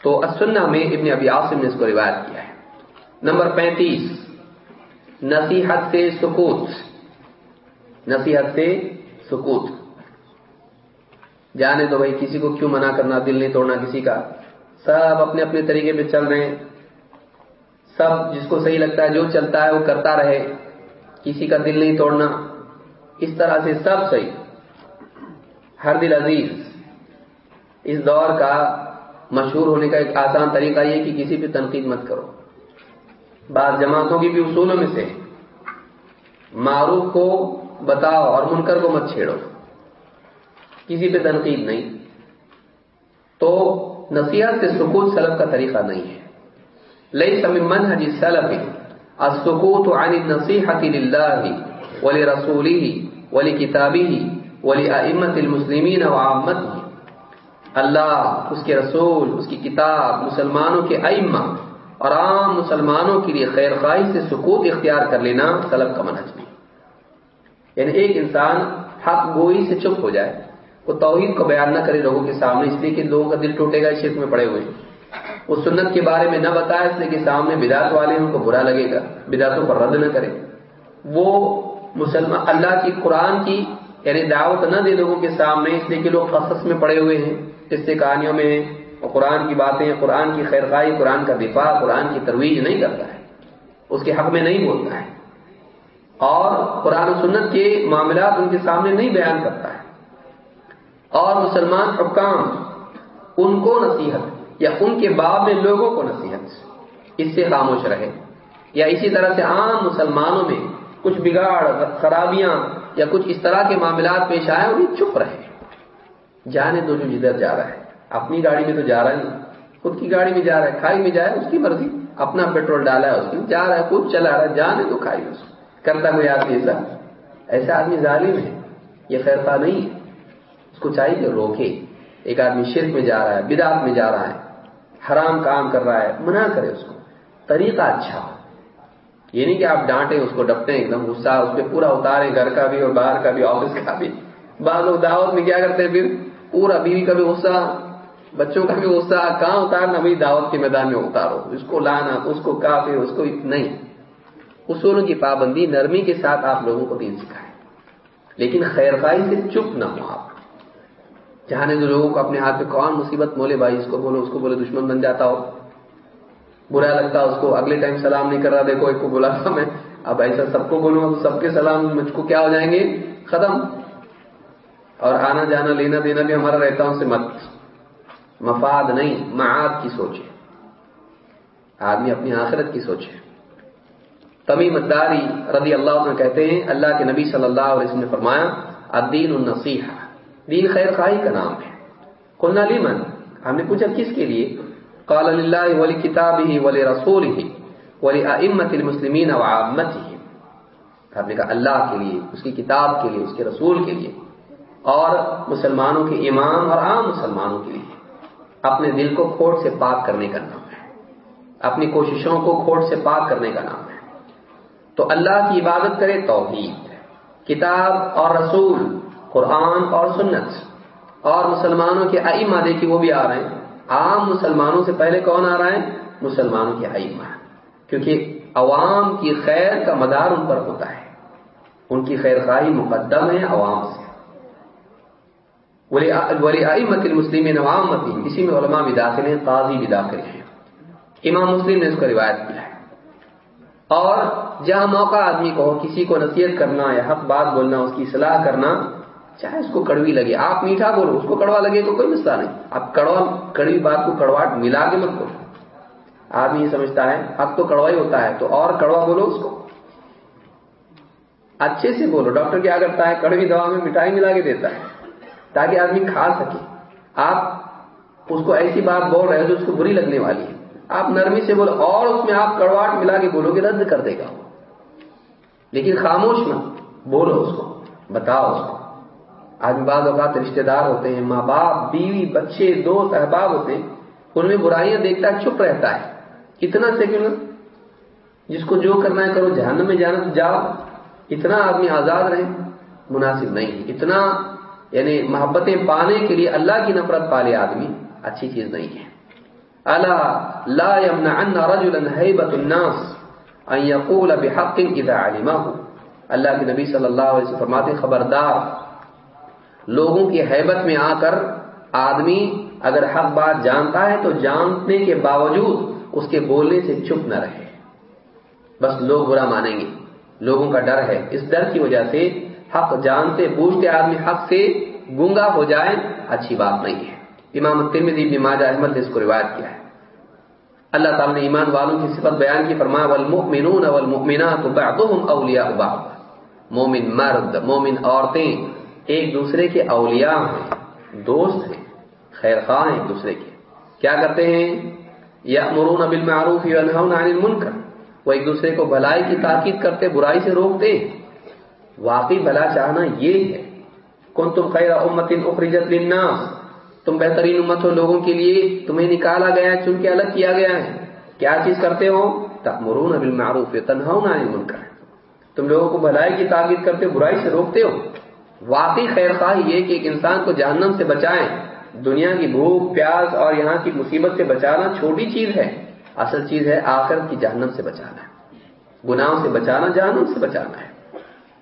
تو اسنا میں ابن ابی عاصم نے اس کو روایت کیا ہے۔ نمبر پینتیس، نصیحت سے سکوت، نصیحت سے سکوت۔ جانے تو بھائی، کسی کو کیوں منع کرنا، دل نہیں توڑنا کسی کا؟ سب اپنے اپنے طریقے پہ چل رہے ہیں۔ سب جس کو صحیح لگتا ہے، جو چلتا ہے، وہ کرتا رہے۔ کسی کا دل نہیں توڑنا۔ اس طرح سے سب صحیح۔ ہر دل عزیز۔ اس دور کا مشہور ہونے کا ایک آسان طریقہ یہ کہ کسی پہ تنقید مت کرو۔ بعض جماعتوں کی بھی اصولوں میں سے معروف کو بتاؤ اور منکر کو مت چھیڑو۔ کسی پہ تنقید نہیں۔ تو نصیحت سے سکوت سلب کا طریقہ نہیں ہے۔ لئی سم منہج سلف السکوت عن النصیحت للہ ولرسوله ولی کتابی ولی امت المسلمین وعامت اللہ، اس کے رسول، اس کی کتاب، مسلمانوں کے ائمہ اور عام مسلمانوں کے لیے خیر خواہی سے سکوت اختیار کر لینا طلب کا منج نہیں یعنی ایک انسان حق گوئی سے چپ ہو جائے، وہ توحید کو بیان نہ کرے لوگوں کے سامنے، اس لیے کہ لوگوں کا دل ٹوٹے گا شرک میں پڑے ہوئے۔ وہ سنت کے بارے میں نہ بتائے، اس لیے کہ سامنے بدعت والے ان کو برا لگے گا، بدعتوں پر رد نہ کرے۔ وہ مسلمان اللہ کی قرآن کی یعنی دعوت نہ دے لوگوں کے سامنے، اس لیے کہ لوگ قصص میں پڑے ہوئے ہیں، اس سے کہانیوں میں قرآن کی باتیں، قرآن کی خیر خائی قرآن کا دفاع، قرآن کی ترویج نہیں کرتا ہے۔ اس کے حق میں نہیں بولتا ہے۔ اور قرآن و سنت کے معاملات ان کے سامنے نہیں بیان کرتا ہے۔ اور مسلمان حکام ان کو نصیحت یا ان کے باب میں لوگوں کو نصیحت، اس سے خاموش رہے۔ یا اسی طرح سے عام مسلمانوں میں کچھ بگاڑ، خرابیاں یا کچھ اس طرح کے معاملات پیش آئے وہ چپ رہے۔ جانے دو جو جدھر جا رہا ہے۔ اپنی گاڑی میں تو جا رہا نہیں۔ خود کی گاڑی میں جا رہا ہے، کھائی میں جائے اس کی مرضی۔ اپنا پیٹرول ڈالا ہے، اس میں جا رہا ہے، خود چلا رہا ہے جانے تو کھائی اس کرتا کوئی آدمی ایسا؟ ایسا آدمی ظالم ہے۔ یہ خیر نہیں ہے۔ اس کو چاہیے کہ روکے۔ ایک آدمی شرک میں جا رہا ہے، بدعت میں جا رہا ہے، حرام کام کر رہا ہے، منع کرے اس کو۔ طریقہ اچھا۔ یہ نہیں کہ آپ ڈانٹیں، اس کو ڈپٹیں، ایک دم غصہ، اس پہ پورا اتاریں، گھر کا بھی اور باہر کا بھی، آفس کا بھی۔ بعض لوگ دعوت میں کیا کرتے ہیں پھر؟ پورا بیوی کا بھی غصہ۔ بچوں کا بھی غصہ کہاں اتارنا؟ بھائی دعوت کے میدان میں اتارو۔ اس کو لانا، اس کو کافی، اس کو نہیں اصولوں کی پابندی نرمی کے ساتھ آپ لوگوں کو دین سکھائیں لیکن خیر خائی سے چپ نہ ہو آپ۔ چاہنے جو لوگوں کو اپنے ہاتھ پہ کون مصیبت، مولے بھائی، اس کو بولو، اس کو بولے دشمن بن جاتا ہو۔ برا لگتا اس کو، اگلے ٹائم سلام نہیں کر رہا دیکھو ایک کو بولا تھا میں۔ اب ایسا سب کو بولوں تو سب کے سلام مجھ کو کیا ہو جائیں گے؟ ختم۔ اور آنا جانا، لینا دینا بھی ہمارا رہتا ہوں سے مت۔ مفاد نہیں، معاد کی سوچے آدمی اپنی آخرت کی سوچے تمی مداری رضی اللہ عنہ کہتے ہیں، اللہ کے نبی صلی اللہ علیہ وسلم نے فرمایا، الدین النصیحہ، دین خیر خواہی کا نام ہے۔ قلنا لیمن، ہم نے پوچھا کس کے لیے؟ قال اللہ ولی کتاب ہی ولی رسول ہی ولی امت المسلمین و ہی آپ نے کہا، اللہ کے لیے، اس کی کتاب کے لیے، اس کے رسول کے لیے، اور مسلمانوں کے امام اور عام مسلمانوں کے لیے۔ اپنے دل کو کھوٹ سے پاک کرنے کا نام ہے۔ اپنی کوششوں کو کھوٹ سے پاک کرنے کا نام ہے۔ تو اللہ کی عبادت کرے توحید، کتاب اور رسول، قرآن اور سنت۔ اور مسلمانوں کے ائمہ دیکھیے وہ بھی آ رہے ہیں۔ عام مسلمانوں سے پہلے کون آ رہا ہے؟ مسلمانوں کے ائمہ۔ کیونکہ عوام کی خیر کا مدار ان پر ہوتا ہے۔ ان کی خیر خواہی مقدم ہے عوام سے۔ ولی ائمت المسلم عوام اسی میں علماء بھی داخل ہیں، قاضی بھی داخل ہیں. امام مسلم نے اس کو روایت کیا ہے۔ اور جہاں موقع آدمی کو کسی کو نصیحت کرنا یا حق بات بولنا، اس کی اصلاح کرنا، چاہے اس کو کڑوی لگے۔ آپ میٹھا بولو، اس کو کڑوا لگے تو کوئی مسئلہ نہیں۔ آپ کڑوا، کڑوی بات کو کڑواٹ ملا کے مت بولو۔ آدمی یہ سمجھتا ہے، اب تو کڑوا ہی ہوتا ہے، تو اور کڑوا بولو اس کو۔ اچھے سے بولو، ڈاکٹر کیا کرتا ہے؟ کڑوی دوا میں مٹھائی ملا کے دیتا ہے۔ تاکہ آدمی کھا سکے۔ آپ اس کو ایسی بات بول رہے ہو جو اس کو بری لگنے والی ہے۔ آپ نرمی سے بولو اور اس میں آپ کڑواٹ ملا کے بولو گے رد کر دے گا۔ لیکن خاموش نہ بولو اس کو، بتاؤ اس کو۔ آج بعض اوقات رشتے دار ہوتے ہیں، ماں باپ، بیوی، بچے، دوست، احباب ہوتے ہیں۔ ان میں برائیاں دیکھتا ہے چپ رہتا ہے۔ اتنا سیکولر جس کو جو کرنا ہے کرو، جہنم میں جانا تو جاؤ۔ اتنا آدمی آزاد رہے، مناسب نہیں۔ اتنا یعنی محبتیں پانے کے لیے اللہ کی نفرت پالے آدمی اچھی چیز نہیں ہے۔ اللہ لا يمنعن رجلا هيبه الناس ان يقول بحق اذا علمه۔ اللہ کے نبی صلی اللہ علیہ وسلم فرماتے خبردار، لوگوں کی حیبت میں آ کر آدمی اگر حق بات جانتا ہے تو جاننے کے باوجود اس کے بولنے سے چپ نہ رہے۔ بس لوگ برا مانیں گے۔ لوگوں کا ڈر ہے۔ اس ڈر کی وجہ سے حق جانتے بوجھتے آدمی حق سے گنگا ہو جائے، اچھی بات نہیں ہے۔ امام الترمذی ابن ماجہ احمد نے اس کو روایت کیا ہے۔ اللہ تعالیٰ نے ایمان والوں کی صفت بیان کی، فرمایا، والمؤمنون والمؤمنات بعضهم اولیاء بعض۔ مومن مرد مومن عورتیں ایک دوسرے کے اولیاء ہیں، دوست ہیں خیر خواہ ہیں ایک دوسرے کے۔ کیا کرتے ہیں؟ یامرون بالمعروف وینهون عن المنکر۔ وہ ایک دوسرے کو بھلائی کی تاکید کرتے، برائی سے روکتے۔ واقعی بھلا چاہنا یہ ہے۔ کون تم خیر امت اخرجت للناس۔ تم بہترین امت ہو لوگوں کے لیے۔ تمہیں نکالا گیا ہے چن کے الگ کیا گیا ہے۔ کیا چیز کرتے ہو؟ تأمرون بالمعروف، تنہون عن المنکر۔ تم لوگوں کو بھلائی کی تاکید کرتے ہو، برائی سے روکتے ہو۔ واقعی خیر خواہ یہ کہ ایک انسان کو جہنم سے بچائیں۔ دنیا کی بھوک، پیاس اور یہاں کی مصیبت سے بچانا چھوٹی چیز ہے۔ اصل چیز ہے آخرت کی جہنم سے بچانا۔ گناہوں سے بچانا، جہنم سے بچانا ہے۔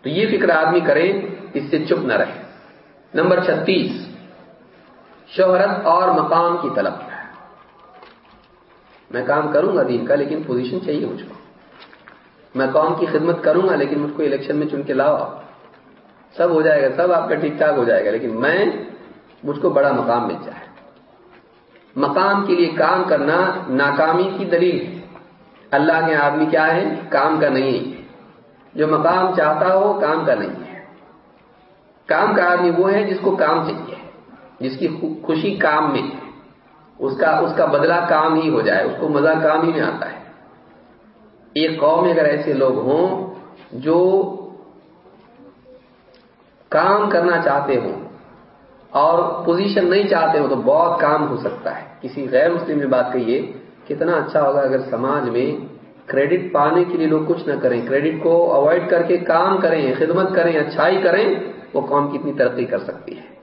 تو یہ فکر آدمی کرے، اس سے چپ نہ رہے۔ نمبر چھتیس، شہرت اور مقام کی طلب۔ میں کام کروں گا دین کا، لیکن پوزیشن چاہیے مجھ کو۔ میں قوم کی خدمت کروں گا، لیکن مجھ کو الیکشن میں چن کے لاؤ۔ سب ہو جائے گا، سب آپ کا ٹھیک ٹھاک ہو جائے گا، لیکن میں مجھ کو بڑا مقام مل جائے۔ مقام کے لیے کام کرنا ناکامی کی دلیل ہے۔ اللہ کے آدمی کیا ہے؟ کام کا نہیں جو مقام چاہتا ہو کام کا نہیں ہے۔ کام کا آدمی وہ ہے جس کو کام چاہیے، جس کی خوشی کام میں ہے۔ اس کا اس کا بدلہ کام ہی ہو جائے، اس کو مزہ کام ہی میں آتا ہے۔ ایک قوم میں اگر ایسے لوگ ہوں جو کام کرنا چاہتے ہوں اور پوزیشن نہیں چاہتے ہوں تو بہت کام ہو سکتا ہے۔ کسی غیر مسلم نے بات کہیے کتنا اچھا ہوگا اگر سماج میں کریڈٹ پانے کے لیے لوگ کچھ نہ کریں۔ کریڈٹ کو اوائڈ کر کے کام کریں، خدمت کریں، اچھائی کریں، وہ قوم کتنی ترقی کر سکتی ہے۔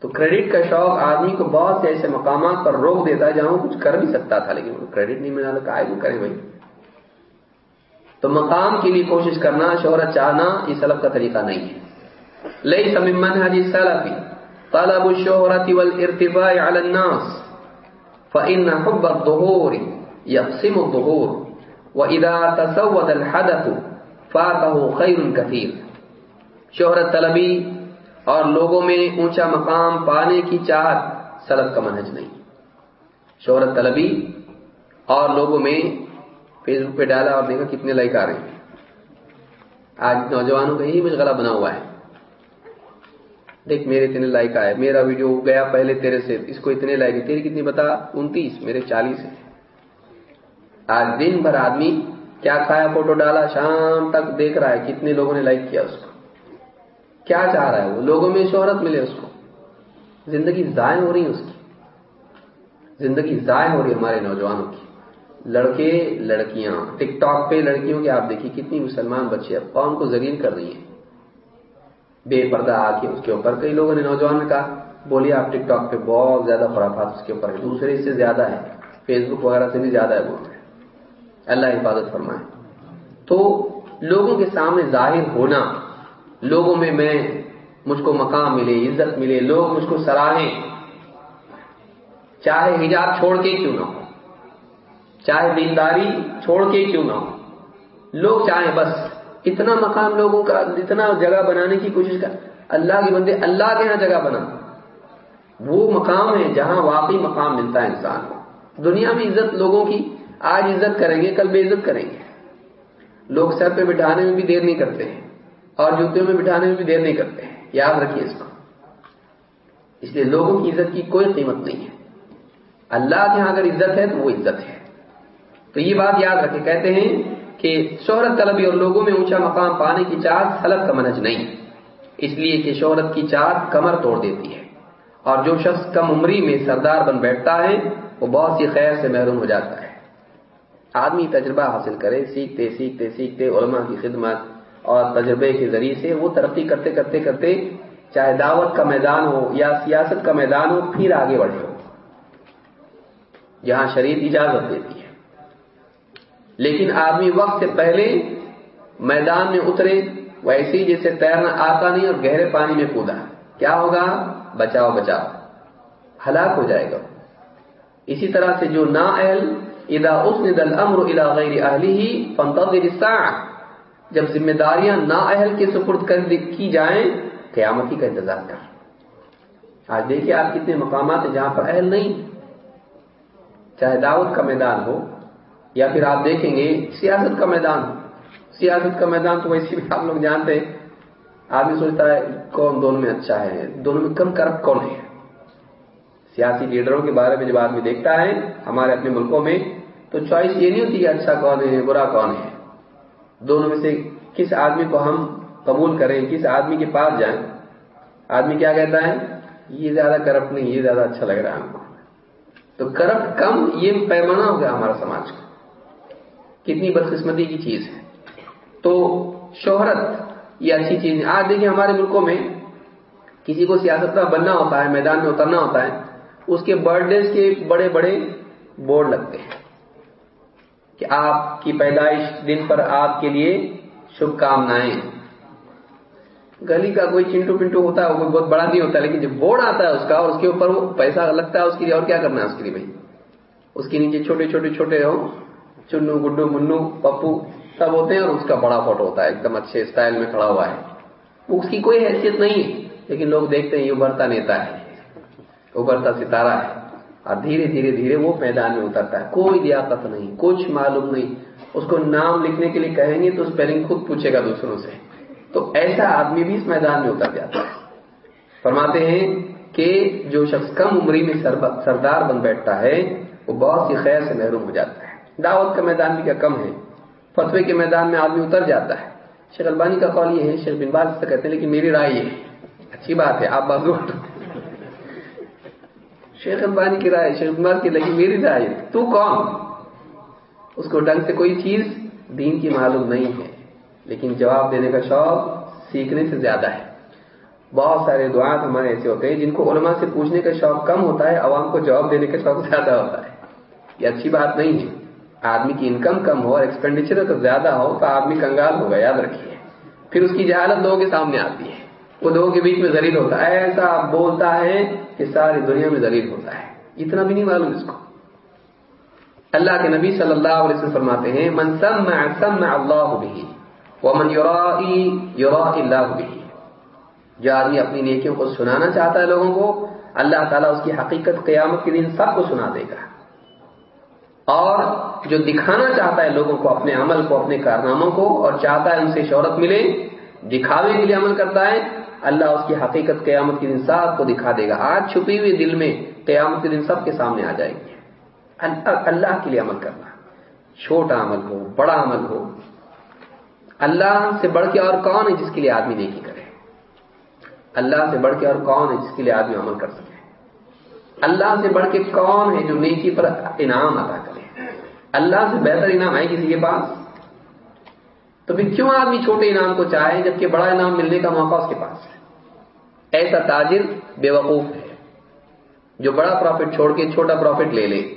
تو کریڈٹ کا شوق آدمی کو بہت سے ایسے مقامات پر روک دیتا ہے جہاں کچھ کر بھی سکتا تھا، لیکن کریڈٹ نہیں ملا تو آئے، وہ کرے بھائی تو مقام کے لیے کوشش کرنا شہرت چاہنا، یہ سلب کا طریقہ نہیں ہے۔ لئی سممن حجی سلفی طلب الشهرة والارتفاع على الناس، فإن حب الظهور يقسم الظهور۔ وإذا تسود الحدث فاته خير كثير۔ شہرت طلبی اور لوگوں میں اونچا مقام پانے کی چاہت سلف کا منہج نہیں۔ شہرت طلبی اور لوگوں میں فیس بک پہ ڈالا اور دیکھا کتنے لائک آ رہے ہیں۔ آج نوجوانوں کا یہی مشغلہ بنا ہوا ہے۔ دیکھ، میرے اتنے لائک آئے، میرا ویڈیو گیا پہلے تیرے سے، اس کو اتنے لائک تیری کتنی بتا؟ انتیس، میرے چالیس ہے آج دن بھر آدمی کیا کھایا فوٹو ڈالا، شام تک دیکھ رہا ہے کتنے لوگوں نے لائک کیا اس کو۔ کیا چاہ رہا ہے وہ؟ لوگوں میں شہرت ملے اس کو۔ زندگی ضائع ہو رہی ہے اس کی۔ زندگی ضائع ہو رہی ہے ہمارے نوجوانوں کی۔ لڑکے، لڑکیاں۔ ٹک ٹاک پہ لڑکیوں کی آپ دیکھیے کتنی مسلمان بچے اب قوم کو زرین کر رہی ہیں۔ بے پردہ آ کے اس کے اوپر کئی لوگوں نے نوجوان نے کہا، بولیے آپ ٹک ٹاک پہ بہت زیادہ خرافات اس کے اوپر ہے دوسرے سے زیادہ ہے فیس بک وغیرہ سے بھی زیادہ ہے بول اللہ حفاظت فرمائے۔ تو لوگوں کے سامنے ظاہر ہونا، لوگوں میں میں، مجھ کو مقام ملے، عزت ملے، لوگ مجھ کو سراہیں، چاہے حجاب چھوڑ کے کیوں نہ ہو، چاہے دینداری چھوڑ کے کیوں نہ ہو، لوگ چاہیں بس اتنا مقام لوگوں کا، اتنا جگہ بنانے کی کوشش کر، اللہ کے بندے اللہ کے یہاں جگہ بنا۔ وہ مقام ہے جہاں واقعی مقام ملتا ہے انسان کو۔ دنیا میں عزت لوگوں کی آج عزت کریں گے، کل بے عزت کریں گے۔ لوگ سر پہ بٹھانے میں بھی دیر نہیں کرتے ہیں، اور جوتوں میں بٹھانے میں بھی دیر نہیں کرتے ہیں۔ یاد رکھیے اس کو۔ اس لیے لوگوں کی عزت کی کوئی قیمت نہیں ہے۔ اللہ کے یہاں اگر عزت ہے تو وہ عزت ہے۔ تو یہ بات یاد رکھے کہتے ہیں کہ شہرت طلبی اور لوگوں میں اونچا مقام پانے کی چاہت سلب کا منج نہیں۔ اس لیے کہ شہرت کی چاہت کمر توڑ دیتی ہے۔ اور جو شخص کم عمری میں سردار بن بیٹھتا ہے، وہ بہت سی خیر سے محروم ہو جاتا ہے۔ آدمی تجربہ حاصل کرے، سیکھتے سیکھتے سیکھتے علماء کی خدمت اور تجربے کے ذریعے سے وہ ترقی کرتے کرتے کرتے چاہے دعوت کا میدان ہو یا سیاست کا میدان ہو، پھر آگے بڑھے ہو۔ جہاں شریف اجازت دیتی ہے۔ لیکن آدمی وقت سے پہلے میدان میں اترے، ویسے ہی جیسے تیرنا آتا نہیں اور گہرے پانی میں کودا کیا ہوگا؟ بچاؤ بچاؤ۔ ہلاک ہو جائے گا۔ اسی طرح سے جو نا اہل ادا اس نے دل امر ادا غیر اہلی جب ذمہ داریاں نا اہل کے سپرد کر کی جائیں قیامتی کا انتظار کر۔ آج دیکھیے آپ کتنے مقامات ہیں جہاں پر اہل نہیں۔ چاہے دعوت کا میدان ہو، یا پھر آپ دیکھیں گے سیاست کا میدان سیاست کا میدان تو ویسے بھی آپ لوگ جانتے ہیں۔ آدمی سوچتا ہے کون دونوں میں اچھا ہے، دونوں میں کم کرپ کون ہے؟ سیاسی لیڈروں کے بارے میں جب آدمی دیکھتا ہے ہمارے اپنے ملکوں میں، تو چوائس یہ نہیں ہوتی کہ اچھا کون ہے، برا کون ہے۔ دونوں میں سے کس آدمی کو ہم قبول کریں، کس آدمی کے پاس جائیں۔ آدمی کیا کہتا ہے؟ یہ زیادہ کرپٹ نہیں، یہ زیادہ اچھا لگ رہا ہے ہم کو تو کرپٹ کم، یہ پیمانہ ہو گیا ہمارا سماج کا۔ کتنی بدقسمتی کی چیز ہے۔ تو شہرت، یہ اچھی چیز ہے آج دیکھیے ہمارے ملکوں میں کسی کو سیاست کا بننا ہوتا ہے، میدان میں اترنا ہوتا ہے اس کے برتھ ڈیز کے بڑے بڑے بورڈ لگتے ہیں کہ آپ کی پیدائش دن پر آپ کے لیے شبھ کامنائیں گلی کا کوئی چنٹو پنٹو ہوتا ہے، وہ بہت بڑا نہیں ہوتا، لیکن جب بورڈ آتا ہے اس کا اور اس کے اوپر وہ پیسہ لگتا ہے اس کے لیے، اور کیا کرنا ہے اس کے لیے بھائی؟ اس کے نیچے چھوٹے چھوٹے چھوٹے ہو چنو، گڈو، منو، پپو سب ہوتے ہیں اور اس کا بڑا فوٹو ہوتا ہے ایک دم اچھے اسٹائل میں کھڑا ہوا ہے۔ اس کی کوئی حیثیت نہیں ہے، لیکن لوگ دیکھتے ہیں، یہ ابھرتا نیتا ہے۔ ابھرتا ستارہ ہے۔ اور دھیرے دھیرے دھیرے وہ میدان میں اترتا ہے۔ کوئی لیاقت نہیں، کچھ معلوم نہیں۔ اس کو نام لکھنے کے لیے کہیں گے تو اسپیلنگ خود پوچھے گا دوسروں سے۔ تو ایسا آدمی بھی اس میدان میں اتر جاتا ہے۔ فرماتے ہیں کہ جو شخص کم عمری میں سردار بن بیٹھتا ہے، وہ بہت سی خیر سے محروم ہو جاتا ہے۔ دعوت کا میدان بھی کیا کم ہے؟ فتوے کے میدان میں آدمی اتر جاتا ہے۔ شیخ البانی کا قول یہ ہے، شیخ بن باز سے کہتے ہیں، لیکن میری رائے یہ ہے۔ اچھی بات ہے، آپ بازو شیخ البانی کی رائے، شیخ باز کی لیکن میری رائے، تو کون؟ اس کو ڈنگ سے کوئی چیز دین کی معلوم نہیں ہے، لیکن جواب دینے کا شوق سیکھنے سے زیادہ ہے۔ بہت سارے دعات ہمارے ایسے ہوتے ہیں جن کو علماء سے پوچھنے کا شوق کم ہوتا ہے، عوام کو جواب دینے کا شوق زیادہ ہوتا ہے۔ یہ اچھی بات نہیں ہے۔ آدمی کی انکم کم ہو اور ایکسپینڈیچر اگر زیادہ ہو تو آدمی کنگال ہوگا، یاد رکھیے۔ پھر اس کی جہالت لوگوں کے سامنے آتی ہے۔ وہ لوگوں کے بیچ میں ذریع ہوتا ہے۔ ایسا بولتا ہے کہ ساری دنیا میں ذریع ہوتا ہے۔ اتنا بھی نہیں معلوم اس کو۔ اللہ کے نبی صلی اللہ علیہ وسلم فرماتے ہیں، من سمع سمع اللہ بھی ومن یرائی یرائی اللہ بھی جو آدمی اپنی نیکیوں کو سنانا چاہتا ہے لوگوں کو، اللہ تعالیٰ اس کی حقیقت قیامت کے دن سب کو سنا دے گا۔ اور جو دکھانا چاہتا ہے لوگوں کو اپنے عمل کو، اپنے کارناموں کو، اور چاہتا ہے ان سے شہرت ملے، دکھاوے کے لیے عمل کرتا ہے اللہ اس کی حقیقت قیامت کے دن سب کو دکھا دے گا۔ آج چھپی ہوئی دل میں قیامت کے دن سب کے سامنے آ جائے گی۔ اللہ کے لیے عمل کرنا۔ چھوٹا عمل ہو، بڑا عمل ہو۔ اللہ سے بڑھ کے اور کون ہے جس کے لیے آدمی نیکی کرے؟ اللہ سے بڑھ کے اور کون ہے جس کے لیے آدمی عمل کر سکے؟ اللہ سے بڑھ کے کون ہے جو نیکی پر انعام ادا کرے؟ اللہ سے بہتر انعام ہے کسی کے پاس؟ تو پھر کیوں آدمی چھوٹے انعام کو چاہے جبکہ بڑا انعام ملنے کا موقع اس کے پاس ہے؟ ایسا تاجر بے وقوف ہے، جو بڑا پروفٹ چھوڑ کے چھوٹا پروفٹ لے لے،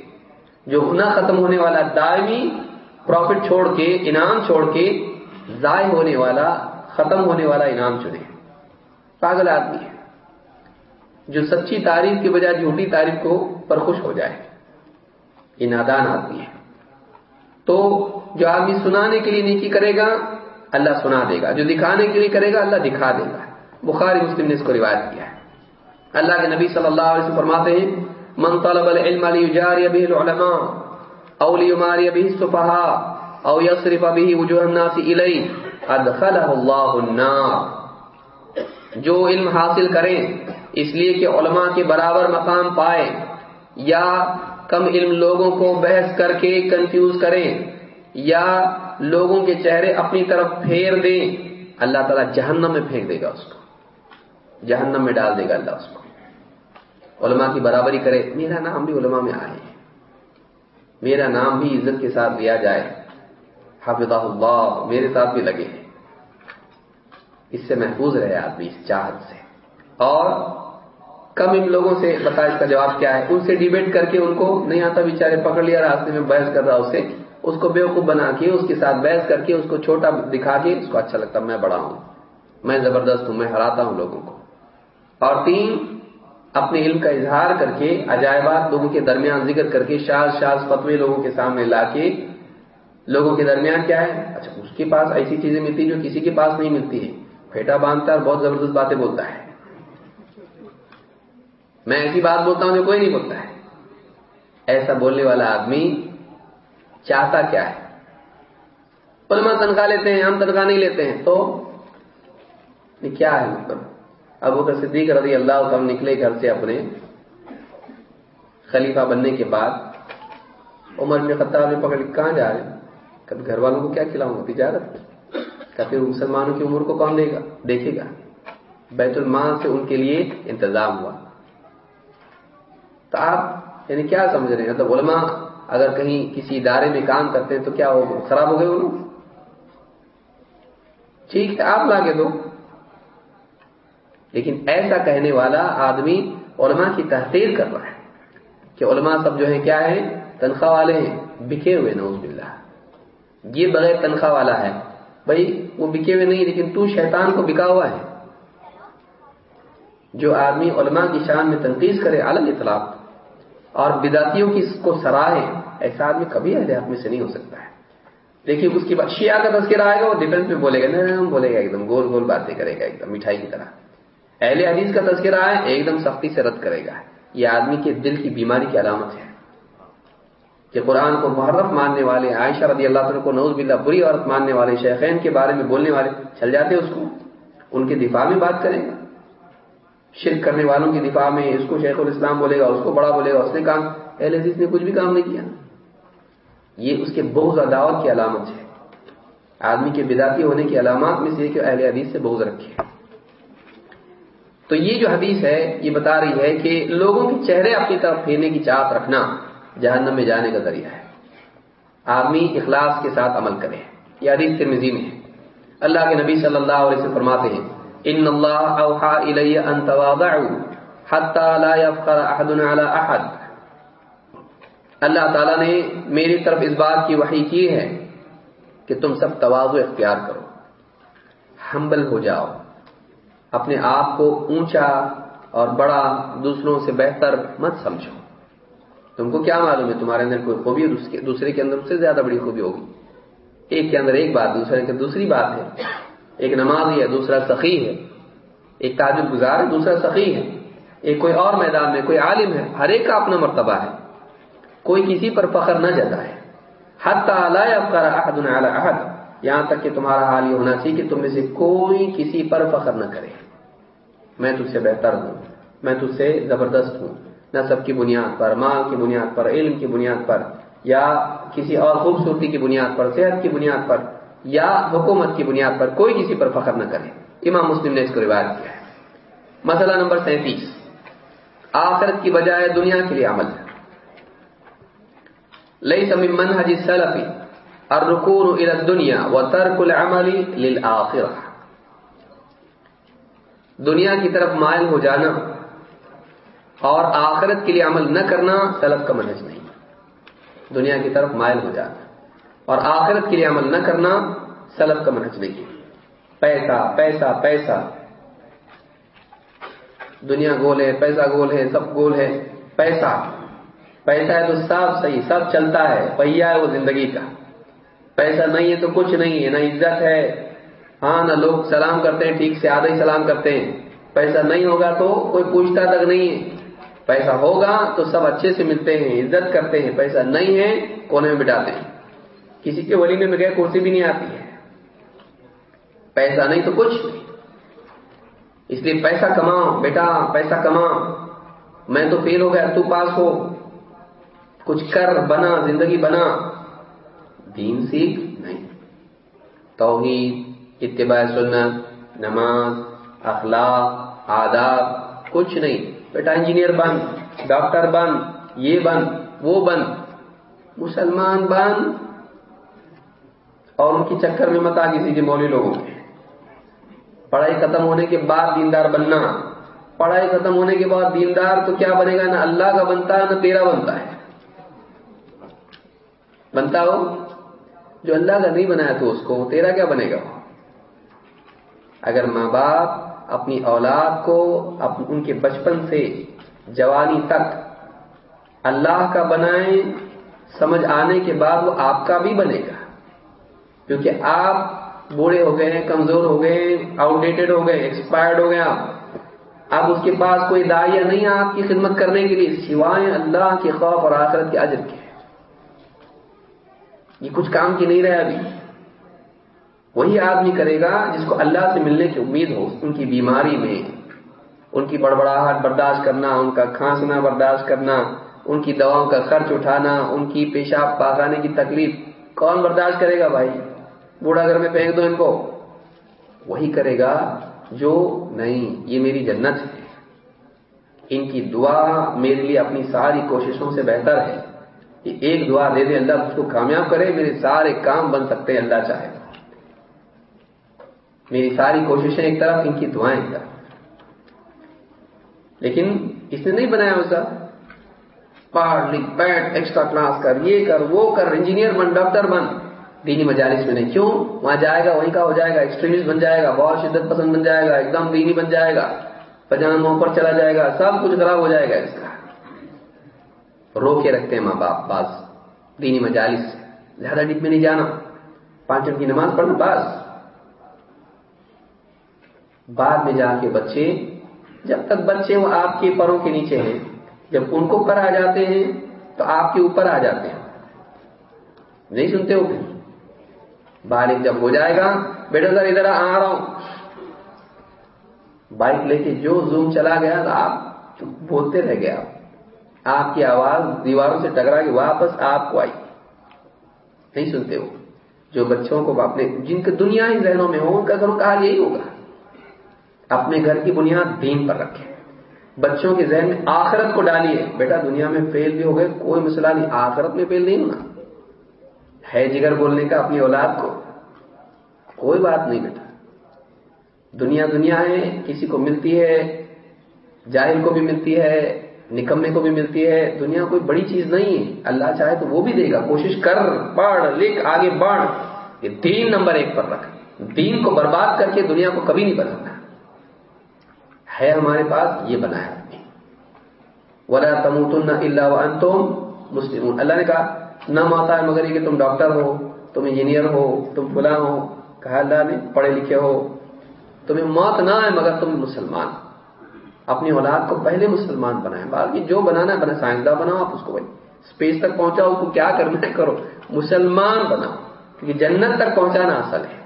جو نہ ختم ہونے والا دائمی پروفٹ چھوڑ کے، انعام چھوڑ کے ضائع ہونے والا، ختم ہونے والا انعام چنے۔ پاگل آدمی ہے، جو سچی تعریف کے بجائے جھوٹی تعریف کو پر خوش ہو جائے۔ یہ نادان آدمی ہے۔ تو جو آدمی سنانے کے لیے نیکی کرے گا، اللہ سنا دے گا۔ جو دکھانے کے لیے کرے گا، اللہ دکھا دے گا۔ بخاری مسلم نے اس کو روایت کیا ہے۔ اللہ کے نبی صلی اللہ علیہ وسلم فرماتے ہیں، من طلب العلم ليجاري به العلماء او ليماري به السفهاء او يصرف به وجوه الناس اليه ادخله الله النار۔ جو علم حاصل کریں، اس لیے کہ علماء کے برابر مقام پائے یا کم علم لوگوں کو بحث کر کے کنفیوز کریں۔ یا لوگوں کے چہرے اپنی طرف پھیر دیں، اللہ تعالیٰ جہنم میں پھینک دے گا اس کو۔ جہنم میں ڈال دے گا اللہ اس کو۔ علماء کی برابری کرے۔ میرا نام بھی علماء میں آئے۔ میرا نام بھی عزت کے ساتھ لیا جائے۔ حافظ اللہ، میرے ساتھ بھی لگے۔ اس سے محفوظ رہے آدمی اس چاہت سے۔ اور کم ان لوگوں سے بتا اس کا جواب کیا ہے۔ ان سے ڈیبیٹ کر کے ان کو نہیں آتا بیچارے پکڑ لیا، راستے میں بحث کر رہا، اسے اس کو بیوقوف بنا کے، اس کے ساتھ بحث کر کے، اس کو چھوٹا دکھا کے، اس کو اچھا لگتا میں بڑا ہوں۔ میں زبردست ہوں، میں ہراتا ہوں لوگوں کو۔ اور تین، اپنے علم کا اظہار کر کے، عجائبات لوگوں کے درمیان ذکر کر کے، شاز شاز فتوے لوگوں کے سامنے لا کے، لوگوں کے درمیان کیا ہے؟ اچھا اس کے پاس ایسی چیزیں ملتی جو کسی کے پاس نہیں ملتی ہے پھیٹا باندھتا ہے اور بہت زبردست باتیں بولتا ہے۔ میں ایسی بات بولتا ہوں جو کوئی نہیں بولتا ہے۔ ایسا بولنے والا آدمی چاہتا کیا ہے؟ علماء تنخواہ لیتے ہیں، ہم تنخواہ نہیں لیتے ہیں، تو؟ کیا ہے مطلب؟ ابو بکر صدیق رضی اللہ عنہ نکلے گھر سے اپنے خلیفہ بننے کے بعد، عمر میں خطاب نے پکڑ کہاں جا رہے؟ کبھی گھر والوں کو کیا کھلاؤں گا؟ تجارت؟ کبھی مسلمانوں کی عمر کو کون دے گا؟ دیکھے گا۔ بیت المال سے ان کے لیے انتظام ہوا۔ تو آپ یعنی کیا سمجھ رہے ہیں؟ مطلب علماء اگر کہیں کسی ادارے میں کام کرتے ہیں تو کیا ہو خراب ہو گئے وہ لوگ؟ ٹھیک ہے، آپ لا کے دو۔ لیکن ایسا کہنے والا آدمی علماء کی تحقیر کر رہا ہے کہ علماء سب جو ہے کیا ہے تنخواہ والے ہیں، بکے ہوئے نوز باللہ۔ یہ بغیر تنخواہ والا ہے۔ بھائی، وہ بکے ہوئے نہیں، لیکن تو شیطان کو بکا ہوا ہے۔ جو آدمی علماء کی شان میں تنقید کرے الگ اطلاق۔ اور بداتیوں کی اس کو سراہے۔ ایسا آدمی کبھی اہلیات میں سے نہیں ہو سکتا ہے۔ دیکھیے، اس کی بات شیعہ کا تذکرہ آئے گا، وہ ڈیفینس میں بولے گا نا بولے گا، ایک دم گول گول باتیں کرے گا، ایک دم مٹھائی کی طرح۔ اہل حدیث کا تذکرہ ہے ایک دم سختی سے رد کرے گا۔ یہ آدمی کے دل کی بیماری کی علامت ہے۔ کہ قرآن کو محرف ماننے والے عائشہ رضی اللہ عنہ کو نوز باللہ بری عورت ماننے والے شیخین کے بارے میں بولنے والے چل جاتے اس کو، ان کے دفاع میں بات کرے گا۔ شرک کرنے والوں کے دفاع میں اس کو شیخ الاسلام بولے گا، اس کو بڑا بولے گا، اس نے کام اہل حدیث نے کچھ بھی کام نہیں کیا۔ یہ اس کے بہت دعوت کی علامت ہے۔ آدمی کے بداتی ہونے کی علامات میں سے کہ اہل حدیث سے بہت رکھے۔ تو یہ جو حدیث ہے، یہ بتا رہی ہے کہ لوگوں کے چہرے اپنی طرف پھیرنے کی چاہت رکھنا جہنم میں جانے کا ذریعہ ہے۔ آدمی اخلاص کے ساتھ عمل کرے۔ یہ حدیث ترمذی میں ہے۔ اللہ کے نبی صلی اللہ علیہ وسلم فرماتے ہیں، ان اللہ اوحا الی ان تواضعوا حتى لا يفقر احد على احد. اللہ تعالیٰ نے میری طرف اس بات کی وحی کی ہے کہ تم سب تواضع اختیار کرو ہمبل ہو جاؤ، اپنے آپ کو اونچا اور بڑا دوسروں سے بہتر مت سمجھو۔ تم کو کیا معلوم ہے تمہارے اندر کوئی خوبی دوسرے کے اندر سے زیادہ بڑی خوبی ہوگی؟ ایک کے اندر ایک بات، دوسرے کے دوسری بات ہے۔ ایک نمازی ہے، دوسرا سخی ہے۔ ایک تاجر گزار ہے، دوسرا سخی ہے۔ ایک کوئی اور میدان میں، کوئی عالم ہے، ہر ایک کا اپنا مرتبہ ہے۔ کوئی کسی پر فخر نہ جاتا ہے۔ حد احد احد۔ یہاں تک کہ تمہارا حال یہ ہونا چاہیے کہ تم میں سے کوئی کسی پر فخر نہ کرے۔ میں تجھ سے بہتر ہوں، میں تجھ سے زبردست ہوں۔ نصب کی بنیاد پر، مال کی بنیاد پر، علم کی بنیاد پر، یا کسی اور خوبصورتی کی بنیاد پر، صحت کی بنیاد پر، یا حکومت کی بنیاد پر کوئی کسی پر فخر نہ کرے۔ امام مسلم نے اس کو روایت کیا ہے۔ مسئلہ نمبر سینتیس۔ آخرت کی بجائے دنیا کے لیے عمل۔ لئی سمی منہج سلفی الرکون الى الدنیا و ترک العمل للآخرہ دنیا کی طرف مائل ہو جانا اور آخرت کے لیے عمل نہ کرنا سلف کا منہج نہیں. دنیا کی طرف مائل ہو جانا اور آخرت کے لیے عمل نہ کرنا سلف کا منہج نہیں. پیسہ پیسہ پیسہ. دنیا گول ہے، پیسہ گول ہے، سب گول ہے، پیسہ. پیسہ ہے تو سب صحیح، سب چلتا ہے، پہیا ہے وہ زندگی کا۔ پیسہ نہیں ہے تو کچھ نہیں ہے، نہ عزت ہے۔ ہاں نہ لوگ سلام کرتے ہیں، ٹھیک سے آدھا ہی سلام کرتے ہیں۔ پیسہ نہیں ہوگا تو کوئی پوچھتا تک نہیں ہے۔ پیسہ ہوگا تو سب اچھے سے ملتے ہیں، عزت کرتے ہیں۔ پیسہ نہیں ہے، کونے میں بٹاتے ہیں۔ کسی کے ولی میں بغیر کرسی بھی نہیں آتی ہے۔ پیسہ نہیں تو کچھ نہیں۔ اس لیے پیسہ کماؤ، بیٹا، پیسہ کما میں تو فیل ہو گیا، تو پاس ہو۔ کچھ کر بنا، زندگی بنا، دین سیکھ نہیں۔ توحید، اتباع سنت، نماز، اخلاق، آداب، کچھ نہیں۔ بیٹا انجینئر بن، ڈاکٹر بن، یہ بن، وہ بن۔ مسلمان بن۔ اور ان کی چکر میں مت آ، کسی کے مولوی لوگوں کے۔ پڑھائی ختم ہونے کے بعد دیندار بننا۔ پڑھائی ختم ہونے کے بعد دیندار تو کیا بنے گا؟ نہ اللہ کا بنتا ہے نہ تیرا بنتا ہے۔ بنتا ہو جو اللہ کا نہیں بنایا تو اس کو، تیرا کیا بنے گا؟ اگر ماں باپ اپنی اولاد کو ان کے بچپن سے جوانی تک اللہ کا بنائیں، سمجھ آنے کے بعد وہ آپ کا بھی بنے گا۔ کیونکہ آپ بوڑھے ہو گئے ہیں کمزور ہو گئے آؤٹ ڈیٹڈ ہو گئے ایکسپائرڈ ہو گئے آپ۔ اب اس کے پاس کوئی دائیا نہیں آپ کی خدمت کرنے کے لیے، سوائے اللہ کے خوف اور آخرت کے عجر کے۔ یہ کچھ کام کی نہیں رہے ابھی۔ وہی آدمی کرے گا جس کو اللہ سے ملنے کی امید ہو، ان کی بیماری میں، ان کی بڑبڑاہٹ برداشت کرنا، ان کا کھانسنا برداشت کرنا، ان کی دواؤں کا خرچ اٹھانا، ان کی پیشاب پاگانے کی تکلیف، کون برداشت کرے گا بھائی؟ بوڑھا گھر میں پھینک دو ان کو۔ وہی کرے گا جو نہیں، یہ میری جنت ہے۔ ان کی دعا میرے لیے اپنی ساری کوششوں سے بہتر ہے۔ ایک دعا دے دے، اللہ اس کو کامیاب کرے، میرے سارے کام بن سکتے ہیں، اللہ چاہے۔ میری ساری کوششیں ایک طرف، ان کی دعائیں ایک طرف۔ لیکن اس نے نہیں بنایا اسا پڑھ لکھ، بیٹھ ایکسٹرا کلاس کر، یہ کر، وہ کر انجینئر بن ڈاکٹر بن۔ دینی مجالس میں نہیں۔ کیوں؟ وہاں جائے گا، وہیں کا ہو جائے گا ایکسٹریمسٹ بن جائے گا، بہت شدت پسند بن جائے گا ایک دم دینی بن جائے گا پجاموں پر چلا جائے گا، سب کچھ خراب ہو جائے گا اس کا۔ رو کے رکھتے ہیں ماں باپ باز دینی مجالس۔ زیادہ ڈپ میں نہیں جانا۔ پانچ کی نماز پڑھنا بس بعد میں جا کے بچے، جب تک بچے وہ آپ کے پروں کے نیچے ہیں، جب ان کو پر آ جاتے ہیں، تو آپ کے اوپر آ جاتے ہیں۔ نہیں سنتے ہو پھر؟ بالغ جب ہو جائے گا، بیٹا سر ادھر آ رہا ہوں۔ بائک لے کے جو زوم چلا گیا، تو آپ بولتے رہ گیا آپ۔ آپ کی آواز دیواروں سے ٹکرا کے واپس آپ کو آئی۔ نہیں سنتے ہو۔ جو بچوں کو اپنے جن کے دنیا ہی ذہنوں میں ہو ان کا گھروں کہا یہی ہوگا۔ اپنے گھر کی بنیاد دین پر رکھے بچوں کے ذہن میں آخرت کو ڈالیے۔ بیٹا، دنیا میں فیل بھی ہو گئے، کوئی مسئلہ نہیں۔ آخرت میں فیل نہیں ہونا۔ ہے جگر بولنے کا اپنی اولاد کو۔ کوئی بات نہیں بیٹا۔ دنیا دنیا ہے، کسی کو ملتی ہے، جاہل کو بھی ملتی ہے نکمے کو بھی ملتی ہے، دنیا کوئی بڑی چیز نہیں ہے۔ اللہ چاہے تو وہ بھی دے گا۔ کوشش کر پڑھ لکھ، آگے بڑھ یہ تین نمبر ایک پر رکھ۔ دین کو برباد کر کے دنیا کو کبھی نہیں بدلنا ہے ہمارے پاس، یہ بنایا ولا تموتن الا وانتم مسلمون۔ اللہ نے کہا، نہ ماتا ہے مگر یہ کہ تم ڈاکٹر ہو، تم انجینئر ہو، تم فلاں ہو۔ کہا، اللہ نے پڑھے لکھے ہو۔ تمہیں موت نہ ہے مگر تم مسلمان۔ اپنی اولاد کو پہلے مسلمان بنائیں۔ باقی جو بنانا ہے بنا، سائنسداں بناؤ، آپ اس کو بھائی۔ اسپیس تک پہنچاؤ، اس کو کیا کرنا ہے کرو۔ مسلمان بناؤ، کیونکہ جنت تک پہنچانا اصل ہے۔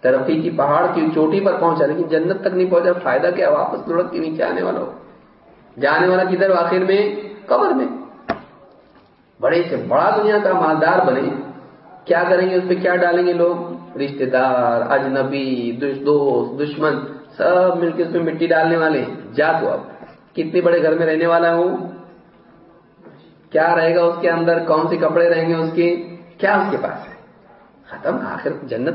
ترقی کی پہاڑ کی چوٹی پر پہنچا، لیکن جنت تک نہیں پہنچا، فائدہ کیا؟ واپس لڑک کے نیچے آنے والا ہو جانے والا کدھر؟ آخر میں قبر میں۔ بڑے سے بڑا دنیا کا مالدار بنے۔ کیا کریں گے؟ اس پہ کیا ڈالیں گے لوگ؟ رشتے دار، اجنبی، دوست دشمن، سب مل کے اس پہ مٹی ڈالنے والے جا تو اب۔ کتنے بڑے گھر میں رہنے والا ہوں؟ کیا رہے گا اس کے اندر؟ کون سے کپڑے رہیں گے اس کے؟ کیا اس کے پاس ہے؟ ختم، آخر جنت۔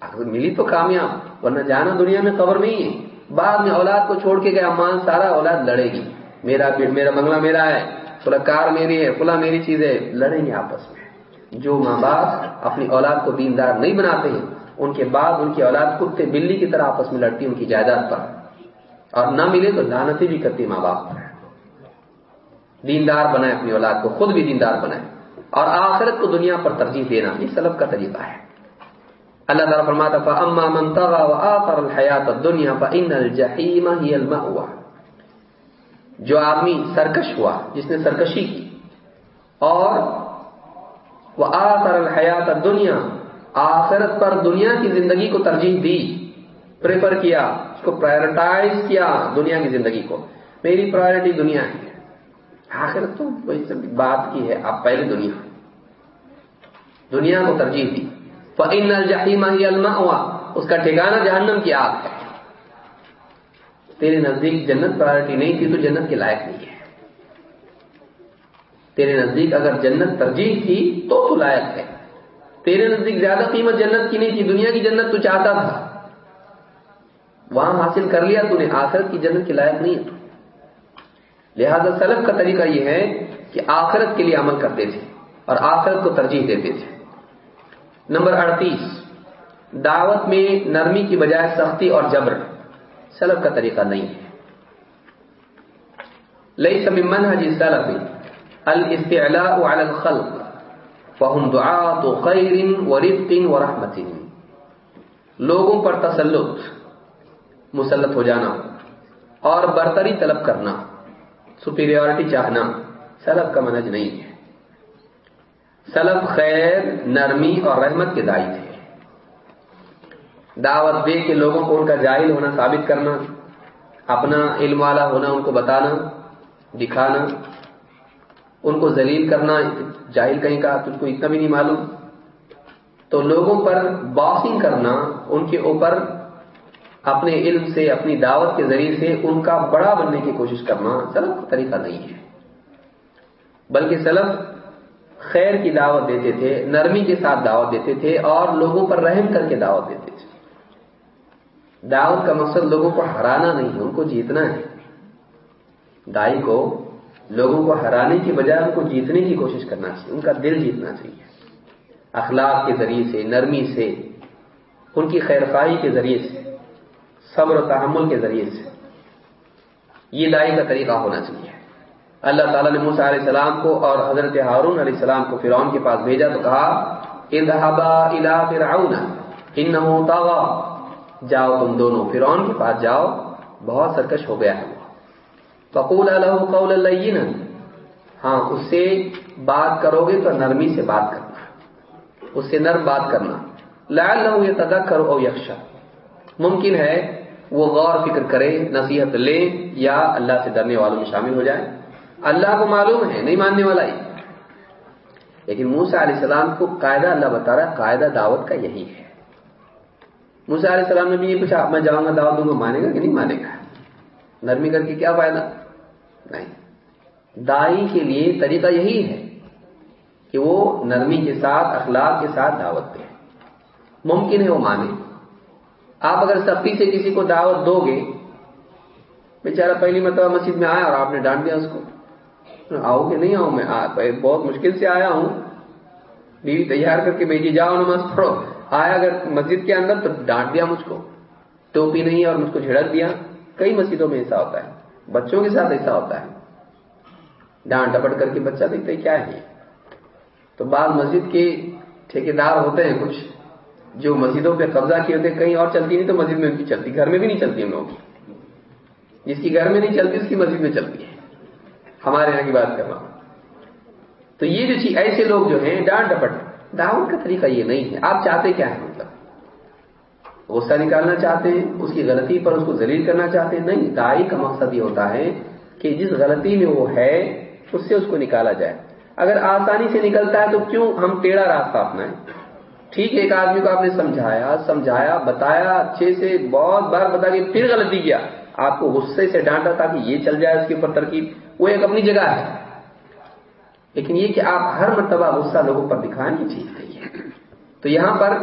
آخر ملی تو کامیاب، ورنہ جانا دنیا میں خبر نہیں ہے۔ بعد میں اولاد کو چھوڑ کے گیا مان سارا اولاد لڑے گی۔ میرا میرا بنگلہ میرا ہے فلا کار میری ہے فلا میری چیز ہے لڑیں گے آپس میں۔ جو ماں باپ اپنی اولاد کو دیندار نہیں بناتے ہیں، ان کے بعد ان کی اولاد کتے بلی کی طرح آپس میں لڑتی ان کی جائیداد پر۔ اور نہ ملے تو لانتی بھی کرتی ماں باپ پر۔ دیندار بنائے اپنی اولاد کو، خود بھی دیندار بنائے۔ اور آخرت کو دنیا پر ترجیح دینا یہ سلب کا طریقہ ہے۔ اللہ تعالیٰ فرماتا فاما من الجحیم جو آدمی سرکش ہوا، جس نے سرکشی کی، اور واثر الحیات الدنیا آخرت پر دنیا کی زندگی کو ترجیح دی، پریفر کیا اس کو پرائرٹائز کیا دنیا کی زندگی کو؟ میری پرائرٹی دنیا ہے۔ آخرت تو وہی سب بات کی ہے، آپ پہلے دنیا۔ دنیا کو ترجیح دی۔ فَإِنَّ الْجَحِيمَ هِيَ الْمَأْوَى۔ اس کا ٹھکانہ جہنم کی آگ ہے۔ تیرے نزدیک جنت پرائرٹی نہیں تھی تو جنت کے لائق نہیں ہے۔ تیرے نزدیک اگر جنت ترجیح تھی تو تو لائق ہے۔ تیرے نزدیک زیادہ قیمت جنت کی نہیں تھی، دنیا کی جنت تو چاہتا تھا۔ وہاں حاصل کر لیا تو نے آخرت کی جنت کے لائق نہیں ہے۔ لہذا سلف کا طریقہ یہ ہے کہ آخرت کے لیے عمل کرتے تھے اور آخرت کو ترجیح دیتے تھے۔ نمبر اڑتیس، دعوت میں نرمی کی بجائے سختی اور جبر۔ سلف کا طریقہ نہیں ہے۔ لئی سب منہج سلف الاستعلاء على الخلق فهم دعاة خیر ورفق ورحمت لوگوں پر تسلط مسلط ہو جانا اور برتری طلب کرنا سپیریورٹی چاہنا، سلف کا منج نہیں ہے۔ سلف خیر، نرمی اور رحمت کے دائی تھے۔ دعوت دے کے لوگوں کو ان کا جاہل ہونا ثابت کرنا، اپنا علم والا ہونا، ان کو بتانا، دکھانا، ان کو ذلیل کرنا، جاہل کہیں کا تجھ کو اتنا بھی نہیں معلوم۔ تو لوگوں پر باسنگ کرنا، ان کے اوپر اپنے علم سے، اپنی دعوت کے ذریعے سے ان کا بڑا بننے کی کوشش کرنا سلف کا طریقہ نہیں ہے۔ بلکہ سلف خیر کی دعوت دیتے تھے، نرمی کے ساتھ دعوت دیتے تھے اور لوگوں پر رحم کر کے دعوت دیتے تھے۔ دعوت کا مقصد لوگوں کو ہرانا نہیں ہے، ان کو جیتنا ہے۔ دائی کو لوگوں کو ہرانے کی بجائے ان کو جیتنے کی کوشش کرنا چاہیے، ان کا دل جیتنا چاہیے۔ اخلاق کے ذریعے سے، نرمی سے، ان کی خیر خواہی کے ذریعے سے۔ صبر و تحمل کے ذریعے سے۔ یہ دائی کا طریقہ ہونا چاہیے۔ اللہ تعالیٰ نے موسیٰ علیہ السلام کو اور حضرت ہارون علیہ السلام کو فرعون کے پاس بھیجا تو کہا، اذهبا الى فرعون انه طغى جاؤ تم دونوں فرعون کے پاس جاؤ، بہت سرکش ہو گیا ہے فقول له قولا لینا۔ ہاں اس سے بات کرو گے تو نرمی سے بات کرنا۔ اس سے نرم بات کرنا۔ لعله يتذكر او يخشى ممکن ہے وہ غور فکر کرے نصیحت لے یا اللہ سے ڈرنے والوں میں شامل ہو جائے اللہ کو معلوم ہے، نہیں ماننے والا ہی لیکن موسا علیہ السلام کو قاعدہ اللہ بتا رہا ہے، قاعدہ دعوت کا یہی ہے۔ موسا علیہ السلام نے بھی یہ پوچھا، میں جاؤں گا دعوت دوں گا، مانے گا کہ نہیں مانے گا؟ نرمی کر کے کیا فائدہ؟ نہیں۔ دائی کے لیے طریقہ یہی ہے کہ وہ نرمی کے ساتھ، اخلاق کے ساتھ دعوت دے۔ ممکن ہے وہ مانے۔ آپ اگر سختی سے کسی کو دعوت دو گے، بیچارہ پہلی مرتبہ مسجد میں آیا اور آپ نے ڈانٹ دیا اس کو۔ آؤ گے نہیں آؤں میں بہت مشکل سے آیا ہوں۔ بیوی تیار کر کے بھیجی جاؤ نماز پڑھو۔ آیا اگر مسجد کے اندر تو ڈانٹ دیا مجھ کو۔ ٹوپی نہیں اور مجھ کو جھڑک دیا۔ کئی مسجدوں میں ایسا ہوتا ہے۔ بچوں کے ساتھ ایسا ہوتا ہے۔ ڈانٹ ڈپٹ کر کے بچہ دیکھتے کیا ہے تو بعض مسجد کے ٹھیکیدار ہوتے ہیں کچھ۔ جو مسجدوں پہ قبضہ کیے ہوتے کہیں اور چلتی نہیں تو مسجد میں ان کی چلتی، گھر میں بھی نہیں چلتی ہم لوگوں کی جس کی گھر میں نہیں چلتی، اس کی مسجد میں چلتی ہے۔ ہمارے یہاں کی بات کر رہا ہوں۔ تو یہ جو چیز، ایسے لوگ جو ہیں، ڈانٹ ڈپٹ۔ دعوت کا طریقہ یہ نہیں ہے۔ آپ چاہتے کیا ہے مطلب غصہ نکالنا چاہتے ہیں، اس کی غلطی پر اس کو ذلیل کرنا چاہتے ہیں۔ نہیں دائی کا مقصد یہ ہوتا ہے کہ جس غلطی میں وہ ہے، اس سے اس کو نکالا جائے۔ اگر آسانی سے نکلتا ہے تو کیوں ہم ٹیڑھا راستہ اپنائیں؟ ٹھیک ہے، ایک آدمی کو آپ نے سمجھایا سمجھایا، بتایا، اچھے سے بہت بار بتا کے پھر غلطی کیا۔ آپ کو غصے سے ڈانٹا تھا کہ یہ چل جائے، اس کے اوپر ترکیب۔ وہ ایک اپنی جگہ ہے۔ لیکن یہ کہ آپ ہر مرتبہ غصہ لوگوں پر دکھائیں یہ چیز نہیں ہے تو یہاں پر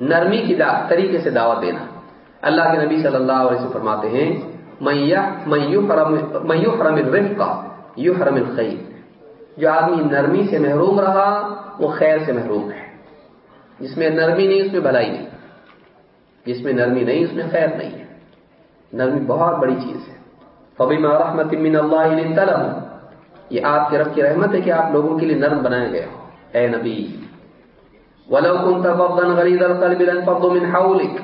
نرمی کی طریقے سے دعوت دینا۔ اللہ کے نبی صلی اللہ علیہ وسلم فرماتے ہیں میو حرم الرف کا یو حرم الخیر۔ جو آدمی نرمی سے محروم رہا، وہ خیر سے محروم ہے۔ جس میں نرمی نہیں، اس میں بھلائی نہیں۔ جس میں نرمی نہیں، اس میں خیر نہیں ہے۔ نرمی بہت بڑی چیز ہے۔ فبیما رحمت من اللہ یہ آپ کے رب کی رحمت ہے کہ آپ لوگوں کے لیے نرم بنائے گئے ہو۔ اے نبی، ولو كنت فظا غليظ القلب لانفضوا من حولك۔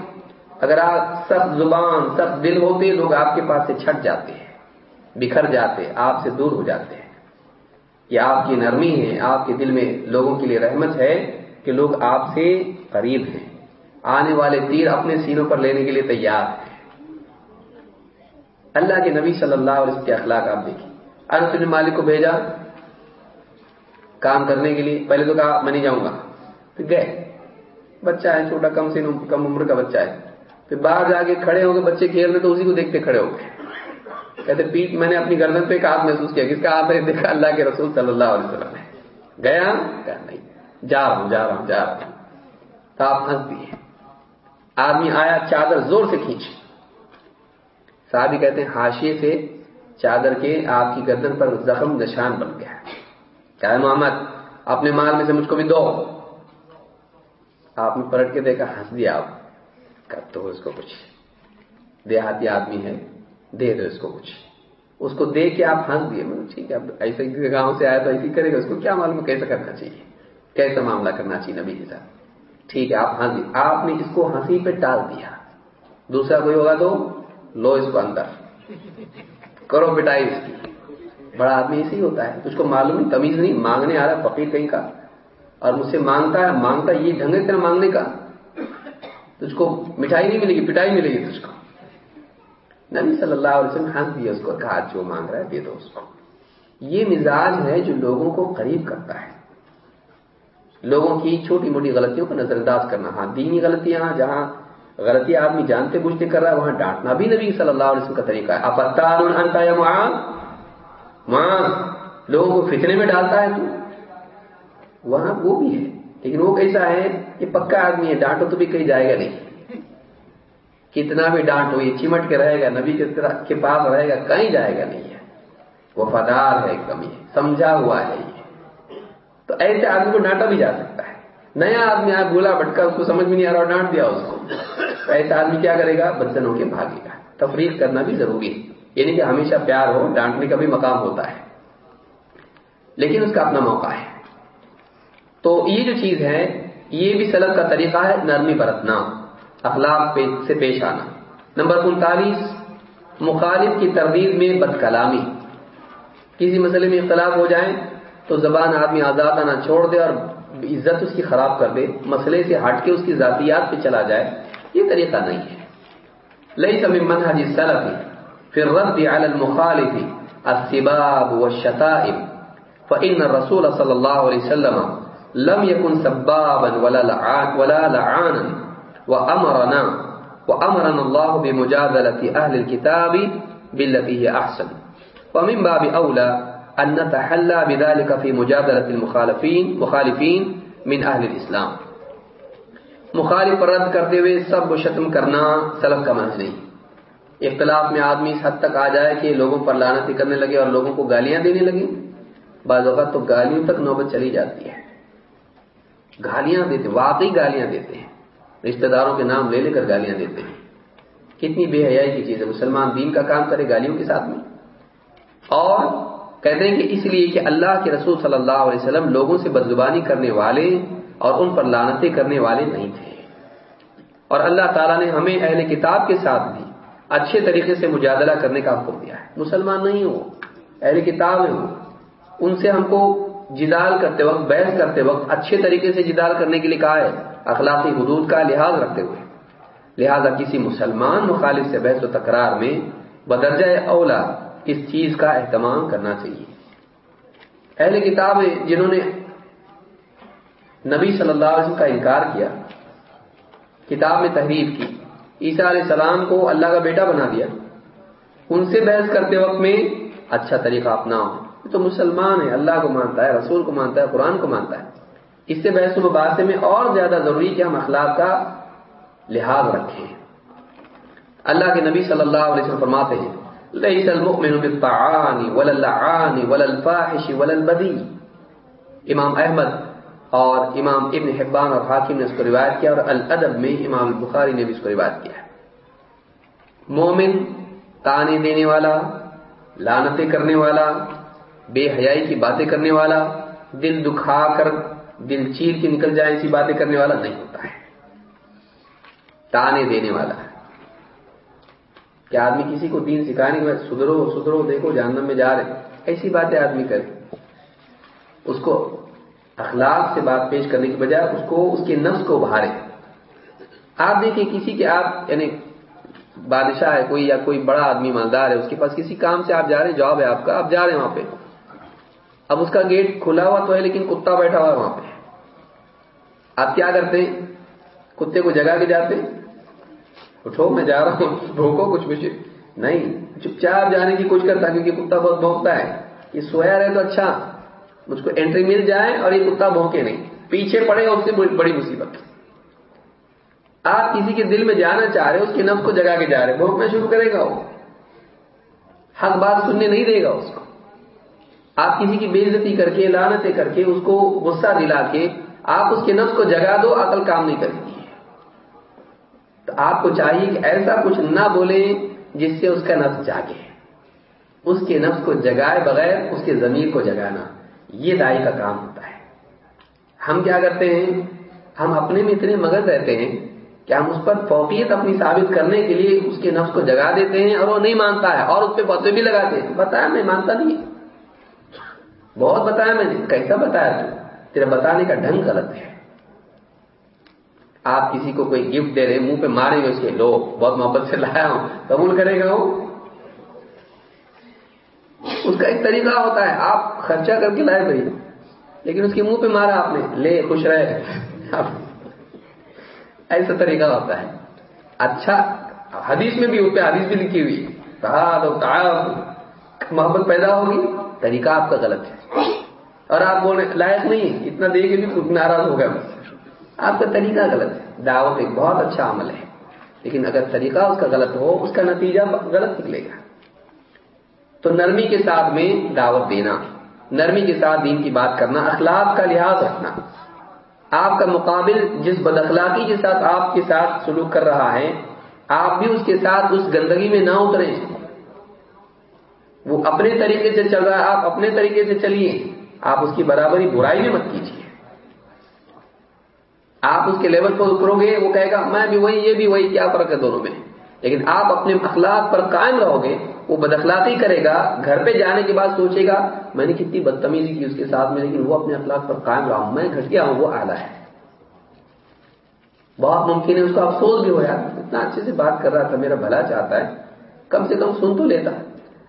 اگر آپ سخت زبان، سخت دل ہوتے، لوگ آپ کے پاس سے چھٹ جاتے ہیں، بکھر جاتے آپ سے دور ہو جاتے ہیں۔ یہ آپ کی نرمی ہے، آپ کے دل میں لوگوں کے لیے رحمت ہے۔ کہ لوگ آپ سے قریب ہیں۔ آنے والے تیر اپنے سینوں پر لینے کے لیے تیار ہیں۔ اللہ کے نبی صلی اللہ علیہ وسلم کے اخلاق آپ دیکھیں۔ انس نے مالک کو بھیجا کام کرنے کے لیے۔ پہلے تو کہا، میں نہیں جاؤں گا۔ پھر گئے۔ بچہ ہے، چھوٹا، کم سے کم عمر کا بچہ ہے۔ پھر باہر جا کے کھڑے ہو گئے بچے کھیل رہے تو اسی کو دیکھتے کھڑے ہو گئے۔ کہتے، پیٹ، میں نے اپنی گردن پہ ایک ہاتھ محسوس کیا۔ کس کا ہاتھ ہے؟ دیکھا، اللہ کے رسول صلی اللہ علیہ وسلم نے۔ گیا نہیں۔ جا رہا ہوں، جا رہا ہوں، جا رہا ہوں۔ تو آپ ہنس دیے آدمی آیا، چادر زور سے کھینچ صاحب کہتے ہیں ہاشیے سے چادر کے آپ کی گردن پر زخم نشان بن گیا۔ کیا محمد، اپنے مال میں سے مجھ کو بھی دو۔ آپ نے پلٹ کے دیکھا، ہنس دیا آپ۔ کر تو اس کو کچھ۔ دیہاتی آدمی ہے، دے دو اس کو کچھ۔ اس کو دے کے آپ ہنس دیے ٹھیک ہے ایسے گاؤں سے آیا تو ایسی کرے گا۔ اس کو کیا معلوم کیسے کرنا چاہیے؟ کیسا معاملہ کرنا چاہیے نبی کے ساتھ؟ ٹھیک ہے، آپ ہنسی، آپ نے اس کو ہنسی پہ ٹال دیا۔ دوسرا کوئی ہوگا تو لو اس کو اندر۔ کرو پٹائی اس کی۔ بڑا آدمی ایسے ہی ہوتا ہے۔ اس کو معلوم نہیں تمیز نہیں، مانگنے آ رہا فقیر کہیں کا۔ اور مجھ سے مانگتا ہے، مانگتا یہ ڈھنگ طرح مانگنے کا۔ تجھ کو مٹھائی نہیں ملے گی، پٹائی ملے گی تجھ کو۔ نبی صلی اللہ علیہ وسلم ہنس دیا اس کو کہا، جو مانگ رہا ہے دے دو اس کو۔ یہ مزاج ہے جو لوگوں کو قریب کرتا ہے۔ لوگوں کی چھوٹی موٹی غلطیوں کو نظر انداز کرنا۔ ہاں دینی غلطیاں، جہاں غلطی آدمی جانتے بوجھتے کر رہا ہے، وہاں ڈانٹنا بھی نبی صلی اللہ علیہ وسلم کا طریقہ ہے۔ اپتا یا ماں لوگوں کو فتنے میں ڈالتا ہے تو؟ وہاں وہ بھی ہے، لیکن وہ کیسا ہے یہ پکا آدمی ہے، ڈانٹو تو بھی کہیں جائے گا نہیں۔ کتنا بھی ڈانٹو، یہ چمٹ کے رہے گا، نبی کے پاس رہے گا، کہیں جائے گا نہیں ہے۔ وفادار ہے ایک دم یہ سمجھا ہوا ہے یہ۔ تو ایسے آدمی کو ڈانٹا بھی جا سکتا ہے۔ نیا آدمی آیا بولا بٹکا اس کو سمجھ میں نہیں آ رہا اور ڈانٹ دیا اس کو۔ ایسا آدمی کیا کرے گا؟ بدن ہو کے بھاگے گا۔ تفریح کرنا بھی ضروری ہے۔ یعنی کہ ہمیشہ پیار ہو، ڈانٹنے کا بھی مقام ہوتا ہے۔ لیکن اس کا اپنا موقع ہے۔ تو یہ جو چیز ہے، یہ بھی سلط کا طریقہ ہے، نرمی برتنا، اخلاق سے پیش آنا۔ نمبر انتالیس، مخالف کی تردید میں بد کلامی کسی مسئلے میں اختلاف ہو جائے تو زبان آدمی آزاد آنا چھوڑ دے اور عزت اس کی خراب کر دے، مسئلے سے ہٹ کے اس کی ذاتیات پہ چلا جائے، یہ طریقہ نہیں ہے۔ لئی سب منہج سلفی پھر رد علی المخالف السباب والشتائم فإن الرسول صلی اللہ علیہ وسلم لم يكن سبابا ولا لعان ولا لعانا وامرنا وامرنا الله بمجادله اهل الكتاب بالتي هي احسن ومن باب اولى ان تحلى بذلك في مجادله المخالفين من اهل الاسلام مخالف پر رد کرتے ہوئے سب کو شتم کرنا سلف کا منج نہیں۔ اختلاف میں آدمی اس حد تک آ جائے کہ لوگوں پر لانتی کرنے لگے اور لوگوں کو گالیاں دینے لگے۔ بعض اوقات تو گالیوں تک نوبت چلی جاتی ہے۔ گالیاں دیتے واقعی گالیاں دیتے ہیں۔ رشتہ داروں کے نام لے لے کر گالیاں دیتے ہیں۔ کتنی بے حیائی کی چیز ہے۔ مسلمان دین کا کام کرے گالیوں کے ساتھ میں۔ اور کہتے ہیں کہ اس لیے کہ اللہ کے رسول صلی اللہ علیہ وسلم لوگوں سے بدزبانی کرنے والے اور ان پر لانتیں کرنے والے نہیں تھے۔ اور اللہ تعالیٰ نے ہمیں اہل کتاب کے ساتھ بھی اچھے طریقے سے مجادلہ کرنے کا حکم دیا ہے۔ مسلمان نہیں ہو، اہل کتاب ہو ان سے ہم کو جدال کرتے وقت، بحث کرتے وقت اچھے طریقے سے جدال کرنے کے لیے کہا ہے، اخلاقی حدود کا لحاظ رکھتے ہوئے۔ لہذا کسی مسلمان مخالف سے بحث و تکرار میں بدرجہ اولا اس چیز کا اہتمام کرنا چاہیے۔ اہل کتاب جنہوں نے نبی صلی اللہ علیہ وسلم کا انکار کیا، کتاب میں تحریر کی، عیسیٰ علیہ السلام کو اللہ کا بیٹا بنا دیا۔ ان سے بحث کرتے وقت میں اچھا طریقہ اپناؤ۔ تو مسلمان ہے اللہ کو مانتا ہے، رسول کو مانتا ہے، قرآن کو مانتا ہے۔ اس سے بحث و مباحثے میں اور زیادہ ضروری کہ ہم اخلاق کا لحاظ رکھیں۔ اللہ کے نبی صلی اللہ علیہ وسلم فرماتے ہیں ليس المؤمن بالطعان ولا اللعان ولا الفاحش ولا البذيء. امام احمد اور امام ابن حبان اور حاکم نے اس کو روایت کیا اور الادب میں امام البخاری نے بھی اس کو روایت کیا مومن تانے دینے والا لانتیں کرنے والا، بے حیائی کی باتیں کرنے والا، دل دکھا کر دل چیر کے نکل جائے ایسی باتیں کرنے والا نہیں ہوتا ہے۔ تانے دینے والا۔ کہ آدمی کسی کو دین سکھانے کے بعد سدھرو سدھرو، دیکھو، جہنم میں جا رہے ایسی باتیں آدمی کرے۔ اس کو اخلاق سے بات پیش کرنے کی بجائے اس کو، اس کے نفس کو بھارے آپ دیکھیں کسی کے آپ یعنی بادشاہ ہے کوئی یا کوئی بڑا آدمی مالدار ہے، اس کے پاس کسی کام سے آپ جا رہے ہیں، جاب ہے آپ کا، آپ جا رہے ہیں وہاں پہ۔ اب اس کا گیٹ کھلا ہوا تو ہے، لیکن کتا بیٹھا ہوا ہے وہاں پہ۔ آپ کیا کرتے ہیں؟ کتے کو جگا کے جاتے اٹھو، میں جا رہا ہوں، بھوکو کچھ کچھ نہیں، چپ چاپ جانے کی کوشش کرتا کیونکہ کتا بہت بھونکتا ہے۔ یہ سویا رہے تو اچھا۔ مجھ کو انٹری مل جائے اور یہ کتا بھونکے نہیں۔ پیچھے پڑے اس سے بڑی مصیبت۔ آپ کسی کے دل میں جانا چاہ رہے اس کے نفس کو جگا کے جا رہے بھونکنا شروع کرے گا وہ۔ حق بات سننے نہیں دے گا اس کو۔ آپ کسی کی بےزتی کر کے لانتیں کر کے، اس کو غصہ دلا کے، آپ اس کے نفس کو جگا دو، عقل کام نہیں کرتی ہے تو آپ کو چاہیے کہ ایسا کچھ نہ بولیں جس سے اس کا نفس جاگے۔ اس کے نفس کو جگائے بغیر اس کے ضمیر کو جگانا، یہ دائی کا کام ہوتا ہے۔ ہم کیا کرتے ہیں؟ ہم اپنے میں اتنے مگن رہتے ہیں کہ ہم اس پر فوقیت اپنی ثابت کرنے کے لیے اس کے نفس کو جگا دیتے ہیں اور وہ نہیں مانتا ہے اور اس پہ بتوے بھی لگاتے ہیں۔ بتایا میں مانتا نہیں بہت بتایا میں نے، کیسا بتایا تو؟ تیرا بتانے کا ڈھنگ غلط ہے۔ آپ کسی کو کوئی گفٹ دے رہے منہ پہ ماریں گے اس کے، لو، بہت محبت سے لایا ہوں، قبول کرے گا وہ؟ اس کا ایک طریقہ ہوتا ہے، آپ خرچہ کر کے لائے بھائی، لیکن اس کے منہ پہ مارا آپ نے، لے، خوش رہے۔ ایسا طریقہ ہوتا ہے۔ اچھا حدیث میں بھی اس پہ حدیث بھی لکھی ہوئی کہا تو محبت پیدا ہوگی، طریقہ آپ کا غلط ہے۔ اور آپ بولنے لائق نہیں اتنا دے کے بھی ناراض ہو گیا آپ کا طریقہ غلط ہے۔ دعوت ایک بہت اچھا عمل ہے۔ لیکن اگر طریقہ اس کا غلط ہو، اس کا نتیجہ غلط نکلے گا۔ تو نرمی کے ساتھ میں دعوت دینا، نرمی کے ساتھ دین کی بات کرنا، اخلاق کا لحاظ رکھنا۔ آپ کا مقابل جس بد اخلاقی کے ساتھ آپ کے ساتھ سلوک کر رہا ہے، آپ بھی اس کے ساتھ اس گندگی میں نہ اتریں۔ وہ اپنے طریقے سے چل رہا ہے، آپ اپنے طریقے سے چلیے۔ آپ اس کی برابری برائی میں مت کیجیے۔ آپ اس کے لیول پر اترو گے، وہ کہے گا، میں بھی وہی، یہ بھی وہی، کیا فرق ہے دونوں میں؟ لیکن آپ اپنے اخلاق پر قائم رہو گے، وہ بد اخلاقی کرے گا، گھر پہ جانے کے بعد سوچے گا، میں نے کتنی بدتمیزی کی اس کے ساتھ میں، لیکن وہ اپنے اخلاق پر قائم رہا ہوں، میں گھٹ گیا ہوں، وہ آلہ ہے۔ بہت ممکن ہے اس کو افسوس بھی ہو یار، اتنا اچھے سے بات کر رہا تھا، میرا بھلا چاہتا ہے، کم سے کم سن تو لیتا۔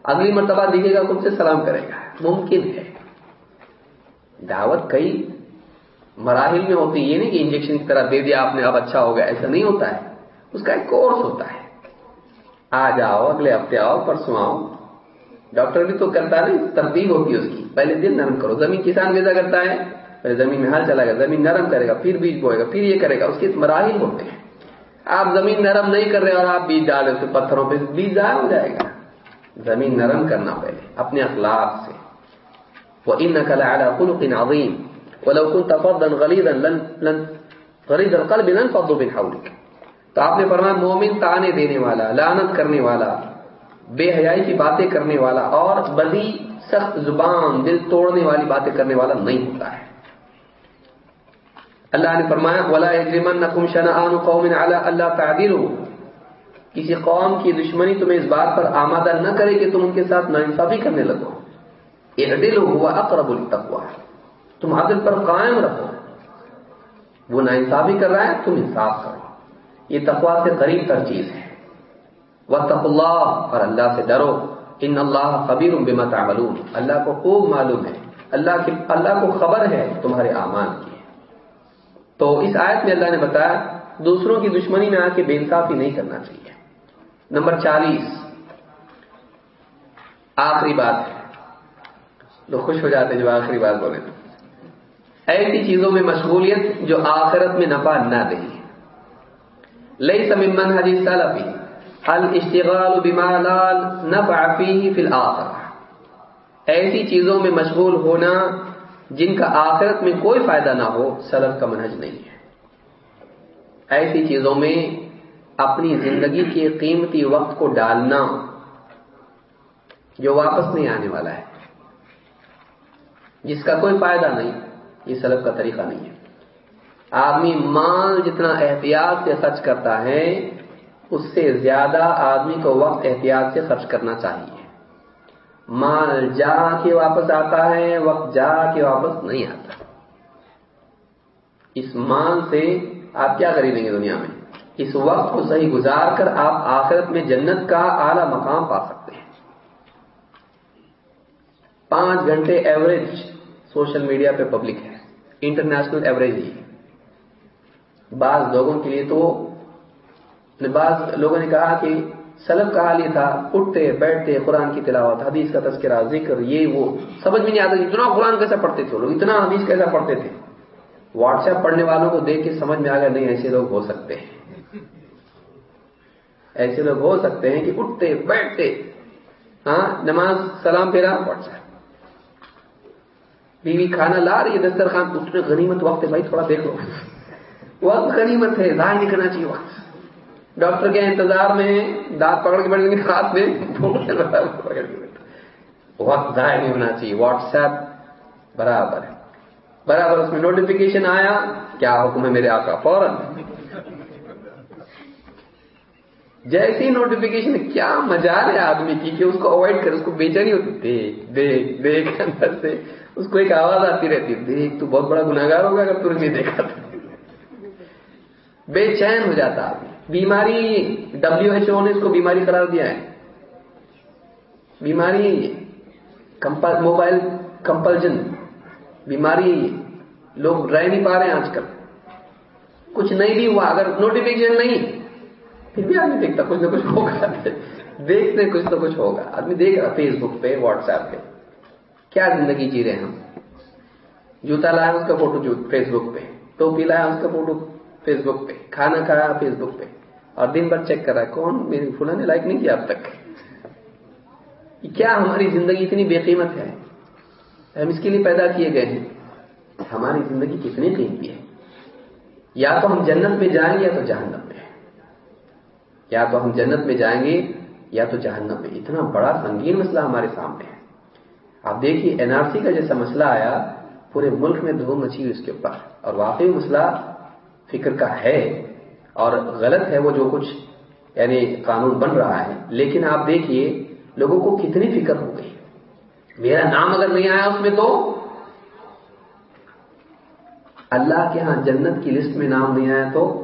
اگلی مرتبہ دیکھے گا تم سے سلام کرے گا، ممکن ہے۔ دعوت کئی مراحل میں ہوتی یہ نہیں کہ انجیکشن کی طرح دے دیا آپ نے، اب اچھا ہو گیا، ایسا نہیں ہوتا ہے۔ اس کا ایک کورس ہوتا ہے۔ آ جاؤ اگلے ہفتے آؤ، پرسوں آؤ۔ ڈاکٹر بھی تو کرتا ہے ترتیب ہوتی ہے اس کی۔ پہلے دل نرم کرو۔ زمین کسان کیسا کرتا ہے، پہلے زمین میں ہل چلا گا زمین نرم کرے گا، پھر بیج بوئے گا، پھر یہ کرے گا۔ اس کے مراحل ہوتے ہیں۔ آپ زمین نرم نہیں کر رہے اور آپ بیج ڈالے اس پتھروں پہ بیج ضائع ہو جائے گا۔ زمین نرم کرنا پہلے، اپنے اخلاق سے۔ وہ ان نقل خلق عظیم ولو كنت فظا غليظا لن لن غليظ القلب لن فضوا من حولك. تو آپ نے فرمایا، مومن تانے دینے والا، لعنت کرنے والا، بے حیائی کی باتیں کرنے والا اور بدی سخت زبان، دل توڑنے والی باتیں کرنے والا نہیں ہوتا ہے۔ اللہ نے فرمایا، ولا يجرمنكم شنآن قوم على الا تعدلوا۔ کسی قوم کی دشمنی تمہیں اس بات پر آمادہ نہ کرے کہ تم ان کے ساتھ ناانصافی کرنے لگو۔ اعدلوا هو اقرب للتقوى۔ تم عدل پر قائم رہو۔ وہ ناانصافی کر رہا ہے، تم انصاف کرو۔ یہ تقوا سے قریب تر چیز ہے۔ وطف اللہ اور اللہ سے ڈرو۔ ان اللہ خبیر بما تعملون۔ اللہ کو خوب معلوم ہے۔ اللہ کی، اللہ کو خبر ہے تمہارے اعمال کی۔ تو اس آیت میں اللہ نے بتایا، دوسروں کی دشمنی میں آ کے بے انصافی نہیں کرنا چاہیے۔ نمبر چالیس۔ آخری بات ہے۔ لوگ خوش ہو جاتے ہیں جو آخری بات بولے تو ایسی چیزوں میں مشغولیت جو آخرت میں نفع نہ دے لئی سمن حدیث سلفی الاشتغال بما لا نفع فيه في الاخره ایسی چیزوں میں مشغول ہونا جن کا آخرت میں کوئی فائدہ نہ ہو، سلف کا منہج نہیں ہے۔ ایسی چیزوں میں اپنی زندگی کے قیمتی وقت کو ڈالنا جو واپس نہیں آنے والا ہے، جس کا کوئی فائدہ نہیں۔ یہ سلف کا طریقہ نہیں ہے۔ آدمی مال جتنا احتیاط سے خرچ کرتا ہے، اس سے زیادہ آدمی کو وقت احتیاط سے خرچ کرنا چاہیے۔ مال جا کے واپس آتا ہے، وقت جا کے واپس نہیں آتا۔ اس مال سے آپ کیا خریدیں گے دنیا میں؟ اس وقت کو صحیح گزار کر آپ آخرت میں جنت کا اعلی مقام پا سکتے ہیں۔ پانچ گھنٹے ایوریج سوشل میڈیا پہ پبلک ہے۔ انٹرنیشنل ایوریج ہی بعض لوگوں کے لیے تو یعنی بعض لوگوں نے کہا کہ سلب کا حال یہ تھا، اٹھتے، بیٹھتے قرآن کی تلاوت، حدیث کا تذکرہ، ذکر، یہ، وہ، سمجھ میں نہیں آتا اتنا قرآن کیسا پڑھتے تھے لوگ، اتنا حدیث کیسا پڑھتے تھے۔ واٹس ایپ پڑھنے والوں کو دیکھ کے سمجھ میں آ گیا، نہیں، ایسے لوگ ہو سکتے ہیں۔ ایسے لوگ ہو سکتے ہیں کہ اٹھتے، بیٹھتے ہاں نماز سلام پھیرا، واٹس ایپ۔ بیوی کھانا لا رہی ہے دسترخوان اٹھنے غنیمت وقت ہے بھائی، تھوڑا دیکھ لو۔ وقت غنیمت ہے، ضائع نہیں کرنا چاہیے وقت۔ ڈاکٹر کے انتظار میں دانت پکڑ کے بیٹھے ہاتھ میں وقت ضائع نہیں ہونا چاہیے۔ واٹس ایپ برابر ہے۔ برابر، اس میں نوٹیفیکیشن آیا، کیا حکم ہے میرے آقا؟ فوراً۔ جیسی نوٹیفیکیشن کیا مجال ہے آدمی کی کہ اس کو اوائڈ کرے اس کو بے چینی ہوتی۔ دیکھ دیکھ دیکھ، اندر سے۔ اس کو ایک آواز آتی رہتی دیکھ تو بہت بڑا گناگار ہوگا اگر تم نے دیکھا تو۔ بے چین ہو جاتا۔ بیماری ڈبلو ایچ او نے اس کو بیماری قرار دیا ہے۔ بیماری موبائل کمپلجن۔ بیماری لوگ رہ نہیں پا رہے ہیں آج کل۔ کچھ نہیں بھی ہوا، اگر نوٹیفکیشن نہیں، پھر بھی آدمی دیکھتا، کچھ نہ کچھ ہوگا۔ دیکھتے کچھ نہ کچھ ہوگا۔ آدمی دیکھ رہا فیس بک پہ واٹس ایپ پہ۔ کیا زندگی جی رہے ہیں ہم؟ جوتا لایا اس کا فوٹو فیس بک پہ، ٹوپی لایا اس کا فوٹو فیس بک پہ، کھانا کھایا فیس بک پہ۔ اور دن بھر چیک کر رہا ہے کون میری فلاں نے لائک نہیں کیا اب تک؟ کیا ہماری زندگی اتنی بے قیمت ہے؟ ہم اس کے لیے پیدا کیے گئے ہیں۔ ہماری زندگی کتنی قیمتی ہے؟ یا تو ہم جنت میں جائیں گے یا تو جہنم میں۔ یا تو ہم جنت میں جائیں گے یا تو جہنم میں۔ اتنا بڑا سنگین مسئلہ ہمارے سامنے ہے۔ آپ دیکھیے این آر سی کا جیسا مسئلہ آیا، پورے ملک میں دھوم مچی اس کے اوپر۔ اور واقعی مسئلہ فکر کا ہے اور غلط ہے وہ جو کچھ یعنی قانون بن رہا ہے۔ لیکن آپ دیکھیے لوگوں کو کتنی فکر ہو گئی۔ میرا نام اگر نہیں آیا اس میں تو؟ اللہ کے ہاں جنت کی لسٹ میں نام نہیں آیا تو؟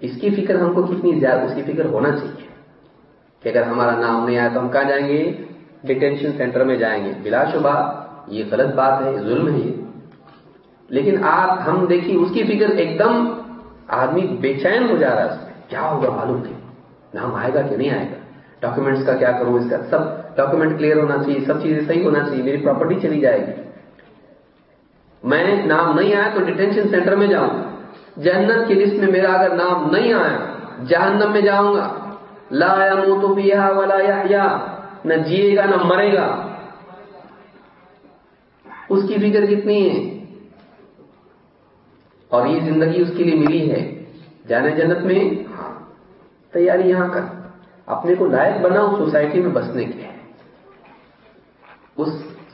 اس کی فکر ہم کو کتنی زیادہ اس کی فکر ہونا چاہیے کہ اگر ہمارا نام نہیں آیا تو ہم کہاں جائیں گے؟ ڈیٹینشن سینٹر میں جائیں گے۔ بلا شبہ یہ غلط بات ہے، ظلم ہے۔ یہ لیکن آپ، ہم دیکھیے اس کی فکر ایک دم آدمی بے چین ہو جا رہا ہے۔ اس میں کیا ہوگا معلوم نہیں نام آئے گا کہ نہیں آئے گا؟ ڈاکومنٹس کا کیا کروں؟ اس کا سب ڈاکومنٹ کلیئر ہونا چاہیے، سب چیزیں صحیح ہونا چاہیے، میری پراپرٹی چلی جائے گی۔ میں نام نہیں آیا تو ڈیٹینشن سینٹر میں جاؤں۔ جہنم کی لسٹ میں میرا اگر نام نہیں آیا، جہنم میں جاؤں گا۔ لا منہ تو بھی ولا نہ جیے گا نہ مرے گا۔ اس کی فکر کتنی ہے؟ اور یہ زندگی اس کے لیے ملی ہے۔ جانے جنت میں تیاری یہاں کا اپنے کو لائق بنا اس سوسائٹی میں بسنے کے۔ اس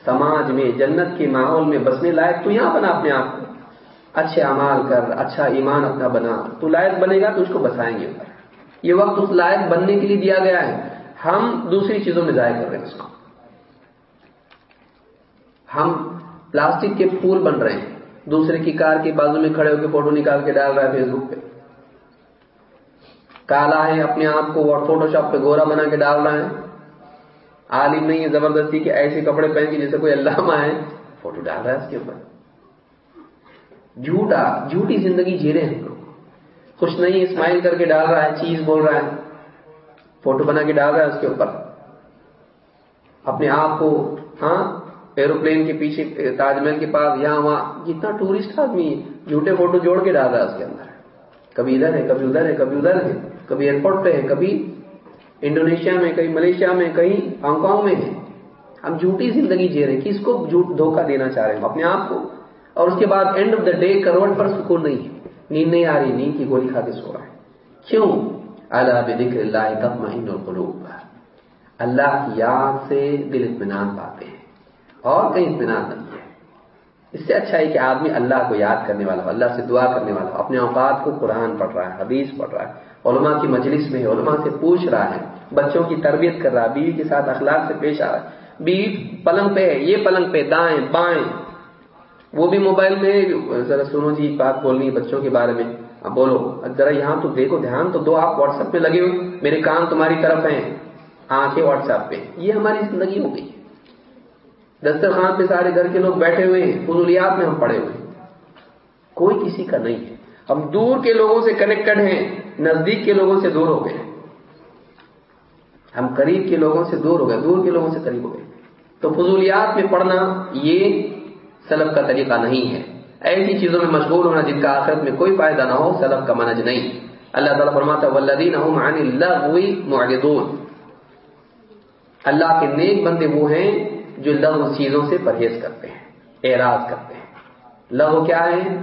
سماج میں، جنت کے ماحول میں بسنے لائق تو یہاں بنا اپنے آپ کو۔ اچھے امال کر اچھا ایمان اپنا بنا۔ تو لائق بنے گا تو اس کو بسائیں گے۔ یہ وقت اس لائق بننے کے لیے دیا گیا ہے۔ ہم دوسری چیزوں میں ضائع کر رہے ہیں اس کو۔ ہم پلاسٹک کے پھول بن رہے ہیں۔ دوسرے کی کار کے بازو میں کھڑے ہو کے فوٹو نکال کے ڈال رہا ہے فیس بک پہ۔ کالا ہے، اپنے آپ کو اور فوٹو شاپ پہ گورا بنا کے ڈال رہا ہے۔ عالم نہیں ہے، زبردستی کے ایسے کپڑے پہن کے جیسے کوئی علامہ ہے۔ فوٹو ڈال رہا ہے اس کے اوپر۔ جھوٹا، جھوٹی زندگی جی رہے ہیں۔ لوگ خوش نہیں، اسمائل کر کے ڈال رہا ہے، چیز بول رہا ہے۔ فوٹو بنا کے ڈال رہا ہے اس کے اوپر۔ اپنے آپ کو ہاں ایروپلین کے پیچھے، تاج محل کے پاس، یہاں، وہاں، جتنا ٹورسٹ آدمی جھوٹے فوٹو جوڑ کے ڈال رہا ہے اس کے اندر۔ کبھی ادھر ہے، کبھی ادھر ہے، کبھی ادھر ہے، کبھی ایئرپورٹ پہ ہے، کبھی انڈونیشیا میں کہیں ملیشیا میں کہیں ہانگ کانگ میں ہے۔ ہم جھوٹی زندگی جی رہے ہیں، کس کو جھوٹ دھوکہ دینا چاہ رہے ہیں؟ اپنے آپ کو۔ اور اس کے بعد end of the day crore پر سکون نہیں ہے۔ نیند نہیں آ رہی، نیند کی گولی کھا کے سو رہا ہے۔ کیوں؟ اللہ بکر اللہ تطمئن القلوب۔ اللہ کی یاد سے دل اطمینان پاتے ہیں اور کہیں اطمینان نہیں ہے۔ اس سے اچھا ہے کہ آدمی اللہ کو یاد کرنے والا ہو، اللہ سے دعا کرنے والا ہو، اپنے اوقات کو قرآن پڑھ رہا ہے، حدیث پڑھ رہا ہے، علماء کی مجلس میں ہے، علماء سے پوچھ رہا ہے، بچوں کی تربیت کر رہا ہے، بیوی کے ساتھ اخلاق سے پیش آ رہا ہے۔ بیوی پلنگ پہ ہے، یہ پلنگ پہ، دائیں، بائیں۔ وہ بھی موبائل میں، ذرا سنو جی بات بولنی ہے بچوں کے بارے میں۔ اب بولو ذرا یہاں تو دیکھو، دھیان تو دو آپ واٹس ایپ پہ لگے ہوئے، میرے کام تمہاری طرف ہیں، آنکھیں واٹس ایپ پہ۔ یہ ہماری زندگی ہو گئی۔ دسترخوان پہ سارے گھر کے لوگ بیٹھے ہوئے ہیں، فضولیات میں ہم پڑے ہوئے ہیں۔ کوئی کسی کا نہیں ہے۔ ہم دور کے لوگوں سے کنیکٹڈ ہیں، نزدیک کے لوگوں سے دور ہو گئے ہم قریب کے لوگوں سے دور ہو گئے، دور کے لوگوں سے قریب ہو گئے۔ تو فضولیات میں پڑھنا یہ سلب کا طریقہ نہیں ہے۔ ایسی چیزوں میں مشغول ہونا جن کا آخرت میں کوئی فائدہ نہ ہو سلب کا منج نہیں۔ اللہ تعالیٰ فرماتا ولدین اللہ کے نیک بندے وہ ہیں جو لغو چیزوں سے پرہیز کرتے ہیں، اعراض کرتے ہیں۔ لغو کیا ہے؟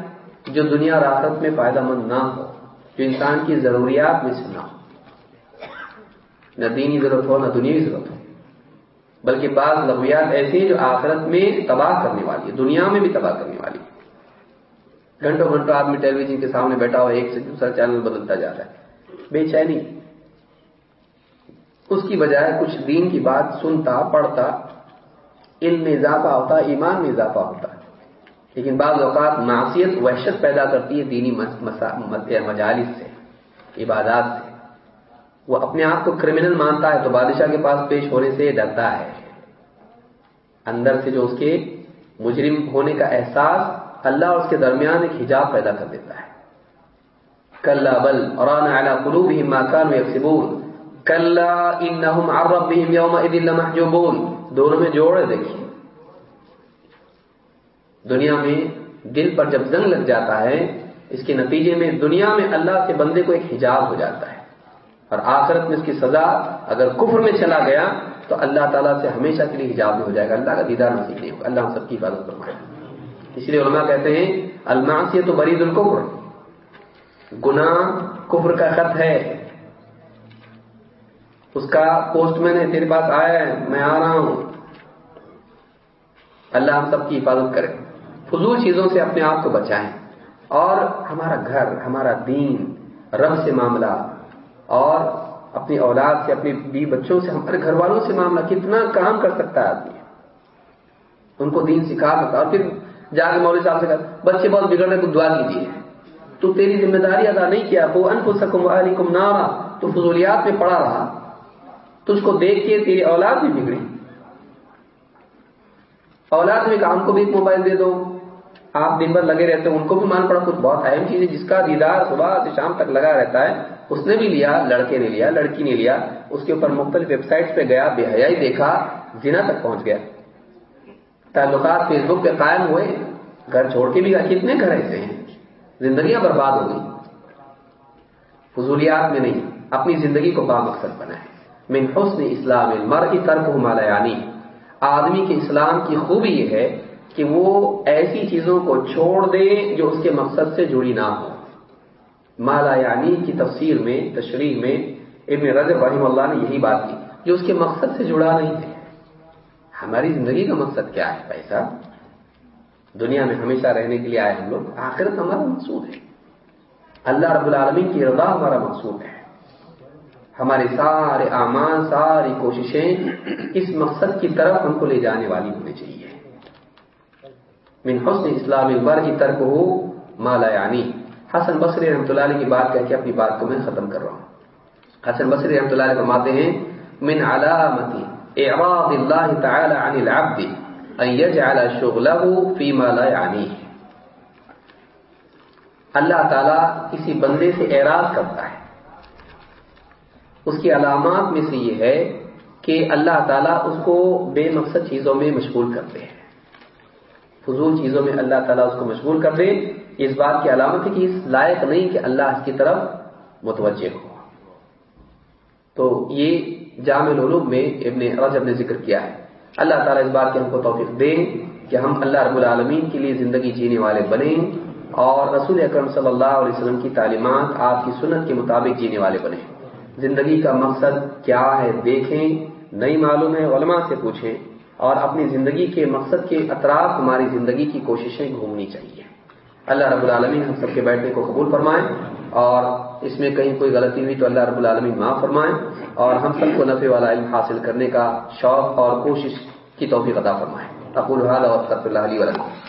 جو دنیا اور آخرت میں فائدہ مند نہ ہو، جو انسان کی ضروریات میں سے نہ ہو۔ نہ دینی ضرورت ہو، نہ دنیا ضرورت ہو۔ بلکہ بعض لغویات ایسی ہیں جو آخرت میں تباہ کرنے والی ہے دنیا میں بھی تباہ کرنے والی گھنٹوں گھنٹوں آدمی ٹیلی ویژن کے سامنے بیٹھا ہوا ایک سے دوسرا چینل بدلتا جا رہا ہے۔ بے چینی۔ اس کی بجائے کچھ دین کی بات سنتا، پڑھتا، علم میں اضافہ ہوتا، ایمان میں اضافہ ہوتا۔ ہے لیکن بعض اوقات معصیت، وحشت پیدا کرتی ہے دینی مجالس سے، عبادات سے۔ وہ اپنے آپ کو کرمنل مانتا ہے تو بادشاہ کے پاس پیش ہونے سے ڈرتا ہے۔ اندر سے جو اس کے مجرم ہونے کا احساس اللہ اور اس کے درمیان ایک حجاب پیدا کر دیتا ہے۔ کل بل اور دونوں میں جوڑ دیکھیے۔ دنیا میں دل پر جب زنگ لگ جاتا ہے، اس کے نتیجے میں دنیا میں اللہ کے بندے کو ایک حجاب ہو جاتا ہے۔ اور آخرت میں اس کی سزا اگر کفر میں چلا گیا، تو اللہ تعالیٰ سے ہمیشہ کے لیے حجاب ہو جائے گا۔ اللہ کا دیدار نصیب نہیں ہوگا اللہ ہم سب کی حفاظت فرمائے۔ اس لیے علماء کہتے ہیں الماسی تو برید القفر گناہ کفر کا خط ہے۔ اس کا پوسٹ میں نے تیرے پاس آیا ہے، میں آ رہا ہوں۔ اللہ ہم سب کی حفاظت کرے۔ فضول چیزوں سے اپنے آپ کو بچائیں۔ اور ہمارا گھر، ہمارا دین، رب سے معاملہ۔ اور اپنی اولاد سے، اپنی بی بچوں سے، ہمارے گھر والوں سے معاملہ۔ کتنا کام کر سکتا ہے آدمی؟ ان کو دین سکھا سکتا اور پھر جا کے مولوی صاحب سے کہا، بچے بہت بگڑ رہے تو دعا کیجیے۔ تو تیری ذمہ داری ادا نہیں کیا، وہ ان کو علیکم نارا، تو فضولیات میں پڑا رہا۔ تو اس کو دیکھ کے تیری اولاد بھی بگڑی۔ اولاد میں کام کو بھی ایک موبائل دے دو۔ آپ دن بھر لگے رہتے ہیں، ان کو بھی مان پڑا، کچھ بہت اہم چیز ہے جس کا دیدار صبح سے شام تک لگا رہتا ہے، اس نے بھی لیا، لڑکے نے لیا، لڑکی نے لیا، اس کے اوپر مختلف ویب سائٹ پہ گیا، بے حیائی دیکھا، زنا تک پہنچ گیا۔ تعلقات فیس بک پہ قائم ہوئے، گھر چھوڑ کے بھی کتنے گھر ایسے ہیں؟ زندگیاں برباد ہو گئی۔ فضولیات میں نہیں، اپنی زندگی کو با مقصد بنائے۔ من حسن اسلام مر کی ترک یعنی۔ آدمی کے اسلام کی خوبی یہ ہے کہ وہ ایسی چیزوں کو چھوڑ دے جو اس کے مقصد سے جڑی نہ ہو مالا یعنی کی تفسیر میں، تشریح میں ابن رضب رحم اللہ نے یہی بات کی، جو اس کے مقصد سے جڑا نہیں ہے۔ ہماری زندگی کا مقصد کیا ہے پیسہ دنیا میں ہمیشہ رہنے کے لیے آئے ہم لوگ، آخرت ہمارا مقصود ہے۔ اللہ رب العالمین کی رضا ہمارا مقصود ہے۔ ہمارے سارے اعمال، ساری کوششیں اس مقصد کی طرف ہم کو لے جانے والی ہونی چاہیے۔ من حسن اسلام البر کی ترک ہو مالا یعنی۔ حسن بصری رحمۃ اللہ علیہ کی بات کہہ کے اپنی بات کو میں ختم کر رہا ہوں۔ حسن بصری رحمۃ اللہ علیہ فرماتے ہیں، من علامتی اعراض اللہ تعالی عن العبد ان يجعل شغله فيما لا يعنيه. اللہ تعالیٰ کسی بندے سے اعراض کرتا ہے۔ اس کی علامات میں سے یہ ہے کہ اللہ تعالیٰ اس کو بے مقصد چیزوں میں مشغول کرتے ہیں۔ فضول چیزوں میں اللہ تعالیٰ اس کو مشغول کر دے۔ اس بات کی علامت ہے کہ اس لائق نہیں کہ اللہ اس کی طرف متوجہ ہو۔ تو یہ جامع العلوم میں ابن رجب نے ذکر کیا ہے۔ اللہ تعالیٰ اس بات کی ہم کو توفیق دیں کہ ہم اللہ رب العالمین کے لیے زندگی جینے والے بنیں اور رسول اکرم صلی اللہ علیہ وسلم کی تعلیمات آپ کی سنت کے مطابق جینے والے بنیں۔ زندگی کا مقصد کیا ہے دیکھیں، نہیں معلوم ہے، علماء سے پوچھیں اور اپنی زندگی کے مقصد کے اطراف ہماری زندگی کی کوششیں گھومنی چاہیے۔ اللہ رب العالمین ہم سب کے بیٹھنے کو قبول فرمائیں اور اس میں کہیں کوئی غلطی ہوئی تو اللہ رب العالمین معاف فرمائیں اور ہم سب کو نفع والا علم حاصل کرنے کا شوق اور کوشش کی توفیق عطا فرمائیں اقول هذا واستغفر الله لي ولكم۔